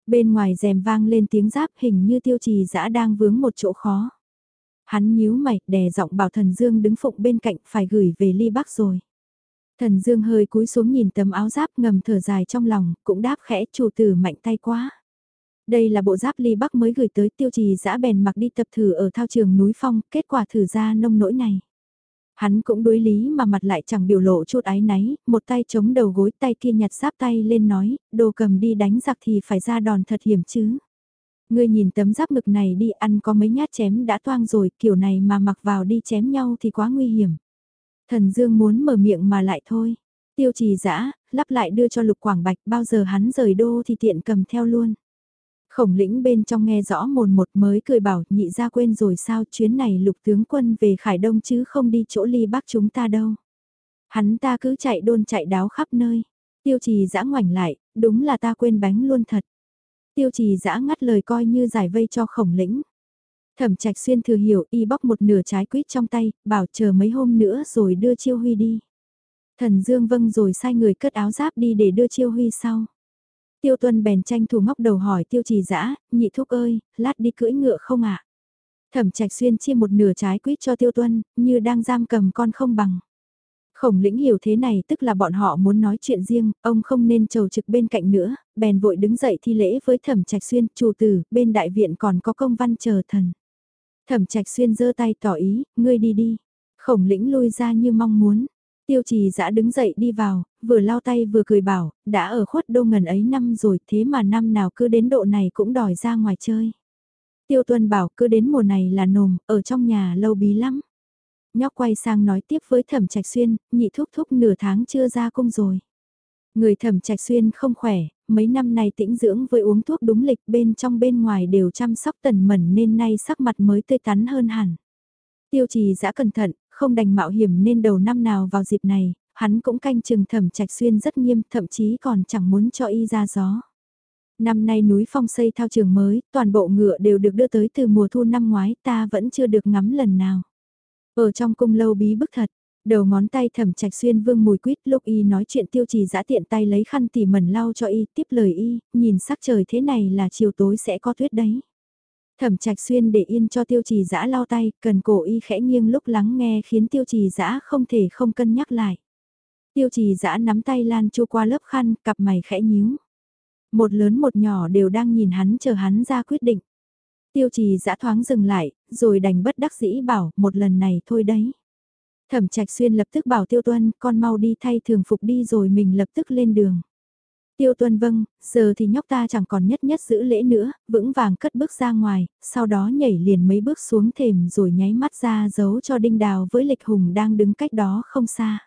Bên ngoài rèm vang lên tiếng giáp hình như tiêu trì dã đang vướng một chỗ khó. Hắn nhíu mày, đè giọng bảo thần Dương đứng phụng bên cạnh phải gửi về ly bắc rồi. Thần Dương hơi cúi xuống nhìn tấm áo giáp ngầm thở dài trong lòng, cũng đáp khẽ chủ tử mạnh tay quá. Đây là bộ giáp ly bắc mới gửi tới tiêu trì dã bèn mặc đi tập thử ở thao trường núi phong, kết quả thử ra nông nỗi này. Hắn cũng đối lý mà mặt lại chẳng biểu lộ chút ái náy, một tay chống đầu gối tay kia nhặt giáp tay lên nói, đồ cầm đi đánh giặc thì phải ra đòn thật hiểm chứ. Ngươi nhìn tấm giáp ngực này đi ăn có mấy nhát chém đã toang rồi, kiểu này mà mặc vào đi chém nhau thì quá nguy hiểm. Thần Dương muốn mở miệng mà lại thôi. Tiêu trì dã lắp lại đưa cho Lục Quảng Bạch bao giờ hắn rời đô thì tiện cầm theo luôn. Khổng lĩnh bên trong nghe rõ mồn một mới cười bảo nhị ra quên rồi sao chuyến này lục tướng quân về Khải Đông chứ không đi chỗ ly bắc chúng ta đâu. Hắn ta cứ chạy đôn chạy đáo khắp nơi. Tiêu trì giã ngoảnh lại, đúng là ta quên bánh luôn thật. Tiêu trì giã ngắt lời coi như giải vây cho khổng lĩnh. Thẩm trạch xuyên thừa hiểu y bóc một nửa trái quýt trong tay, bảo chờ mấy hôm nữa rồi đưa chiêu huy đi. Thần Dương vâng rồi sai người cất áo giáp đi để đưa chiêu huy sau. Tiêu tuân bèn tranh thủ ngóc đầu hỏi tiêu trì dã nhị thúc ơi, lát đi cưỡi ngựa không ạ? Thẩm trạch xuyên chia một nửa trái quýt cho tiêu tuân, như đang giam cầm con không bằng. Khổng lĩnh hiểu thế này tức là bọn họ muốn nói chuyện riêng, ông không nên trầu trực bên cạnh nữa, bèn vội đứng dậy thi lễ với thẩm trạch xuyên, chủ tử, bên đại viện còn có công văn chờ thần. Thẩm trạch xuyên giơ tay tỏ ý, ngươi đi đi. Khổng lĩnh lui ra như mong muốn. Tiêu trì dã đứng dậy đi vào, vừa lau tay vừa cười bảo, đã ở khuất đô ngần ấy năm rồi thế mà năm nào cứ đến độ này cũng đòi ra ngoài chơi. Tiêu tuân bảo cứ đến mùa này là nồm, ở trong nhà lâu bí lắm. Nhóc quay sang nói tiếp với thẩm trạch xuyên, nhị thúc thúc nửa tháng chưa ra cung rồi. Người thẩm trạch xuyên không khỏe, mấy năm nay tĩnh dưỡng với uống thuốc đúng lịch bên trong bên ngoài đều chăm sóc tần mẩn nên nay sắc mặt mới tươi tắn hơn hẳn. Tiêu trì dã cẩn thận, không đành mạo hiểm nên đầu năm nào vào dịp này, hắn cũng canh chừng thẩm trạch xuyên rất nghiêm, thậm chí còn chẳng muốn cho y ra gió. Năm nay núi phong xây thao trường mới, toàn bộ ngựa đều được đưa tới từ mùa thu năm ngoái, ta vẫn chưa được ngắm lần nào. Ở trong cung lâu bí bức thật, đầu ngón tay thẩm trạch xuyên vương mùi quýt lúc y nói chuyện tiêu trì giã tiện tay lấy khăn tỉ mẩn lau cho y, tiếp lời y, nhìn sắc trời thế này là chiều tối sẽ có tuyết đấy. Thẩm trạch xuyên để yên cho tiêu trì dã lau tay, cần cổ y khẽ nghiêng lúc lắng nghe khiến tiêu trì dã không thể không cân nhắc lại. Tiêu trì dã nắm tay Lan Chu qua lớp khăn, cặp mày khẽ nhíu. Một lớn một nhỏ đều đang nhìn hắn chờ hắn ra quyết định. Tiêu trì dã thoáng dừng lại, rồi đành bất đắc dĩ bảo, một lần này thôi đấy. Thẩm trạch xuyên lập tức bảo Tiêu Tuân, con mau đi thay thường phục đi rồi mình lập tức lên đường. Tiêu Tuân vâng, giờ thì nhóc ta chẳng còn nhất nhất giữ lễ nữa, vững vàng cất bước ra ngoài, sau đó nhảy liền mấy bước xuống thềm rồi nháy mắt ra giấu cho Đinh Đào với Lịch Hùng đang đứng cách đó không xa.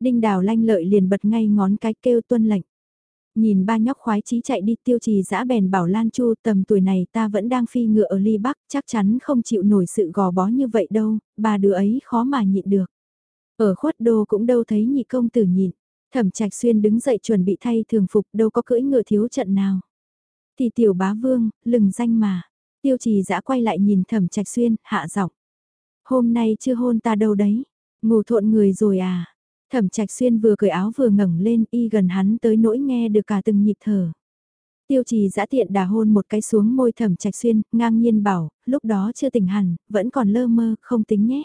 Đinh Đào lanh lợi liền bật ngay ngón cái kêu tuân lệnh. Nhìn ba nhóc khoái chí chạy đi tiêu trì dã bèn bảo Lan Chu tầm tuổi này ta vẫn đang phi ngựa ở ly bắc chắc chắn không chịu nổi sự gò bó như vậy đâu, ba đứa ấy khó mà nhịn được. Ở khuất đô cũng đâu thấy nhị công tử nhịn, thẩm trạch xuyên đứng dậy chuẩn bị thay thường phục đâu có cưỡi ngựa thiếu trận nào. Thì tiểu bá vương, lừng danh mà, tiêu trì dã quay lại nhìn thẩm trạch xuyên, hạ giọng. Hôm nay chưa hôn ta đâu đấy, ngủ thộn người rồi à, Thẩm Trạch Xuyên vừa cởi áo vừa ngẩng lên y gần hắn tới nỗi nghe được cả từng nhịp thở. Tiêu trì giã tiện đà hôn một cái xuống môi Thẩm Trạch Xuyên, ngang nhiên bảo, lúc đó chưa tỉnh hẳn, vẫn còn lơ mơ, không tính nhé.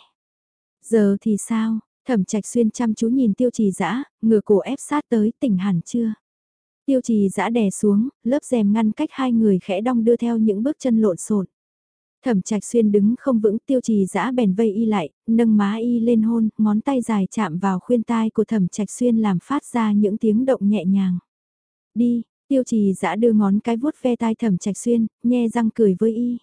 Giờ thì sao? Thẩm Trạch Xuyên chăm chú nhìn Tiêu trì giã, ngửa cổ ép sát tới, tỉnh hẳn chưa? Tiêu trì giã đè xuống, lớp rèm ngăn cách hai người khẽ đong đưa theo những bước chân lộn xộn. Thẩm trạch xuyên đứng không vững tiêu trì giã bèn vây y lại, nâng má y lên hôn, ngón tay dài chạm vào khuyên tai của thẩm trạch xuyên làm phát ra những tiếng động nhẹ nhàng. Đi, tiêu trì giã đưa ngón cái vuốt ve tai thẩm trạch xuyên, nhe răng cười với y.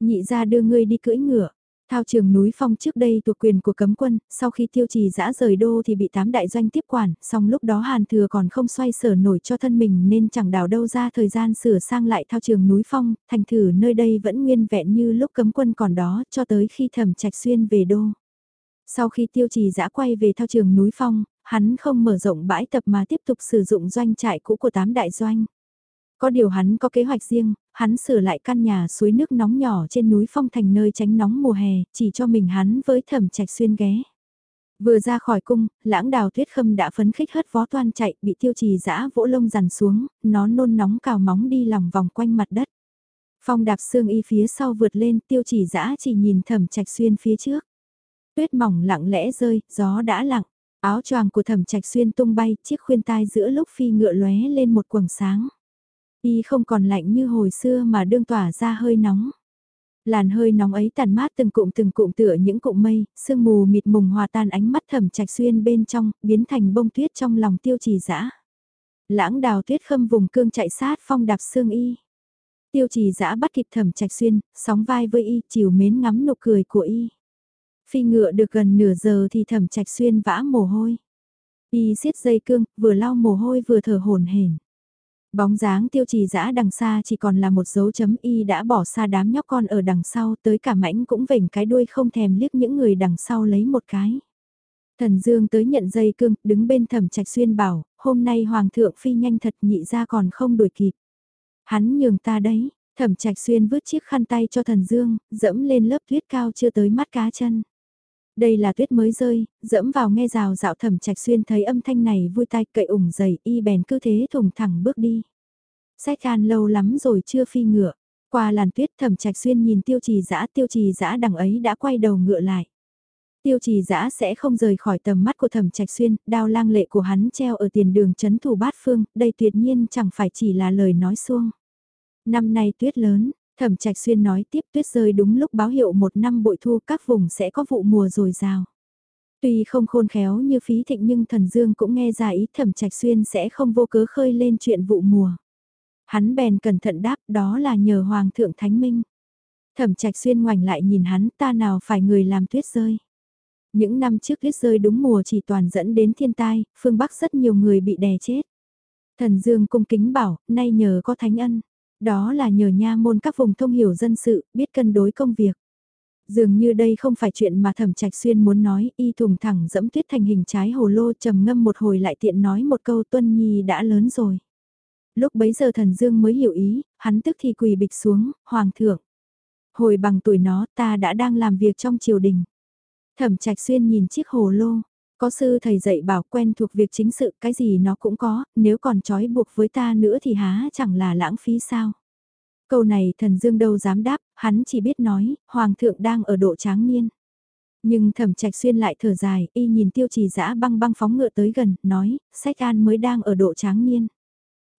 Nhị ra đưa ngươi đi cưỡi ngựa, Thao trường núi phong trước đây thuộc quyền của cấm quân, sau khi tiêu trì giã rời đô thì bị tám đại doanh tiếp quản, song lúc đó Hàn Thừa còn không xoay sở nổi cho thân mình nên chẳng đào đâu ra thời gian sửa sang lại thao trường núi phong, thành thử nơi đây vẫn nguyên vẹn như lúc cấm quân còn đó cho tới khi thẩm trạch xuyên về đô. Sau khi tiêu trì giã quay về thao trường núi phong, hắn không mở rộng bãi tập mà tiếp tục sử dụng doanh trại cũ của tám đại doanh. Có điều hắn có kế hoạch riêng, hắn sửa lại căn nhà suối nước nóng nhỏ trên núi phong thành nơi tránh nóng mùa hè, chỉ cho mình hắn với thẩm trạch xuyên ghé. Vừa ra khỏi cung, lãng đào tuyết khâm đã phấn khích hất vó toan chạy, bị tiêu trì giã vỗ lông dằn xuống, nó nôn nóng cào móng đi lòng vòng quanh mặt đất. Phong đạp xương y phía sau vượt lên, tiêu trì giã chỉ nhìn thẩm trạch xuyên phía trước. Tuyết mỏng lặng lẽ rơi, gió đã lặng, áo choàng của thẩm trạch xuyên tung bay, chiếc khuyên tai giữa lúc phi ngựa lóe lên một quầng sáng. Y không còn lạnh như hồi xưa mà đương tỏa ra hơi nóng. Làn hơi nóng ấy tàn mát từng cụm từng cụm tựa những cụm mây, sương mù mịt mùng hòa tan ánh mắt thẩm trạch xuyên bên trong, biến thành bông tuyết trong lòng tiêu trì dã Lãng đào tuyết khâm vùng cương chạy sát phong đạp xương y. Tiêu trì dã bắt kịp thẩm trạch xuyên, sóng vai với y, chiều mến ngắm nụ cười của y. Phi ngựa được gần nửa giờ thì thẩm trạch xuyên vã mồ hôi. Y siết dây cương, vừa lau mồ hôi vừa thở hồn hển. Bóng dáng tiêu trì dã đằng xa chỉ còn là một dấu chấm y đã bỏ xa đám nhóc con ở đằng sau tới cả mãnh cũng vểnh cái đuôi không thèm liếc những người đằng sau lấy một cái. Thần Dương tới nhận dây cương, đứng bên thẩm trạch xuyên bảo, hôm nay Hoàng thượng phi nhanh thật nhị ra còn không đuổi kịp. Hắn nhường ta đấy, thẩm trạch xuyên vứt chiếc khăn tay cho thần dương, dẫm lên lớp tuyết cao chưa tới mắt cá chân. Đây là tuyết mới rơi, dẫm vào nghe rào dạo thẩm trạch xuyên thấy âm thanh này vui tai cậy ủng dày y bèn cứ thế thùng thẳng bước đi. xét can lâu lắm rồi chưa phi ngựa, qua làn tuyết thẩm trạch xuyên nhìn tiêu trì dã tiêu trì dã đằng ấy đã quay đầu ngựa lại. Tiêu trì dã sẽ không rời khỏi tầm mắt của thẩm trạch xuyên, đao lang lệ của hắn treo ở tiền đường chấn thủ bát phương, đây tuyệt nhiên chẳng phải chỉ là lời nói xuông. Năm nay tuyết lớn, thẩm trạch xuyên nói tiếp tuyết rơi đúng lúc báo hiệu một năm bội thu các vùng sẽ có vụ mùa dồi dào. Tuy không khôn khéo như phí thịnh nhưng thần dương cũng nghe ra ý thẩm trạch xuyên sẽ không vô cớ khơi lên chuyện vụ mùa. Hắn bèn cẩn thận đáp đó là nhờ Hoàng thượng Thánh Minh. Thẩm trạch xuyên ngoảnh lại nhìn hắn ta nào phải người làm tuyết rơi. Những năm trước tuyết rơi đúng mùa chỉ toàn dẫn đến thiên tai, phương Bắc rất nhiều người bị đè chết. Thần Dương cung kính bảo, nay nhờ có thánh ân. Đó là nhờ nha môn các vùng thông hiểu dân sự, biết cân đối công việc. Dường như đây không phải chuyện mà thẩm trạch xuyên muốn nói, y thùng thẳng dẫm tuyết thành hình trái hồ lô trầm ngâm một hồi lại tiện nói một câu tuân nhi đã lớn rồi. Lúc bấy giờ thần dương mới hiểu ý, hắn tức thì quỳ bịch xuống, hoàng thượng. Hồi bằng tuổi nó ta đã đang làm việc trong triều đình. Thẩm trạch xuyên nhìn chiếc hồ lô, có sư thầy dạy bảo quen thuộc việc chính sự cái gì nó cũng có, nếu còn trói buộc với ta nữa thì há chẳng là lãng phí sao. Câu này thần dương đâu dám đáp, hắn chỉ biết nói, hoàng thượng đang ở độ tráng niên. Nhưng thẩm trạch xuyên lại thở dài, y nhìn tiêu trì dã băng băng phóng ngựa tới gần, nói, sách an mới đang ở độ tráng niên.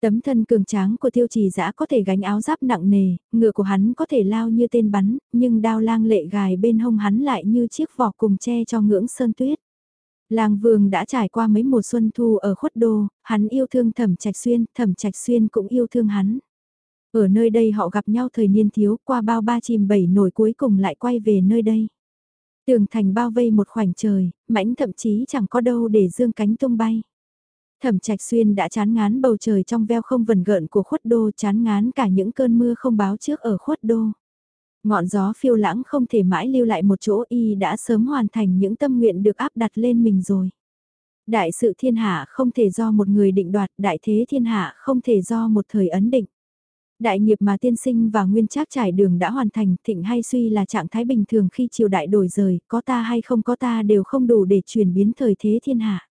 Tấm thân cường tráng của tiêu trì dã có thể gánh áo giáp nặng nề, ngựa của hắn có thể lao như tên bắn, nhưng đao lang lệ gài bên hông hắn lại như chiếc vỏ cùng che cho ngưỡng sơn tuyết. Lang vương đã trải qua mấy mùa xuân thu ở khuất đô, hắn yêu thương thẩm trạch xuyên, thẩm trạch xuyên cũng yêu thương hắn. Ở nơi đây họ gặp nhau thời niên thiếu qua bao ba chìm bảy nổi cuối cùng lại quay về nơi đây. Tường thành bao vây một khoảnh trời, mãnh thậm chí chẳng có đâu để dương cánh tung bay. Thẩm Trạch Xuyên đã chán ngán bầu trời trong veo không vần gợn của khuất đô, chán ngán cả những cơn mưa không báo trước ở khuất đô. Ngọn gió phiêu lãng không thể mãi lưu lại một chỗ y đã sớm hoàn thành những tâm nguyện được áp đặt lên mình rồi. Đại sự thiên hạ không thể do một người định đoạt, đại thế thiên hạ không thể do một thời ấn định. Đại nghiệp mà tiên sinh và nguyên trác trải đường đã hoàn thành, thịnh hay suy là trạng thái bình thường khi triều đại đổi rời, có ta hay không có ta đều không đủ để chuyển biến thời thế thiên hạ.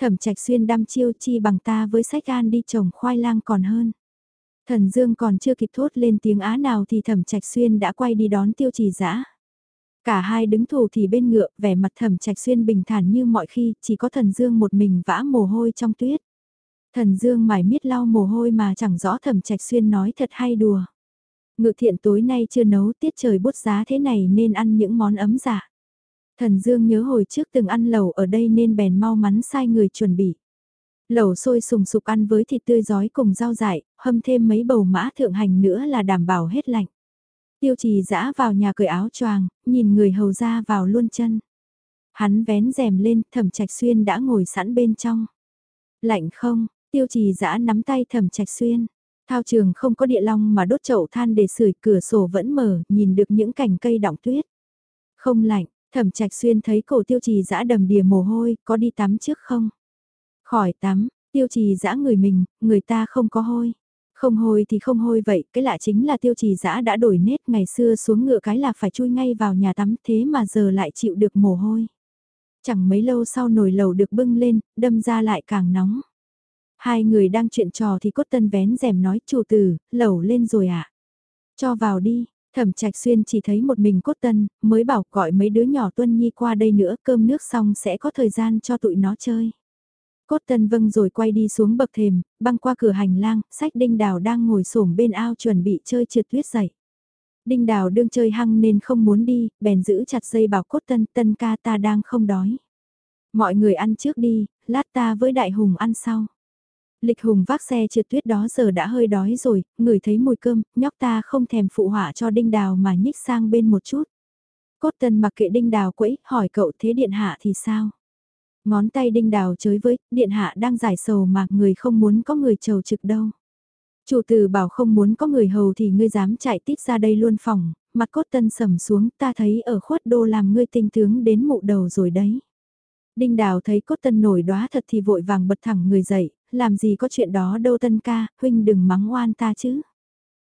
Thẩm trạch xuyên đăm chiêu chi bằng ta với sách an đi trồng khoai lang còn hơn. Thần Dương còn chưa kịp thốt lên tiếng á nào thì thẩm trạch xuyên đã quay đi đón tiêu trì dã Cả hai đứng thủ thì bên ngựa, vẻ mặt thẩm trạch xuyên bình thản như mọi khi, chỉ có thần Dương một mình vã mồ hôi trong tuyết. Thần Dương mải miết lau mồ hôi mà chẳng rõ thẩm trạch xuyên nói thật hay đùa. Ngự thiện tối nay chưa nấu tiết trời bút giá thế này nên ăn những món ấm giả. Thần Dương nhớ hồi trước từng ăn lẩu ở đây nên bèn mau mắn sai người chuẩn bị. Lẩu sôi sùng sục ăn với thịt tươi giói cùng rau dại, hâm thêm mấy bầu mã thượng hành nữa là đảm bảo hết lạnh. Tiêu trì dã vào nhà cởi áo choàng, nhìn người hầu ra vào luôn chân. Hắn vén rèm lên, thẩm trạch xuyên đã ngồi sẵn bên trong. Lạnh không, tiêu trì dã nắm tay thẩm trạch xuyên. Thao trường không có địa long mà đốt chậu than để sưởi cửa sổ vẫn mở, nhìn được những cành cây đọng tuyết. Không lạnh, Thẩm Trạch Xuyên thấy cổ tiêu trì dã đầm đìa mồ hôi, có đi tắm trước không? Khỏi tắm, tiêu trì dã người mình, người ta không có hôi. Không hôi thì không hôi vậy, cái lạ chính là tiêu trì dã đã đổi nết ngày xưa xuống ngựa cái là phải chui ngay vào nhà tắm thế mà giờ lại chịu được mồ hôi. Chẳng mấy lâu sau nồi lầu được bưng lên, đâm ra lại càng nóng. Hai người đang chuyện trò thì cốt tân vén rèm nói chủ tử, lẩu lên rồi ạ. À? Cho vào đi, Thẩm Trạch Xuyên chỉ thấy một mình cốt tân, mới bảo gọi mấy đứa nhỏ Tuân Nhi qua đây nữa, cơm nước xong sẽ có thời gian cho tụi nó chơi. Cốt tân vâng rồi quay đi xuống bậc thềm, băng qua cửa hành lang, sách đinh đào đang ngồi xổm bên ao chuẩn bị chơi trượt tuyết dậy. Đinh đào đương chơi hăng nên không muốn đi, bèn giữ chặt dây bảo cốt tân, tân ca ta đang không đói. Mọi người ăn trước đi, lát ta với đại hùng ăn sau. Lịch hùng vác xe trượt tuyết đó giờ đã hơi đói rồi, ngửi thấy mùi cơm, nhóc ta không thèm phụ họa cho đinh đào mà nhích sang bên một chút. Cốt tân mặc kệ đinh đào quẫy, hỏi cậu thế điện hạ thì sao? Ngón tay đinh đào chới với, điện hạ đang giải sầu mà người không muốn có người chầu trực đâu. Chủ tử bảo không muốn có người hầu thì ngươi dám chạy tít ra đây luôn phòng, mặt cốt tân sầm xuống ta thấy ở khuất đô làm ngươi tinh tướng đến mụ đầu rồi đấy. Đinh đào thấy cốt tân nổi đóa thật thì vội vàng bật thẳng người dậy, làm gì có chuyện đó đâu tân ca, huynh đừng mắng oan ta chứ.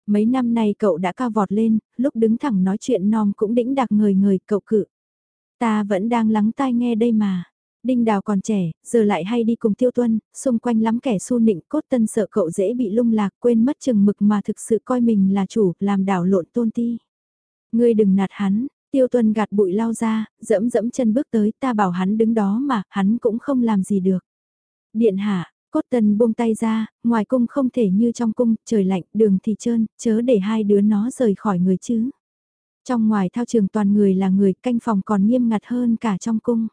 Mấy năm nay cậu đã cao vọt lên, lúc đứng thẳng nói chuyện non cũng đĩnh đặc người người cậu cự. Ta vẫn đang lắng tai nghe đây mà. Đinh Đào còn trẻ, giờ lại hay đi cùng Tiêu Tuân, xung quanh lắm kẻ su nịnh cốt tân sợ cậu dễ bị lung lạc quên mất chừng mực mà thực sự coi mình là chủ, làm đảo lộn tôn ti. Ngươi đừng nạt hắn, Tiêu Tuân gạt bụi lao ra, dẫm dẫm chân bước tới ta bảo hắn đứng đó mà, hắn cũng không làm gì được. Điện hạ, cốt tân buông tay ra, ngoài cung không thể như trong cung, trời lạnh, đường thì trơn, chớ để hai đứa nó rời khỏi người chứ. Trong ngoài thao trường toàn người là người canh phòng còn nghiêm ngặt hơn cả trong cung.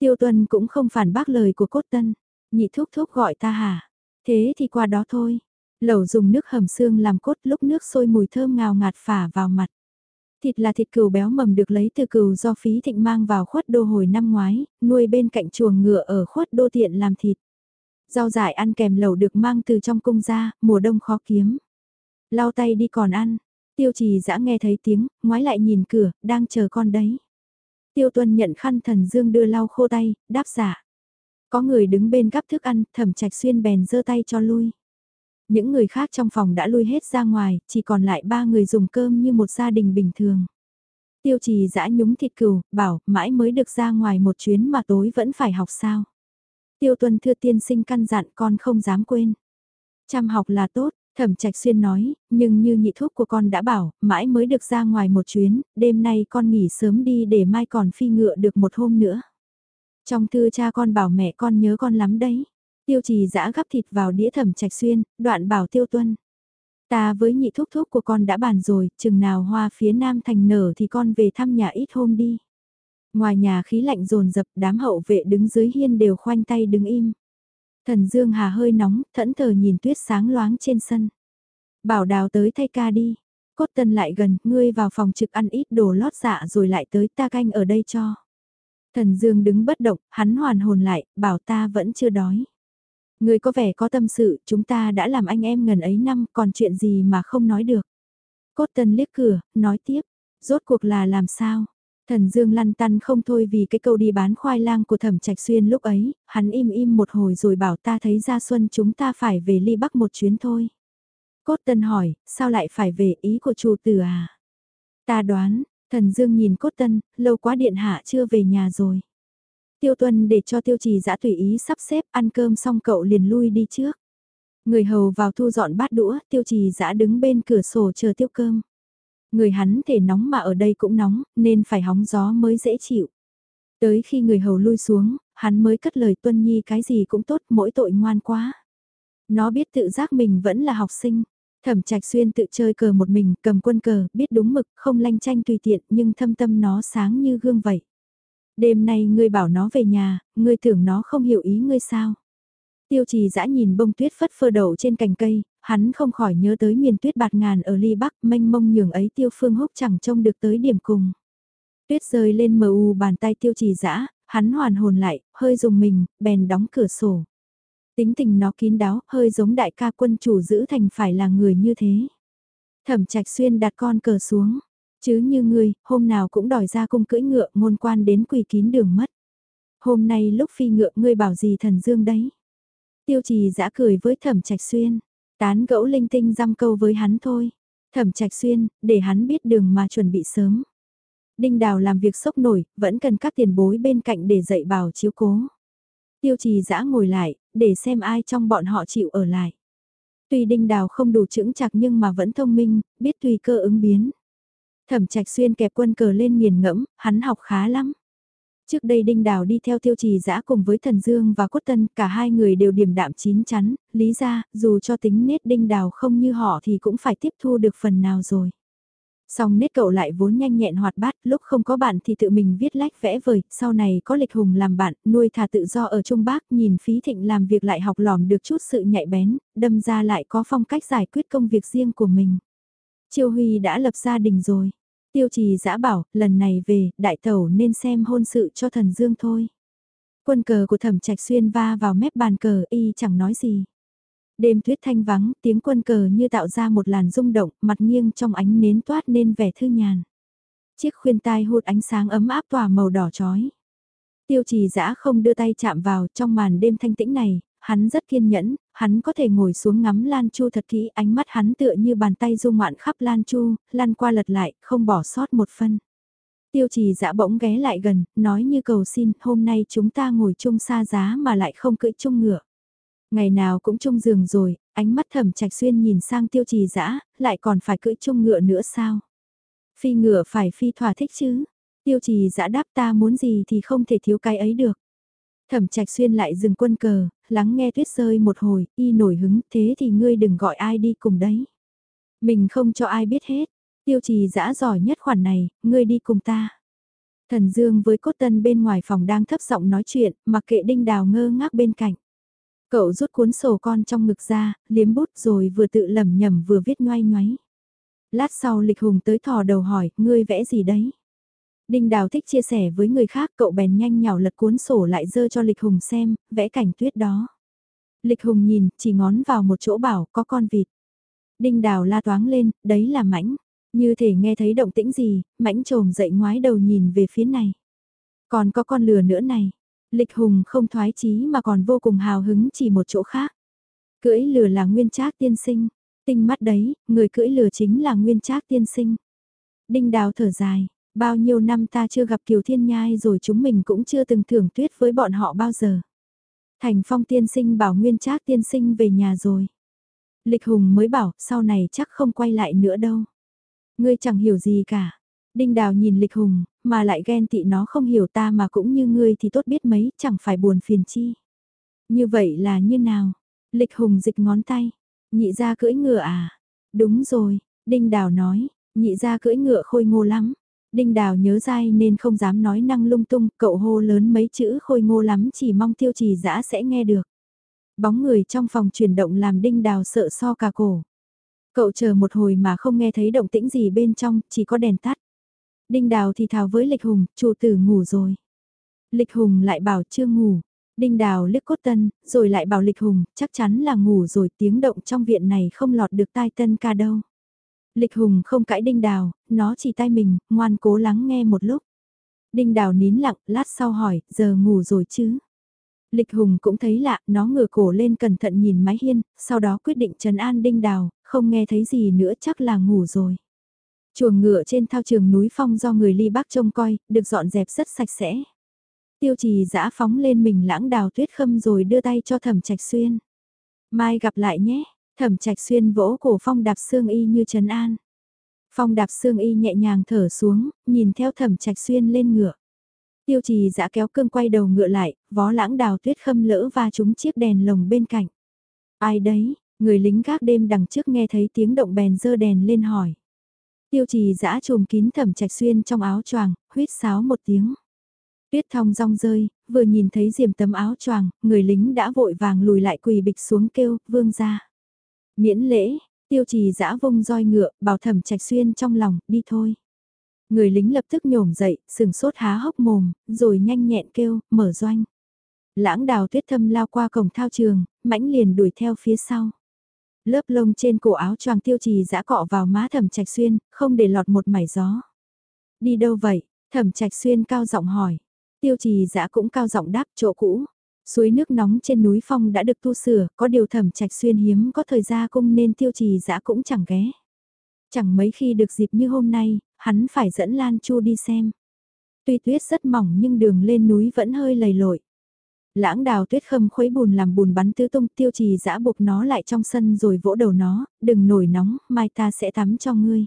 Tiêu tuân cũng không phản bác lời của cốt tân, nhị thúc thúc gọi ta hả? Thế thì qua đó thôi. Lẩu dùng nước hầm xương làm cốt lúc nước sôi mùi thơm ngào ngạt phả vào mặt. Thịt là thịt cừu béo mầm được lấy từ cừu do phí thịnh mang vào khuất đô hồi năm ngoái, nuôi bên cạnh chuồng ngựa ở khuất đô tiện làm thịt. Rau dại ăn kèm lẩu được mang từ trong cung ra, mùa đông khó kiếm. Lau tay đi còn ăn, tiêu trì dã nghe thấy tiếng, ngoái lại nhìn cửa, đang chờ con đấy. Tiêu tuân nhận khăn thần dương đưa lau khô tay, đáp giả. Có người đứng bên gắp thức ăn, thẩm trạch xuyên bèn giơ tay cho lui. Những người khác trong phòng đã lui hết ra ngoài, chỉ còn lại ba người dùng cơm như một gia đình bình thường. Tiêu trì dã nhúng thịt cừu, bảo mãi mới được ra ngoài một chuyến mà tối vẫn phải học sao. Tiêu tuân thưa tiên sinh căn dặn con không dám quên. Chăm học là tốt, thẩm trạch xuyên nói, nhưng như nhị thuốc của con đã bảo, mãi mới được ra ngoài một chuyến, đêm nay con nghỉ sớm đi để mai còn phi ngựa được một hôm nữa. Trong thư cha con bảo mẹ con nhớ con lắm đấy. Tiêu trì giã gắp thịt vào đĩa thẩm trạch xuyên, đoạn bảo tiêu tuân. Ta với nhị thúc thúc của con đã bàn rồi, chừng nào hoa phía nam thành nở thì con về thăm nhà ít hôm đi. Ngoài nhà khí lạnh rồn rập đám hậu vệ đứng dưới hiên đều khoanh tay đứng im. Thần Dương Hà hơi nóng, thẫn thờ nhìn tuyết sáng loáng trên sân. Bảo đào tới thay ca đi. Cốt tân lại gần, ngươi vào phòng trực ăn ít đồ lót dạ rồi lại tới ta canh ở đây cho. Thần Dương đứng bất động, hắn hoàn hồn lại, bảo ta vẫn chưa đói. Ngươi có vẻ có tâm sự, chúng ta đã làm anh em ngần ấy năm, còn chuyện gì mà không nói được. Cốt tân liếc cửa, nói tiếp, rốt cuộc là làm sao? Thần Dương lăn tăn không thôi vì cái câu đi bán khoai lang của thẩm trạch xuyên lúc ấy, hắn im im một hồi rồi bảo ta thấy ra xuân chúng ta phải về ly bắc một chuyến thôi. Cốt tân hỏi, sao lại phải về ý của chủ tử à? Ta đoán, thần Dương nhìn cốt tân, lâu quá điện hạ chưa về nhà rồi. Tiêu tuân để cho tiêu trì giã tùy ý sắp xếp ăn cơm xong cậu liền lui đi trước. Người hầu vào thu dọn bát đũa, tiêu trì giã đứng bên cửa sổ chờ tiêu cơm. Người hắn thể nóng mà ở đây cũng nóng, nên phải hóng gió mới dễ chịu. Tới khi người hầu lui xuống, hắn mới cất lời tuân nhi cái gì cũng tốt mỗi tội ngoan quá. Nó biết tự giác mình vẫn là học sinh. Thẩm trạch xuyên tự chơi cờ một mình, cầm quân cờ, biết đúng mực, không lanh tranh tùy tiện, nhưng thâm tâm nó sáng như gương vậy. Đêm nay ngươi bảo nó về nhà, ngươi tưởng nó không hiểu ý ngươi sao. Tiêu trì dã nhìn bông tuyết phất phơ đầu trên cành cây, hắn không khỏi nhớ tới miền tuyết bạt ngàn ở ly bắc mênh mông nhường ấy tiêu phương húc chẳng trông được tới điểm cùng. Tuyết rơi lên mờ u bàn tay tiêu trì dã hắn hoàn hồn lại, hơi dùng mình, bèn đóng cửa sổ. Tính tình nó kín đáo, hơi giống đại ca quân chủ giữ thành phải là người như thế. Thẩm trạch xuyên đặt con cờ xuống, chứ như ngươi, hôm nào cũng đòi ra cung cưỡi ngựa ngôn quan đến quỳ kín đường mất. Hôm nay lúc phi ngựa ngươi bảo gì thần dương đấy. Tiêu trì giã cười với thẩm trạch xuyên. Tán gẫu linh tinh răm câu với hắn thôi. Thẩm trạch xuyên, để hắn biết đường mà chuẩn bị sớm. Đinh đào làm việc sốc nổi, vẫn cần các tiền bối bên cạnh để dạy bảo chiếu cố. Tiêu trì giã ngồi lại, để xem ai trong bọn họ chịu ở lại. Tuy đinh đào không đủ chững chạc nhưng mà vẫn thông minh, biết tùy cơ ứng biến. Thẩm trạch xuyên kẹp quân cờ lên nghiền ngẫm, hắn học khá lắm. Trước đây Đinh Đào đi theo tiêu trì dã cùng với Thần Dương và Cốt Tân, cả hai người đều điềm đạm chín chắn, lý ra, dù cho tính nết Đinh Đào không như họ thì cũng phải tiếp thu được phần nào rồi. Song nết cậu lại vốn nhanh nhẹn hoạt bát, lúc không có bạn thì tự mình viết lách vẽ vời, sau này có lịch hùng làm bạn, nuôi thả tự do ở Trung Bắc, nhìn phí thịnh làm việc lại học lỏm được chút sự nhạy bén, đâm ra lại có phong cách giải quyết công việc riêng của mình. Chiêu Huy đã lập gia đình rồi. Tiêu trì giã bảo, lần này về, đại tẩu nên xem hôn sự cho thần dương thôi. Quân cờ của thẩm trạch xuyên va vào mép bàn cờ y chẳng nói gì. Đêm tuyết thanh vắng, tiếng quân cờ như tạo ra một làn rung động, mặt nghiêng trong ánh nến toát nên vẻ thư nhàn. Chiếc khuyên tai hút ánh sáng ấm áp tỏa màu đỏ chói. Tiêu trì giã không đưa tay chạm vào trong màn đêm thanh tĩnh này, hắn rất kiên nhẫn, hắn có thể ngồi xuống ngắm Lan Chu thật kỹ, ánh mắt hắn tựa như bàn tay du ngoạn khắp Lan Chu, lăn qua lật lại, không bỏ sót một phân. Tiêu trì dã bỗng ghé lại gần, nói như cầu xin, hôm nay chúng ta ngồi chung xa giá mà lại không cưỡi chung ngựa. Ngày nào cũng chung giường rồi, ánh mắt thầm trạch xuyên nhìn sang tiêu trì dã lại còn phải cưỡi chung ngựa nữa sao? Phi ngựa phải phi thỏa thích chứ? Tiêu trì dã đáp ta muốn gì thì không thể thiếu cái ấy được. Thẩm trạch xuyên lại dừng quân cờ, lắng nghe tuyết rơi một hồi, y nổi hứng, thế thì ngươi đừng gọi ai đi cùng đấy. Mình không cho ai biết hết, tiêu trì dã giỏi nhất khoản này, ngươi đi cùng ta. Thần Dương với cốt tân bên ngoài phòng đang thấp giọng nói chuyện, mặc kệ đinh đào ngơ ngác bên cạnh. Cậu rút cuốn sổ con trong ngực ra, liếm bút rồi vừa tự lẩm nhẩm vừa viết nhoay nhoáy. Lát sau lịch hùng tới thò đầu hỏi, ngươi vẽ gì đấy? Đinh Đào thích chia sẻ với người khác cậu bèn nhanh nhào lật cuốn sổ lại dơ cho Lịch Hùng xem, vẽ cảnh tuyết đó. Lịch Hùng nhìn, chỉ ngón vào một chỗ bảo có con vịt. Đinh Đào la toáng lên, đấy là mãnh. Như thể nghe thấy động tĩnh gì, mãnh trồm dậy ngoái đầu nhìn về phía này. Còn có con lừa nữa này. Lịch Hùng không thoái chí mà còn vô cùng hào hứng chỉ một chỗ khác. Cưỡi lừa là nguyên trác tiên sinh. Tinh mắt đấy, người cưỡi lừa chính là nguyên trác tiên sinh. Đinh Đào thở dài, Bao nhiêu năm ta chưa gặp Kiều Thiên Nhai rồi chúng mình cũng chưa từng thưởng tuyết với bọn họ bao giờ. Thành Phong tiên sinh bảo Nguyên Trác tiên sinh về nhà rồi. Lịch Hùng mới bảo sau này chắc không quay lại nữa đâu. Ngươi chẳng hiểu gì cả. Đinh Đào nhìn Lịch Hùng, mà lại ghen tị nó không hiểu ta mà cũng như ngươi thì tốt biết mấy, chẳng phải buồn phiền chi. Như vậy là như nào? Lịch Hùng dịch ngón tay. Nhị ra cưỡi ngựa à? Đúng rồi, Đinh Đào nói, nhị ra cưỡi ngựa khôi ngô lắm. Đinh Đào nhớ dai nên không dám nói năng lung tung, cậu hô lớn mấy chữ khôi ngô lắm chỉ mong tiêu trì dã sẽ nghe được. Bóng người trong phòng chuyển động làm Đinh Đào sợ so cả cổ. Cậu chờ một hồi mà không nghe thấy động tĩnh gì bên trong, chỉ có đèn tắt. Đinh Đào thì thào với Lịch Hùng, chủ tử ngủ rồi. Lịch Hùng lại bảo chưa ngủ. Đinh Đào liếc cốt tân, rồi lại bảo Lịch Hùng, chắc chắn là ngủ rồi tiếng động trong viện này không lọt được tai tân ca đâu. Lịch Hùng không cãi Đinh Đào, nó chỉ tay mình, ngoan cố lắng nghe một lúc. Đinh Đào nín lặng, lát sau hỏi, giờ ngủ rồi chứ? Lịch Hùng cũng thấy lạ, nó ngửa cổ lên cẩn thận nhìn mái hiên, sau đó quyết định trấn an Đinh Đào, không nghe thấy gì nữa chắc là ngủ rồi. Chuồng ngựa trên thao trường núi phong do người ly bác trông coi, được dọn dẹp rất sạch sẽ. Tiêu trì giã phóng lên mình lãng đào tuyết khâm rồi đưa tay cho thẩm trạch xuyên. Mai gặp lại nhé, Thẩm trạch xuyên vỗ cổ phong đạp xương y như trấn an. Phong đạp xương y nhẹ nhàng thở xuống, nhìn theo thẩm trạch xuyên lên ngựa. Tiêu trì dã kéo cương quay đầu ngựa lại, vó lãng đào tuyết khâm lỡ và trúng chiếc đèn lồng bên cạnh. Ai đấy, người lính gác đêm đằng trước nghe thấy tiếng động bèn dơ đèn lên hỏi. Tiêu trì dã trùm kín thẩm trạch xuyên trong áo choàng, huyết sáo một tiếng. Tuyết thong rong rơi, vừa nhìn thấy diềm tấm áo choàng, người lính đã vội vàng lùi lại quỳ bịch xuống kêu, vương ra. Miễn lễ, tiêu trì giã vung roi ngựa, bảo thẩm trạch xuyên trong lòng, đi thôi. Người lính lập tức nhổm dậy, sừng sốt há hốc mồm, rồi nhanh nhẹn kêu, mở doanh. Lãng đào tuyết thâm lao qua cổng thao trường, mãnh liền đuổi theo phía sau. Lớp lông trên cổ áo choàng tiêu trì giã cọ vào má thẩm trạch xuyên, không để lọt một mảy gió. Đi đâu vậy? Thẩm trạch xuyên cao giọng hỏi. Tiêu trì giã cũng cao giọng đáp chỗ cũ. Suối nước nóng trên núi phong đã được tu sửa, có điều thẩm trạch xuyên hiếm có thời gian cung nên tiêu trì dã cũng chẳng ghé. Chẳng mấy khi được dịp như hôm nay, hắn phải dẫn Lan Chu đi xem. Tuy tuyết rất mỏng nhưng đường lên núi vẫn hơi lầy lội. Lãng đào tuyết khâm khuấy bùn làm bùn bắn tứ tung tiêu trì dã buộc nó lại trong sân rồi vỗ đầu nó, đừng nổi nóng, mai ta sẽ tắm cho ngươi.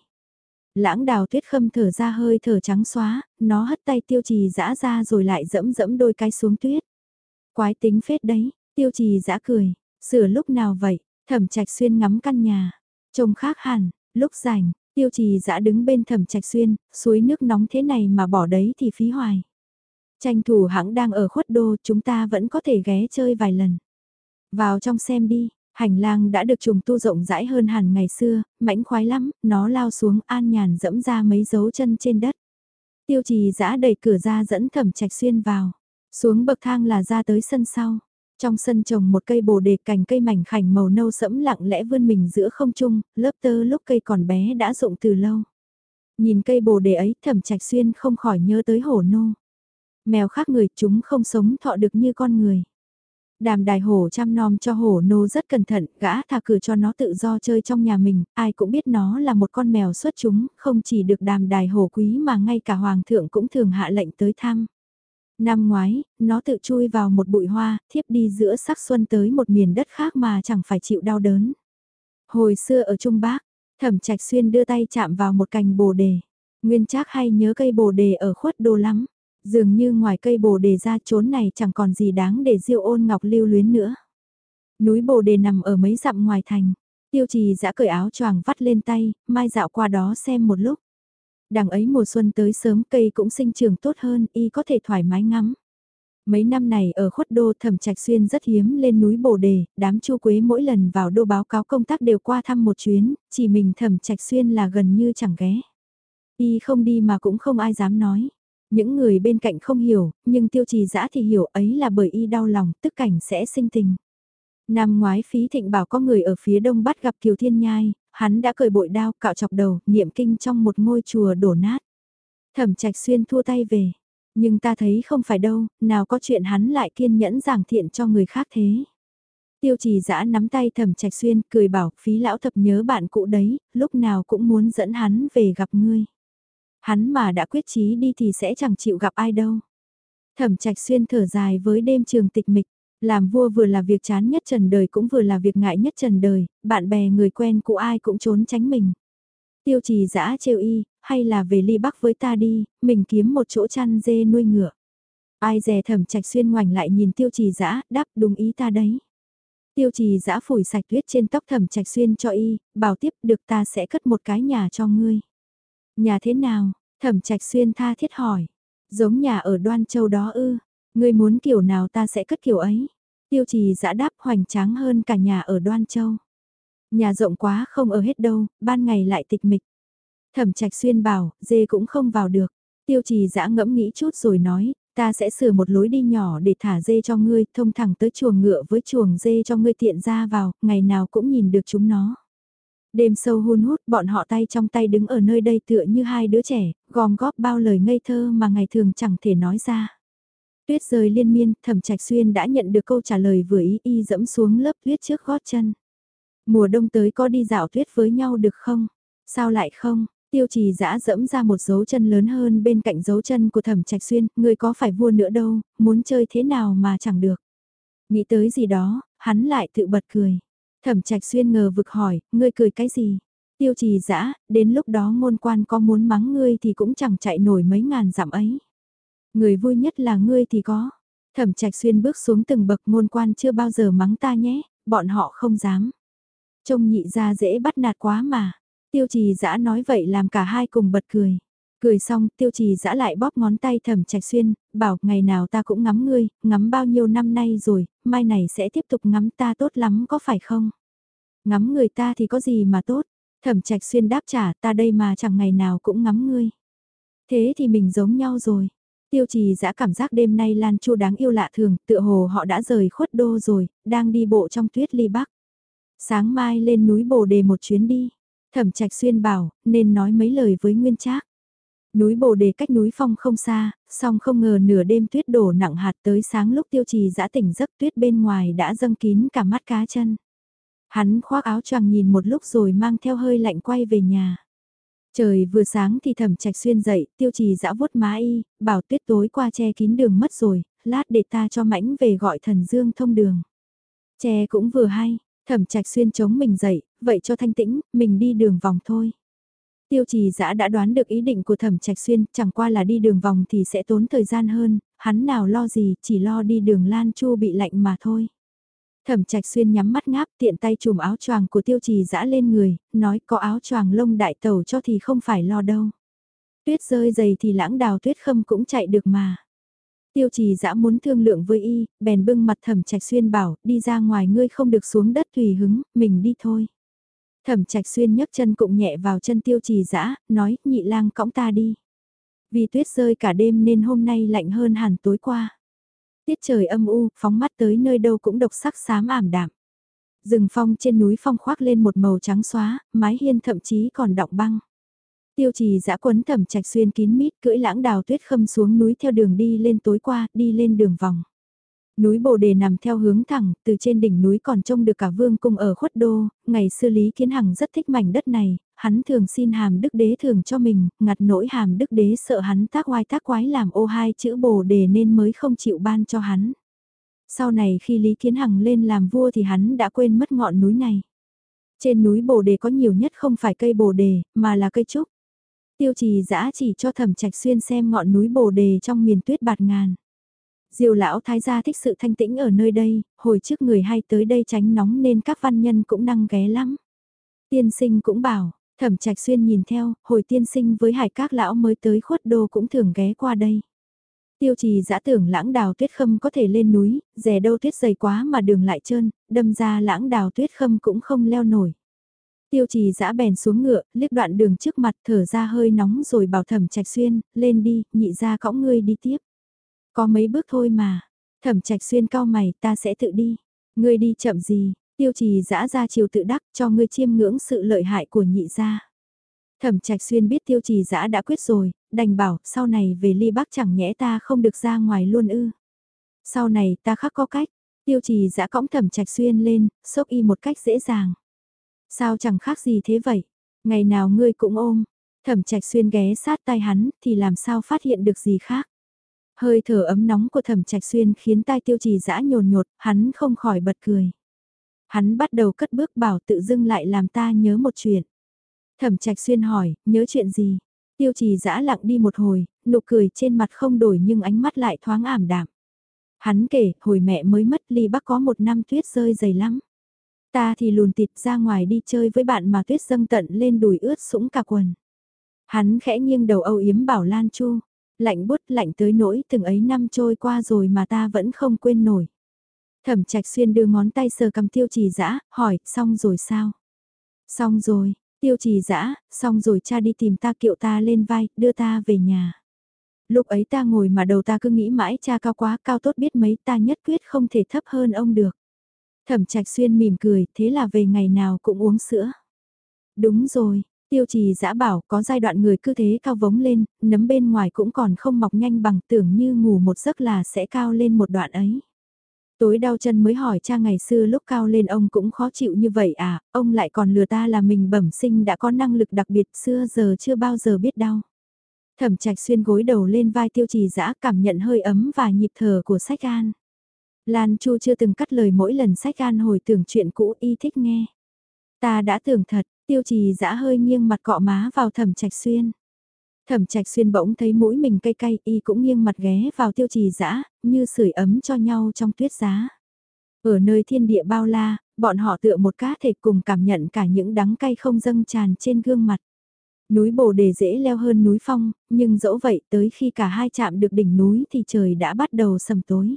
Lãng đào tuyết khâm thở ra hơi thở trắng xóa, nó hất tay tiêu trì dã ra rồi lại dẫm dẫm đôi cái xuống tuyết. Quái tính phết đấy, tiêu trì giã cười, sửa lúc nào vậy, thẩm trạch xuyên ngắm căn nhà, trông khác hẳn, lúc rảnh, tiêu trì giã đứng bên thẩm trạch xuyên, suối nước nóng thế này mà bỏ đấy thì phí hoài. Tranh thủ hãng đang ở khuất đô chúng ta vẫn có thể ghé chơi vài lần. Vào trong xem đi, hành lang đã được trùng tu rộng rãi hơn hẳn ngày xưa, mảnh khoái lắm, nó lao xuống an nhàn dẫm ra mấy dấu chân trên đất. Tiêu trì giã đẩy cửa ra dẫn thẩm trạch xuyên vào. Xuống bậc thang là ra tới sân sau. Trong sân trồng một cây bồ đề cành cây mảnh khảnh màu nâu sẫm lặng lẽ vươn mình giữa không trung, lớp tơ lúc cây còn bé đã rụng từ lâu. Nhìn cây bồ đề ấy thẩm trạch xuyên không khỏi nhớ tới hổ nô. Mèo khác người chúng không sống thọ được như con người. Đàm đài hổ chăm nom cho hổ nô rất cẩn thận, gã thà cử cho nó tự do chơi trong nhà mình, ai cũng biết nó là một con mèo xuất chúng, không chỉ được đàm đài hổ quý mà ngay cả hoàng thượng cũng thường hạ lệnh tới thăm. Năm ngoái, nó tự chui vào một bụi hoa, thiếp đi giữa sắc xuân tới một miền đất khác mà chẳng phải chịu đau đớn. Hồi xưa ở Trung Bắc, thẩm trạch xuyên đưa tay chạm vào một cành bồ đề. Nguyên Trác hay nhớ cây bồ đề ở khuất đô lắm. Dường như ngoài cây bồ đề ra chốn này chẳng còn gì đáng để diêu ôn ngọc lưu luyến nữa. Núi bồ đề nằm ở mấy dặm ngoài thành. Tiêu trì giã cởi áo choàng vắt lên tay, mai dạo qua đó xem một lúc. Đằng ấy mùa xuân tới sớm cây cũng sinh trường tốt hơn, y có thể thoải mái ngắm. Mấy năm này ở khuất đô thẩm trạch xuyên rất hiếm lên núi Bồ Đề, đám chu quế mỗi lần vào đô báo cáo công tác đều qua thăm một chuyến, chỉ mình thẩm trạch xuyên là gần như chẳng ghé. Y không đi mà cũng không ai dám nói. Những người bên cạnh không hiểu, nhưng tiêu trì dã thì hiểu ấy là bởi y đau lòng, tức cảnh sẽ sinh tình. Năm ngoái phí thịnh bảo có người ở phía đông bắt gặp Kiều Thiên Nhai, hắn đã cởi bội đao cạo chọc đầu, niệm kinh trong một ngôi chùa đổ nát. Thẩm trạch xuyên thua tay về, nhưng ta thấy không phải đâu, nào có chuyện hắn lại kiên nhẫn giảng thiện cho người khác thế. Tiêu trì dã nắm tay thẩm trạch xuyên, cười bảo, phí lão thập nhớ bạn cũ đấy, lúc nào cũng muốn dẫn hắn về gặp ngươi. Hắn mà đã quyết chí đi thì sẽ chẳng chịu gặp ai đâu. Thẩm trạch xuyên thở dài với đêm trường tịch mịch, làm vua vừa là việc chán nhất trần đời cũng vừa là việc ngại nhất trần đời, bạn bè người quen của ai cũng trốn tránh mình. Tiêu trì dã trêu y, hay là về ly bắc với ta đi, mình kiếm một chỗ chăn dê nuôi ngựa. Ai dè thẩm trạch xuyên ngoảnh lại nhìn tiêu trì dã đáp đúng ý ta đấy. Tiêu trì dã phủi sạch tuyết trên tóc thẩm trạch xuyên cho y, bảo tiếp được ta sẽ cất một cái nhà cho ngươi. Nhà thế nào? Thẩm trạch xuyên tha thiết hỏi. Giống nhà ở đoan châu đó ư, ngươi muốn kiểu nào ta sẽ cất kiểu ấy. Tiêu trì giã đáp hoành tráng hơn cả nhà ở đoan châu. Nhà rộng quá không ở hết đâu, ban ngày lại tịch mịch. Thẩm trạch xuyên bảo, dê cũng không vào được. Tiêu trì giã ngẫm nghĩ chút rồi nói, ta sẽ sửa một lối đi nhỏ để thả dê cho ngươi, thông thẳng tới chuồng ngựa với chuồng dê cho ngươi tiện ra vào, ngày nào cũng nhìn được chúng nó. Đêm sâu hun hút, bọn họ tay trong tay đứng ở nơi đây tựa như hai đứa trẻ, gom góp bao lời ngây thơ mà ngày thường chẳng thể nói ra. Tuyết rơi liên miên, thẩm trạch xuyên đã nhận được câu trả lời vừa ý y dẫm xuống lớp tuyết trước gót chân. Mùa đông tới có đi dạo tuyết với nhau được không? Sao lại không? Tiêu trì giã dẫm ra một dấu chân lớn hơn bên cạnh dấu chân của thẩm trạch xuyên, người có phải vua nữa đâu, muốn chơi thế nào mà chẳng được. Nghĩ tới gì đó, hắn lại tự bật cười. Thẩm trạch xuyên ngờ vực hỏi, ngươi cười cái gì? Tiêu trì giã đến lúc đó ngôn quan có muốn mắng ngươi thì cũng chẳng chạy nổi mấy ngàn dặm ấy. Người vui nhất là ngươi thì có. Thẩm trạch xuyên bước xuống từng bậc môn quan chưa bao giờ mắng ta nhé, bọn họ không dám. Trông nhị ra dễ bắt nạt quá mà. Tiêu trì dã nói vậy làm cả hai cùng bật cười. Cười xong, tiêu trì dã lại bóp ngón tay thẩm trạch xuyên, bảo ngày nào ta cũng ngắm ngươi, ngắm bao nhiêu năm nay rồi, mai này sẽ tiếp tục ngắm ta tốt lắm có phải không? Ngắm người ta thì có gì mà tốt, thẩm trạch xuyên đáp trả ta đây mà chẳng ngày nào cũng ngắm ngươi. Thế thì mình giống nhau rồi. Tiêu trì dã cảm giác đêm nay Lan Chu đáng yêu lạ thường, tựa hồ họ đã rời khuất đô rồi, đang đi bộ trong tuyết ly bắc. Sáng mai lên núi Bồ Đề một chuyến đi. Thẩm Trạch Xuyên bảo, nên nói mấy lời với Nguyên Trác. Núi Bồ Đề cách núi Phong không xa, song không ngờ nửa đêm tuyết đổ nặng hạt tới sáng lúc tiêu trì dã tỉnh giấc tuyết bên ngoài đã dâng kín cả mắt cá chân. Hắn khoác áo choàng nhìn một lúc rồi mang theo hơi lạnh quay về nhà. Trời vừa sáng thì thẩm trạch xuyên dậy, tiêu trì dã vuốt má y, bảo tuyết tối qua che kín đường mất rồi, lát để ta cho mãnh về gọi thần dương thông đường. Che cũng vừa hay, thẩm trạch xuyên chống mình dậy, vậy cho thanh tĩnh, mình đi đường vòng thôi. Tiêu trì dã đã đoán được ý định của thẩm trạch xuyên, chẳng qua là đi đường vòng thì sẽ tốn thời gian hơn, hắn nào lo gì, chỉ lo đi đường lan chu bị lạnh mà thôi. Thẩm trạch xuyên nhắm mắt ngáp tiện tay chùm áo choàng của tiêu trì dã lên người, nói có áo choàng lông đại tẩu cho thì không phải lo đâu. Tuyết rơi dày thì lãng đào tuyết khâm cũng chạy được mà. Tiêu trì dã muốn thương lượng với y, bèn bưng mặt thẩm trạch xuyên bảo, đi ra ngoài ngươi không được xuống đất tùy hứng, mình đi thôi. Thẩm trạch xuyên nhấc chân cụng nhẹ vào chân tiêu trì dã nói, nhị lang cõng ta đi. Vì tuyết rơi cả đêm nên hôm nay lạnh hơn hẳn tối qua. Tiết trời âm u, phóng mắt tới nơi đâu cũng độc sắc xám ảm đạm. Rừng phong trên núi phong khoác lên một màu trắng xóa, mái hiên thậm chí còn đọng băng. Tiêu trì giã quấn thẩm trạch xuyên kín mít cưỡi lãng đào tuyết khâm xuống núi theo đường đi lên tối qua, đi lên đường vòng. Núi Bồ Đề nằm theo hướng thẳng, từ trên đỉnh núi còn trông được cả vương cung ở khuất đô, ngày xưa Lý Kiến Hằng rất thích mảnh đất này, hắn thường xin hàm đức đế thường cho mình, ngặt nỗi hàm đức đế sợ hắn tác oai tác quái làm ô hai chữ Bồ Đề nên mới không chịu ban cho hắn. Sau này khi Lý Kiến Hằng lên làm vua thì hắn đã quên mất ngọn núi này. Trên núi Bồ Đề có nhiều nhất không phải cây Bồ Đề, mà là cây trúc. Tiêu trì giã chỉ cho thẩm trạch xuyên xem ngọn núi Bồ Đề trong miền tuyết bạt ngàn. Diều lão thái gia thích sự thanh tĩnh ở nơi đây, hồi trước người hay tới đây tránh nóng nên các văn nhân cũng năng ghé lắm. Tiên sinh cũng bảo, thẩm trạch xuyên nhìn theo, hồi tiên sinh với hải các lão mới tới khuất đô cũng thường ghé qua đây. Tiêu trì giã tưởng lãng đào tuyết khâm có thể lên núi, rẻ đâu tuyết dày quá mà đường lại trơn, đâm ra lãng đào tuyết khâm cũng không leo nổi. Tiêu trì giã bèn xuống ngựa, liếc đoạn đường trước mặt thở ra hơi nóng rồi bảo thẩm trạch xuyên, lên đi, nhị ra cõng ngươi đi tiếp. Có mấy bước thôi mà, thẩm trạch xuyên cao mày ta sẽ tự đi, ngươi đi chậm gì, tiêu trì dã ra chiều tự đắc cho ngươi chiêm ngưỡng sự lợi hại của nhị gia. Thẩm trạch xuyên biết tiêu trì dã đã quyết rồi, đành bảo sau này về ly bắc chẳng nhẽ ta không được ra ngoài luôn ư. Sau này ta khắc có cách, tiêu trì dã cõng thẩm trạch xuyên lên, xốc y một cách dễ dàng. Sao chẳng khác gì thế vậy? Ngày nào ngươi cũng ôm, thẩm trạch xuyên ghé sát tay hắn thì làm sao phát hiện được gì khác. Hơi thở ấm nóng của thẩm trạch xuyên khiến tai tiêu trì dã nhồn nhột, hắn không khỏi bật cười. Hắn bắt đầu cất bước bảo tự dưng lại làm ta nhớ một chuyện. Thẩm trạch xuyên hỏi, nhớ chuyện gì? Tiêu trì dã lặng đi một hồi, nụ cười trên mặt không đổi nhưng ánh mắt lại thoáng ảm đạm. Hắn kể, hồi mẹ mới mất ly bắc có một năm tuyết rơi dày lắm. Ta thì lùn tịt ra ngoài đi chơi với bạn mà tuyết dâng tận lên đùi ướt sũng cả quần. Hắn khẽ nghiêng đầu âu yếm bảo Lan Chu, lạnh bút lạnh tới nỗi từng ấy năm trôi qua rồi mà ta vẫn không quên nổi. Thẩm trạch xuyên đưa ngón tay sờ cầm tiêu trì dã hỏi, xong rồi sao? Xong rồi, tiêu trì dã xong rồi cha đi tìm ta kiệu ta lên vai, đưa ta về nhà. Lúc ấy ta ngồi mà đầu ta cứ nghĩ mãi cha cao quá, cao tốt biết mấy ta nhất quyết không thể thấp hơn ông được. Thẩm trạch xuyên mỉm cười, thế là về ngày nào cũng uống sữa. Đúng rồi, tiêu trì giã bảo có giai đoạn người cứ thế cao vống lên, nấm bên ngoài cũng còn không mọc nhanh bằng tưởng như ngủ một giấc là sẽ cao lên một đoạn ấy. Tối đau chân mới hỏi cha ngày xưa lúc cao lên ông cũng khó chịu như vậy à, ông lại còn lừa ta là mình bẩm sinh đã có năng lực đặc biệt xưa giờ chưa bao giờ biết đau. Thẩm trạch xuyên gối đầu lên vai tiêu trì dã cảm nhận hơi ấm và nhịp thở của sách an. Lan Chu chưa từng cắt lời mỗi lần sách an hồi tưởng chuyện cũ y thích nghe. Ta đã tưởng thật, tiêu trì dã hơi nghiêng mặt cọ má vào thẩm trạch xuyên. Thẩm trạch xuyên bỗng thấy mũi mình cay cay y cũng nghiêng mặt ghé vào tiêu trì dã như sưởi ấm cho nhau trong tuyết giá. Ở nơi thiên địa bao la, bọn họ tựa một cá thể cùng cảm nhận cả những đắng cay không dâng tràn trên gương mặt. Núi Bồ Đề dễ leo hơn núi Phong, nhưng dẫu vậy tới khi cả hai chạm được đỉnh núi thì trời đã bắt đầu sầm tối.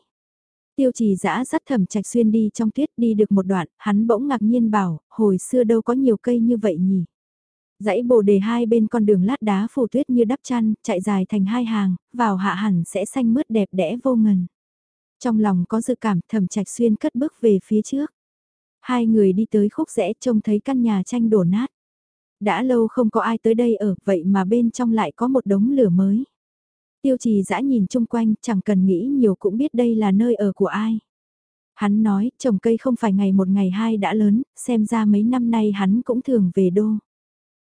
Tiêu trì dã dắt thẩm trạch xuyên đi trong tuyết đi được một đoạn, hắn bỗng ngạc nhiên bảo, hồi xưa đâu có nhiều cây như vậy nhỉ. Dãy bồ đề hai bên con đường lát đá phủ tuyết như đắp chăn, chạy dài thành hai hàng, vào hạ hẳn sẽ xanh mướt đẹp đẽ vô ngần. Trong lòng có dự cảm thẩm trạch xuyên cất bước về phía trước. Hai người đi tới khúc rẽ trông thấy căn nhà tranh đổ nát. Đã lâu không có ai tới đây ở, vậy mà bên trong lại có một đống lửa mới. Tiêu trì dã nhìn chung quanh, chẳng cần nghĩ nhiều cũng biết đây là nơi ở của ai. Hắn nói, trồng cây không phải ngày một ngày hai đã lớn, xem ra mấy năm nay hắn cũng thường về đô.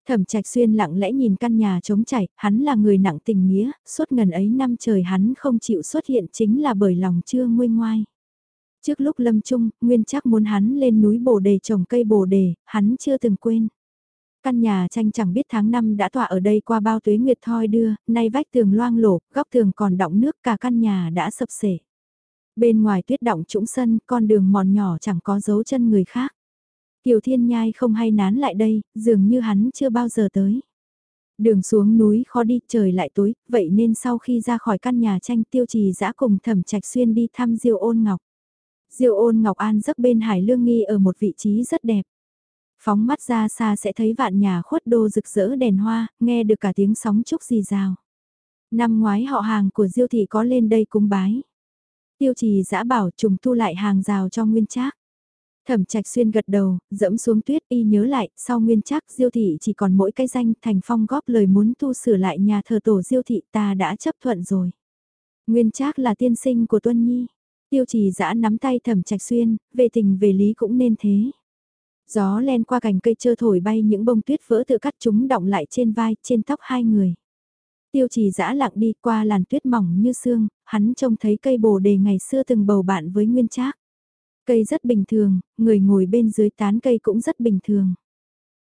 Thẩm trạch xuyên lặng lẽ nhìn căn nhà trống chảy, hắn là người nặng tình nghĩa, suốt ngần ấy năm trời hắn không chịu xuất hiện chính là bởi lòng chưa nguôi ngoai. Trước lúc lâm chung, Nguyên chắc muốn hắn lên núi bồ đề trồng cây bồ đề, hắn chưa từng quên. Căn nhà tranh chẳng biết tháng năm đã tọa ở đây qua bao tuế nguyệt thoi đưa, nay vách tường loang lổ, góc tường còn đọng nước cả căn nhà đã sập sể. Bên ngoài tuyết động trũng sân, con đường mòn nhỏ chẳng có dấu chân người khác. Kiều Thiên Nhai không hay nán lại đây, dường như hắn chưa bao giờ tới. Đường xuống núi khó đi, trời lại tối, vậy nên sau khi ra khỏi căn nhà tranh tiêu trì dã cùng thẩm trạch xuyên đi thăm Diêu ôn ngọc. Diêu ôn ngọc an giấc bên hải lương nghi ở một vị trí rất đẹp. Phóng mắt ra xa sẽ thấy vạn nhà khuất đô rực rỡ đèn hoa, nghe được cả tiếng sóng trúc rì rào. Năm ngoái họ hàng của Diêu thị có lên đây cúng bái. Tiêu trì giã bảo trùng thu lại hàng rào cho nguyên trác. Thẩm trạch xuyên gật đầu, dẫm xuống tuyết y nhớ lại, sau nguyên trác diêu thị chỉ còn mỗi cái danh thành phong góp lời muốn tu sửa lại nhà thờ tổ diêu thị ta đã chấp thuận rồi. Nguyên trác là tiên sinh của Tuân Nhi. Tiêu trì giã nắm tay thẩm trạch xuyên, về tình về lý cũng nên thế. Gió len qua cành cây trơ thổi bay những bông tuyết vỡ tự cắt chúng động lại trên vai, trên tóc hai người. Tiêu trì dã lặng đi qua làn tuyết mỏng như xương, hắn trông thấy cây bồ đề ngày xưa từng bầu bạn với nguyên trác. Cây rất bình thường, người ngồi bên dưới tán cây cũng rất bình thường.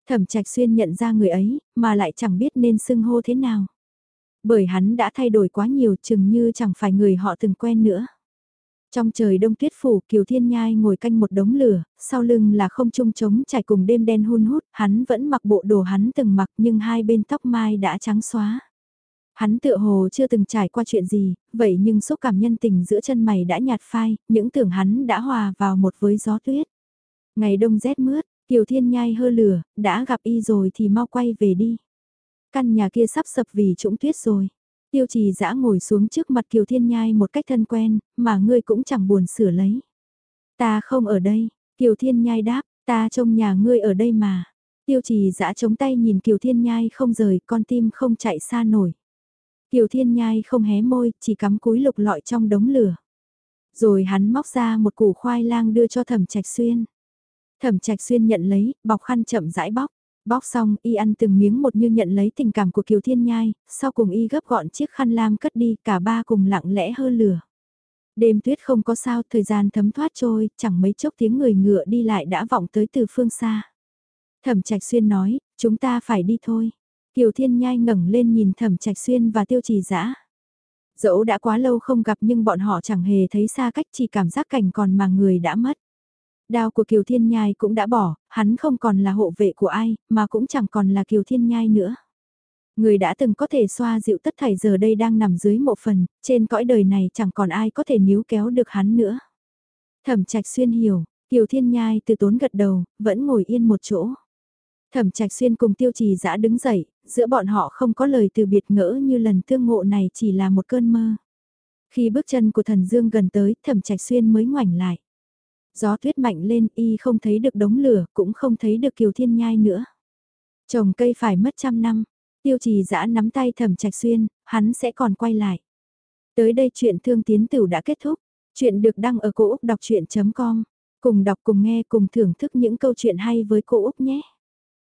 Thẩm trạch xuyên nhận ra người ấy, mà lại chẳng biết nên xưng hô thế nào. Bởi hắn đã thay đổi quá nhiều chừng như chẳng phải người họ từng quen nữa. Trong trời đông tuyết phủ, Kiều Thiên Nhai ngồi canh một đống lửa, sau lưng là không trung trống trải cùng đêm đen hun hút, hắn vẫn mặc bộ đồ hắn từng mặc nhưng hai bên tóc mai đã trắng xóa. Hắn tựa hồ chưa từng trải qua chuyện gì, vậy nhưng xúc cảm nhân tình giữa chân mày đã nhạt phai, những tưởng hắn đã hòa vào một với gió tuyết. Ngày đông rét mướt, Kiều Thiên Nhai hơ lửa, đã gặp y rồi thì mau quay về đi. Căn nhà kia sắp sập vì trũng tuyết rồi. Tiêu trì dã ngồi xuống trước mặt Kiều Thiên Nhai một cách thân quen, mà ngươi cũng chẳng buồn sửa lấy. Ta không ở đây, Kiều Thiên Nhai đáp, ta trông nhà ngươi ở đây mà. Tiêu trì dã chống tay nhìn Kiều Thiên Nhai không rời, con tim không chạy xa nổi. Kiều Thiên Nhai không hé môi, chỉ cắm cúi lục lọi trong đống lửa. Rồi hắn móc ra một củ khoai lang đưa cho thẩm trạch xuyên. Thẩm trạch xuyên nhận lấy, bọc khăn chậm rãi bóc. Bóc xong, y ăn từng miếng một như nhận lấy tình cảm của Kiều Thiên Nhai, sau cùng y gấp gọn chiếc khăn lam cất đi, cả ba cùng lặng lẽ hơ lửa. Đêm tuyết không có sao, thời gian thấm thoát trôi, chẳng mấy chốc tiếng người ngựa đi lại đã vọng tới từ phương xa. Thẩm Trạch Xuyên nói, chúng ta phải đi thôi. Kiều Thiên Nhai ngẩng lên nhìn Thẩm Trạch Xuyên và Tiêu Trì Dã. Dẫu đã quá lâu không gặp nhưng bọn họ chẳng hề thấy xa cách chỉ cảm giác cảnh còn mà người đã mất. Đao của Kiều Thiên Nhai cũng đã bỏ, hắn không còn là hộ vệ của ai, mà cũng chẳng còn là Kiều Thiên Nhai nữa. Người đã từng có thể xoa dịu tất thảy giờ đây đang nằm dưới một phần, trên cõi đời này chẳng còn ai có thể níu kéo được hắn nữa. Thẩm trạch xuyên hiểu, Kiều Thiên Nhai từ tốn gật đầu, vẫn ngồi yên một chỗ. Thẩm trạch xuyên cùng tiêu trì dã đứng dậy, giữa bọn họ không có lời từ biệt ngỡ như lần tương ngộ này chỉ là một cơn mơ. Khi bước chân của thần dương gần tới, thẩm trạch xuyên mới ngoảnh lại. Gió tuyết mạnh lên y không thấy được đống lửa, cũng không thấy được kiều thiên nhai nữa. Trồng cây phải mất trăm năm, tiêu trì dã nắm tay thẩm trạch xuyên, hắn sẽ còn quay lại. Tới đây chuyện thương tiến tử đã kết thúc, chuyện được đăng ở cổ Úc đọc chuyện.com. Cùng đọc cùng nghe cùng thưởng thức những câu chuyện hay với cô Úc nhé.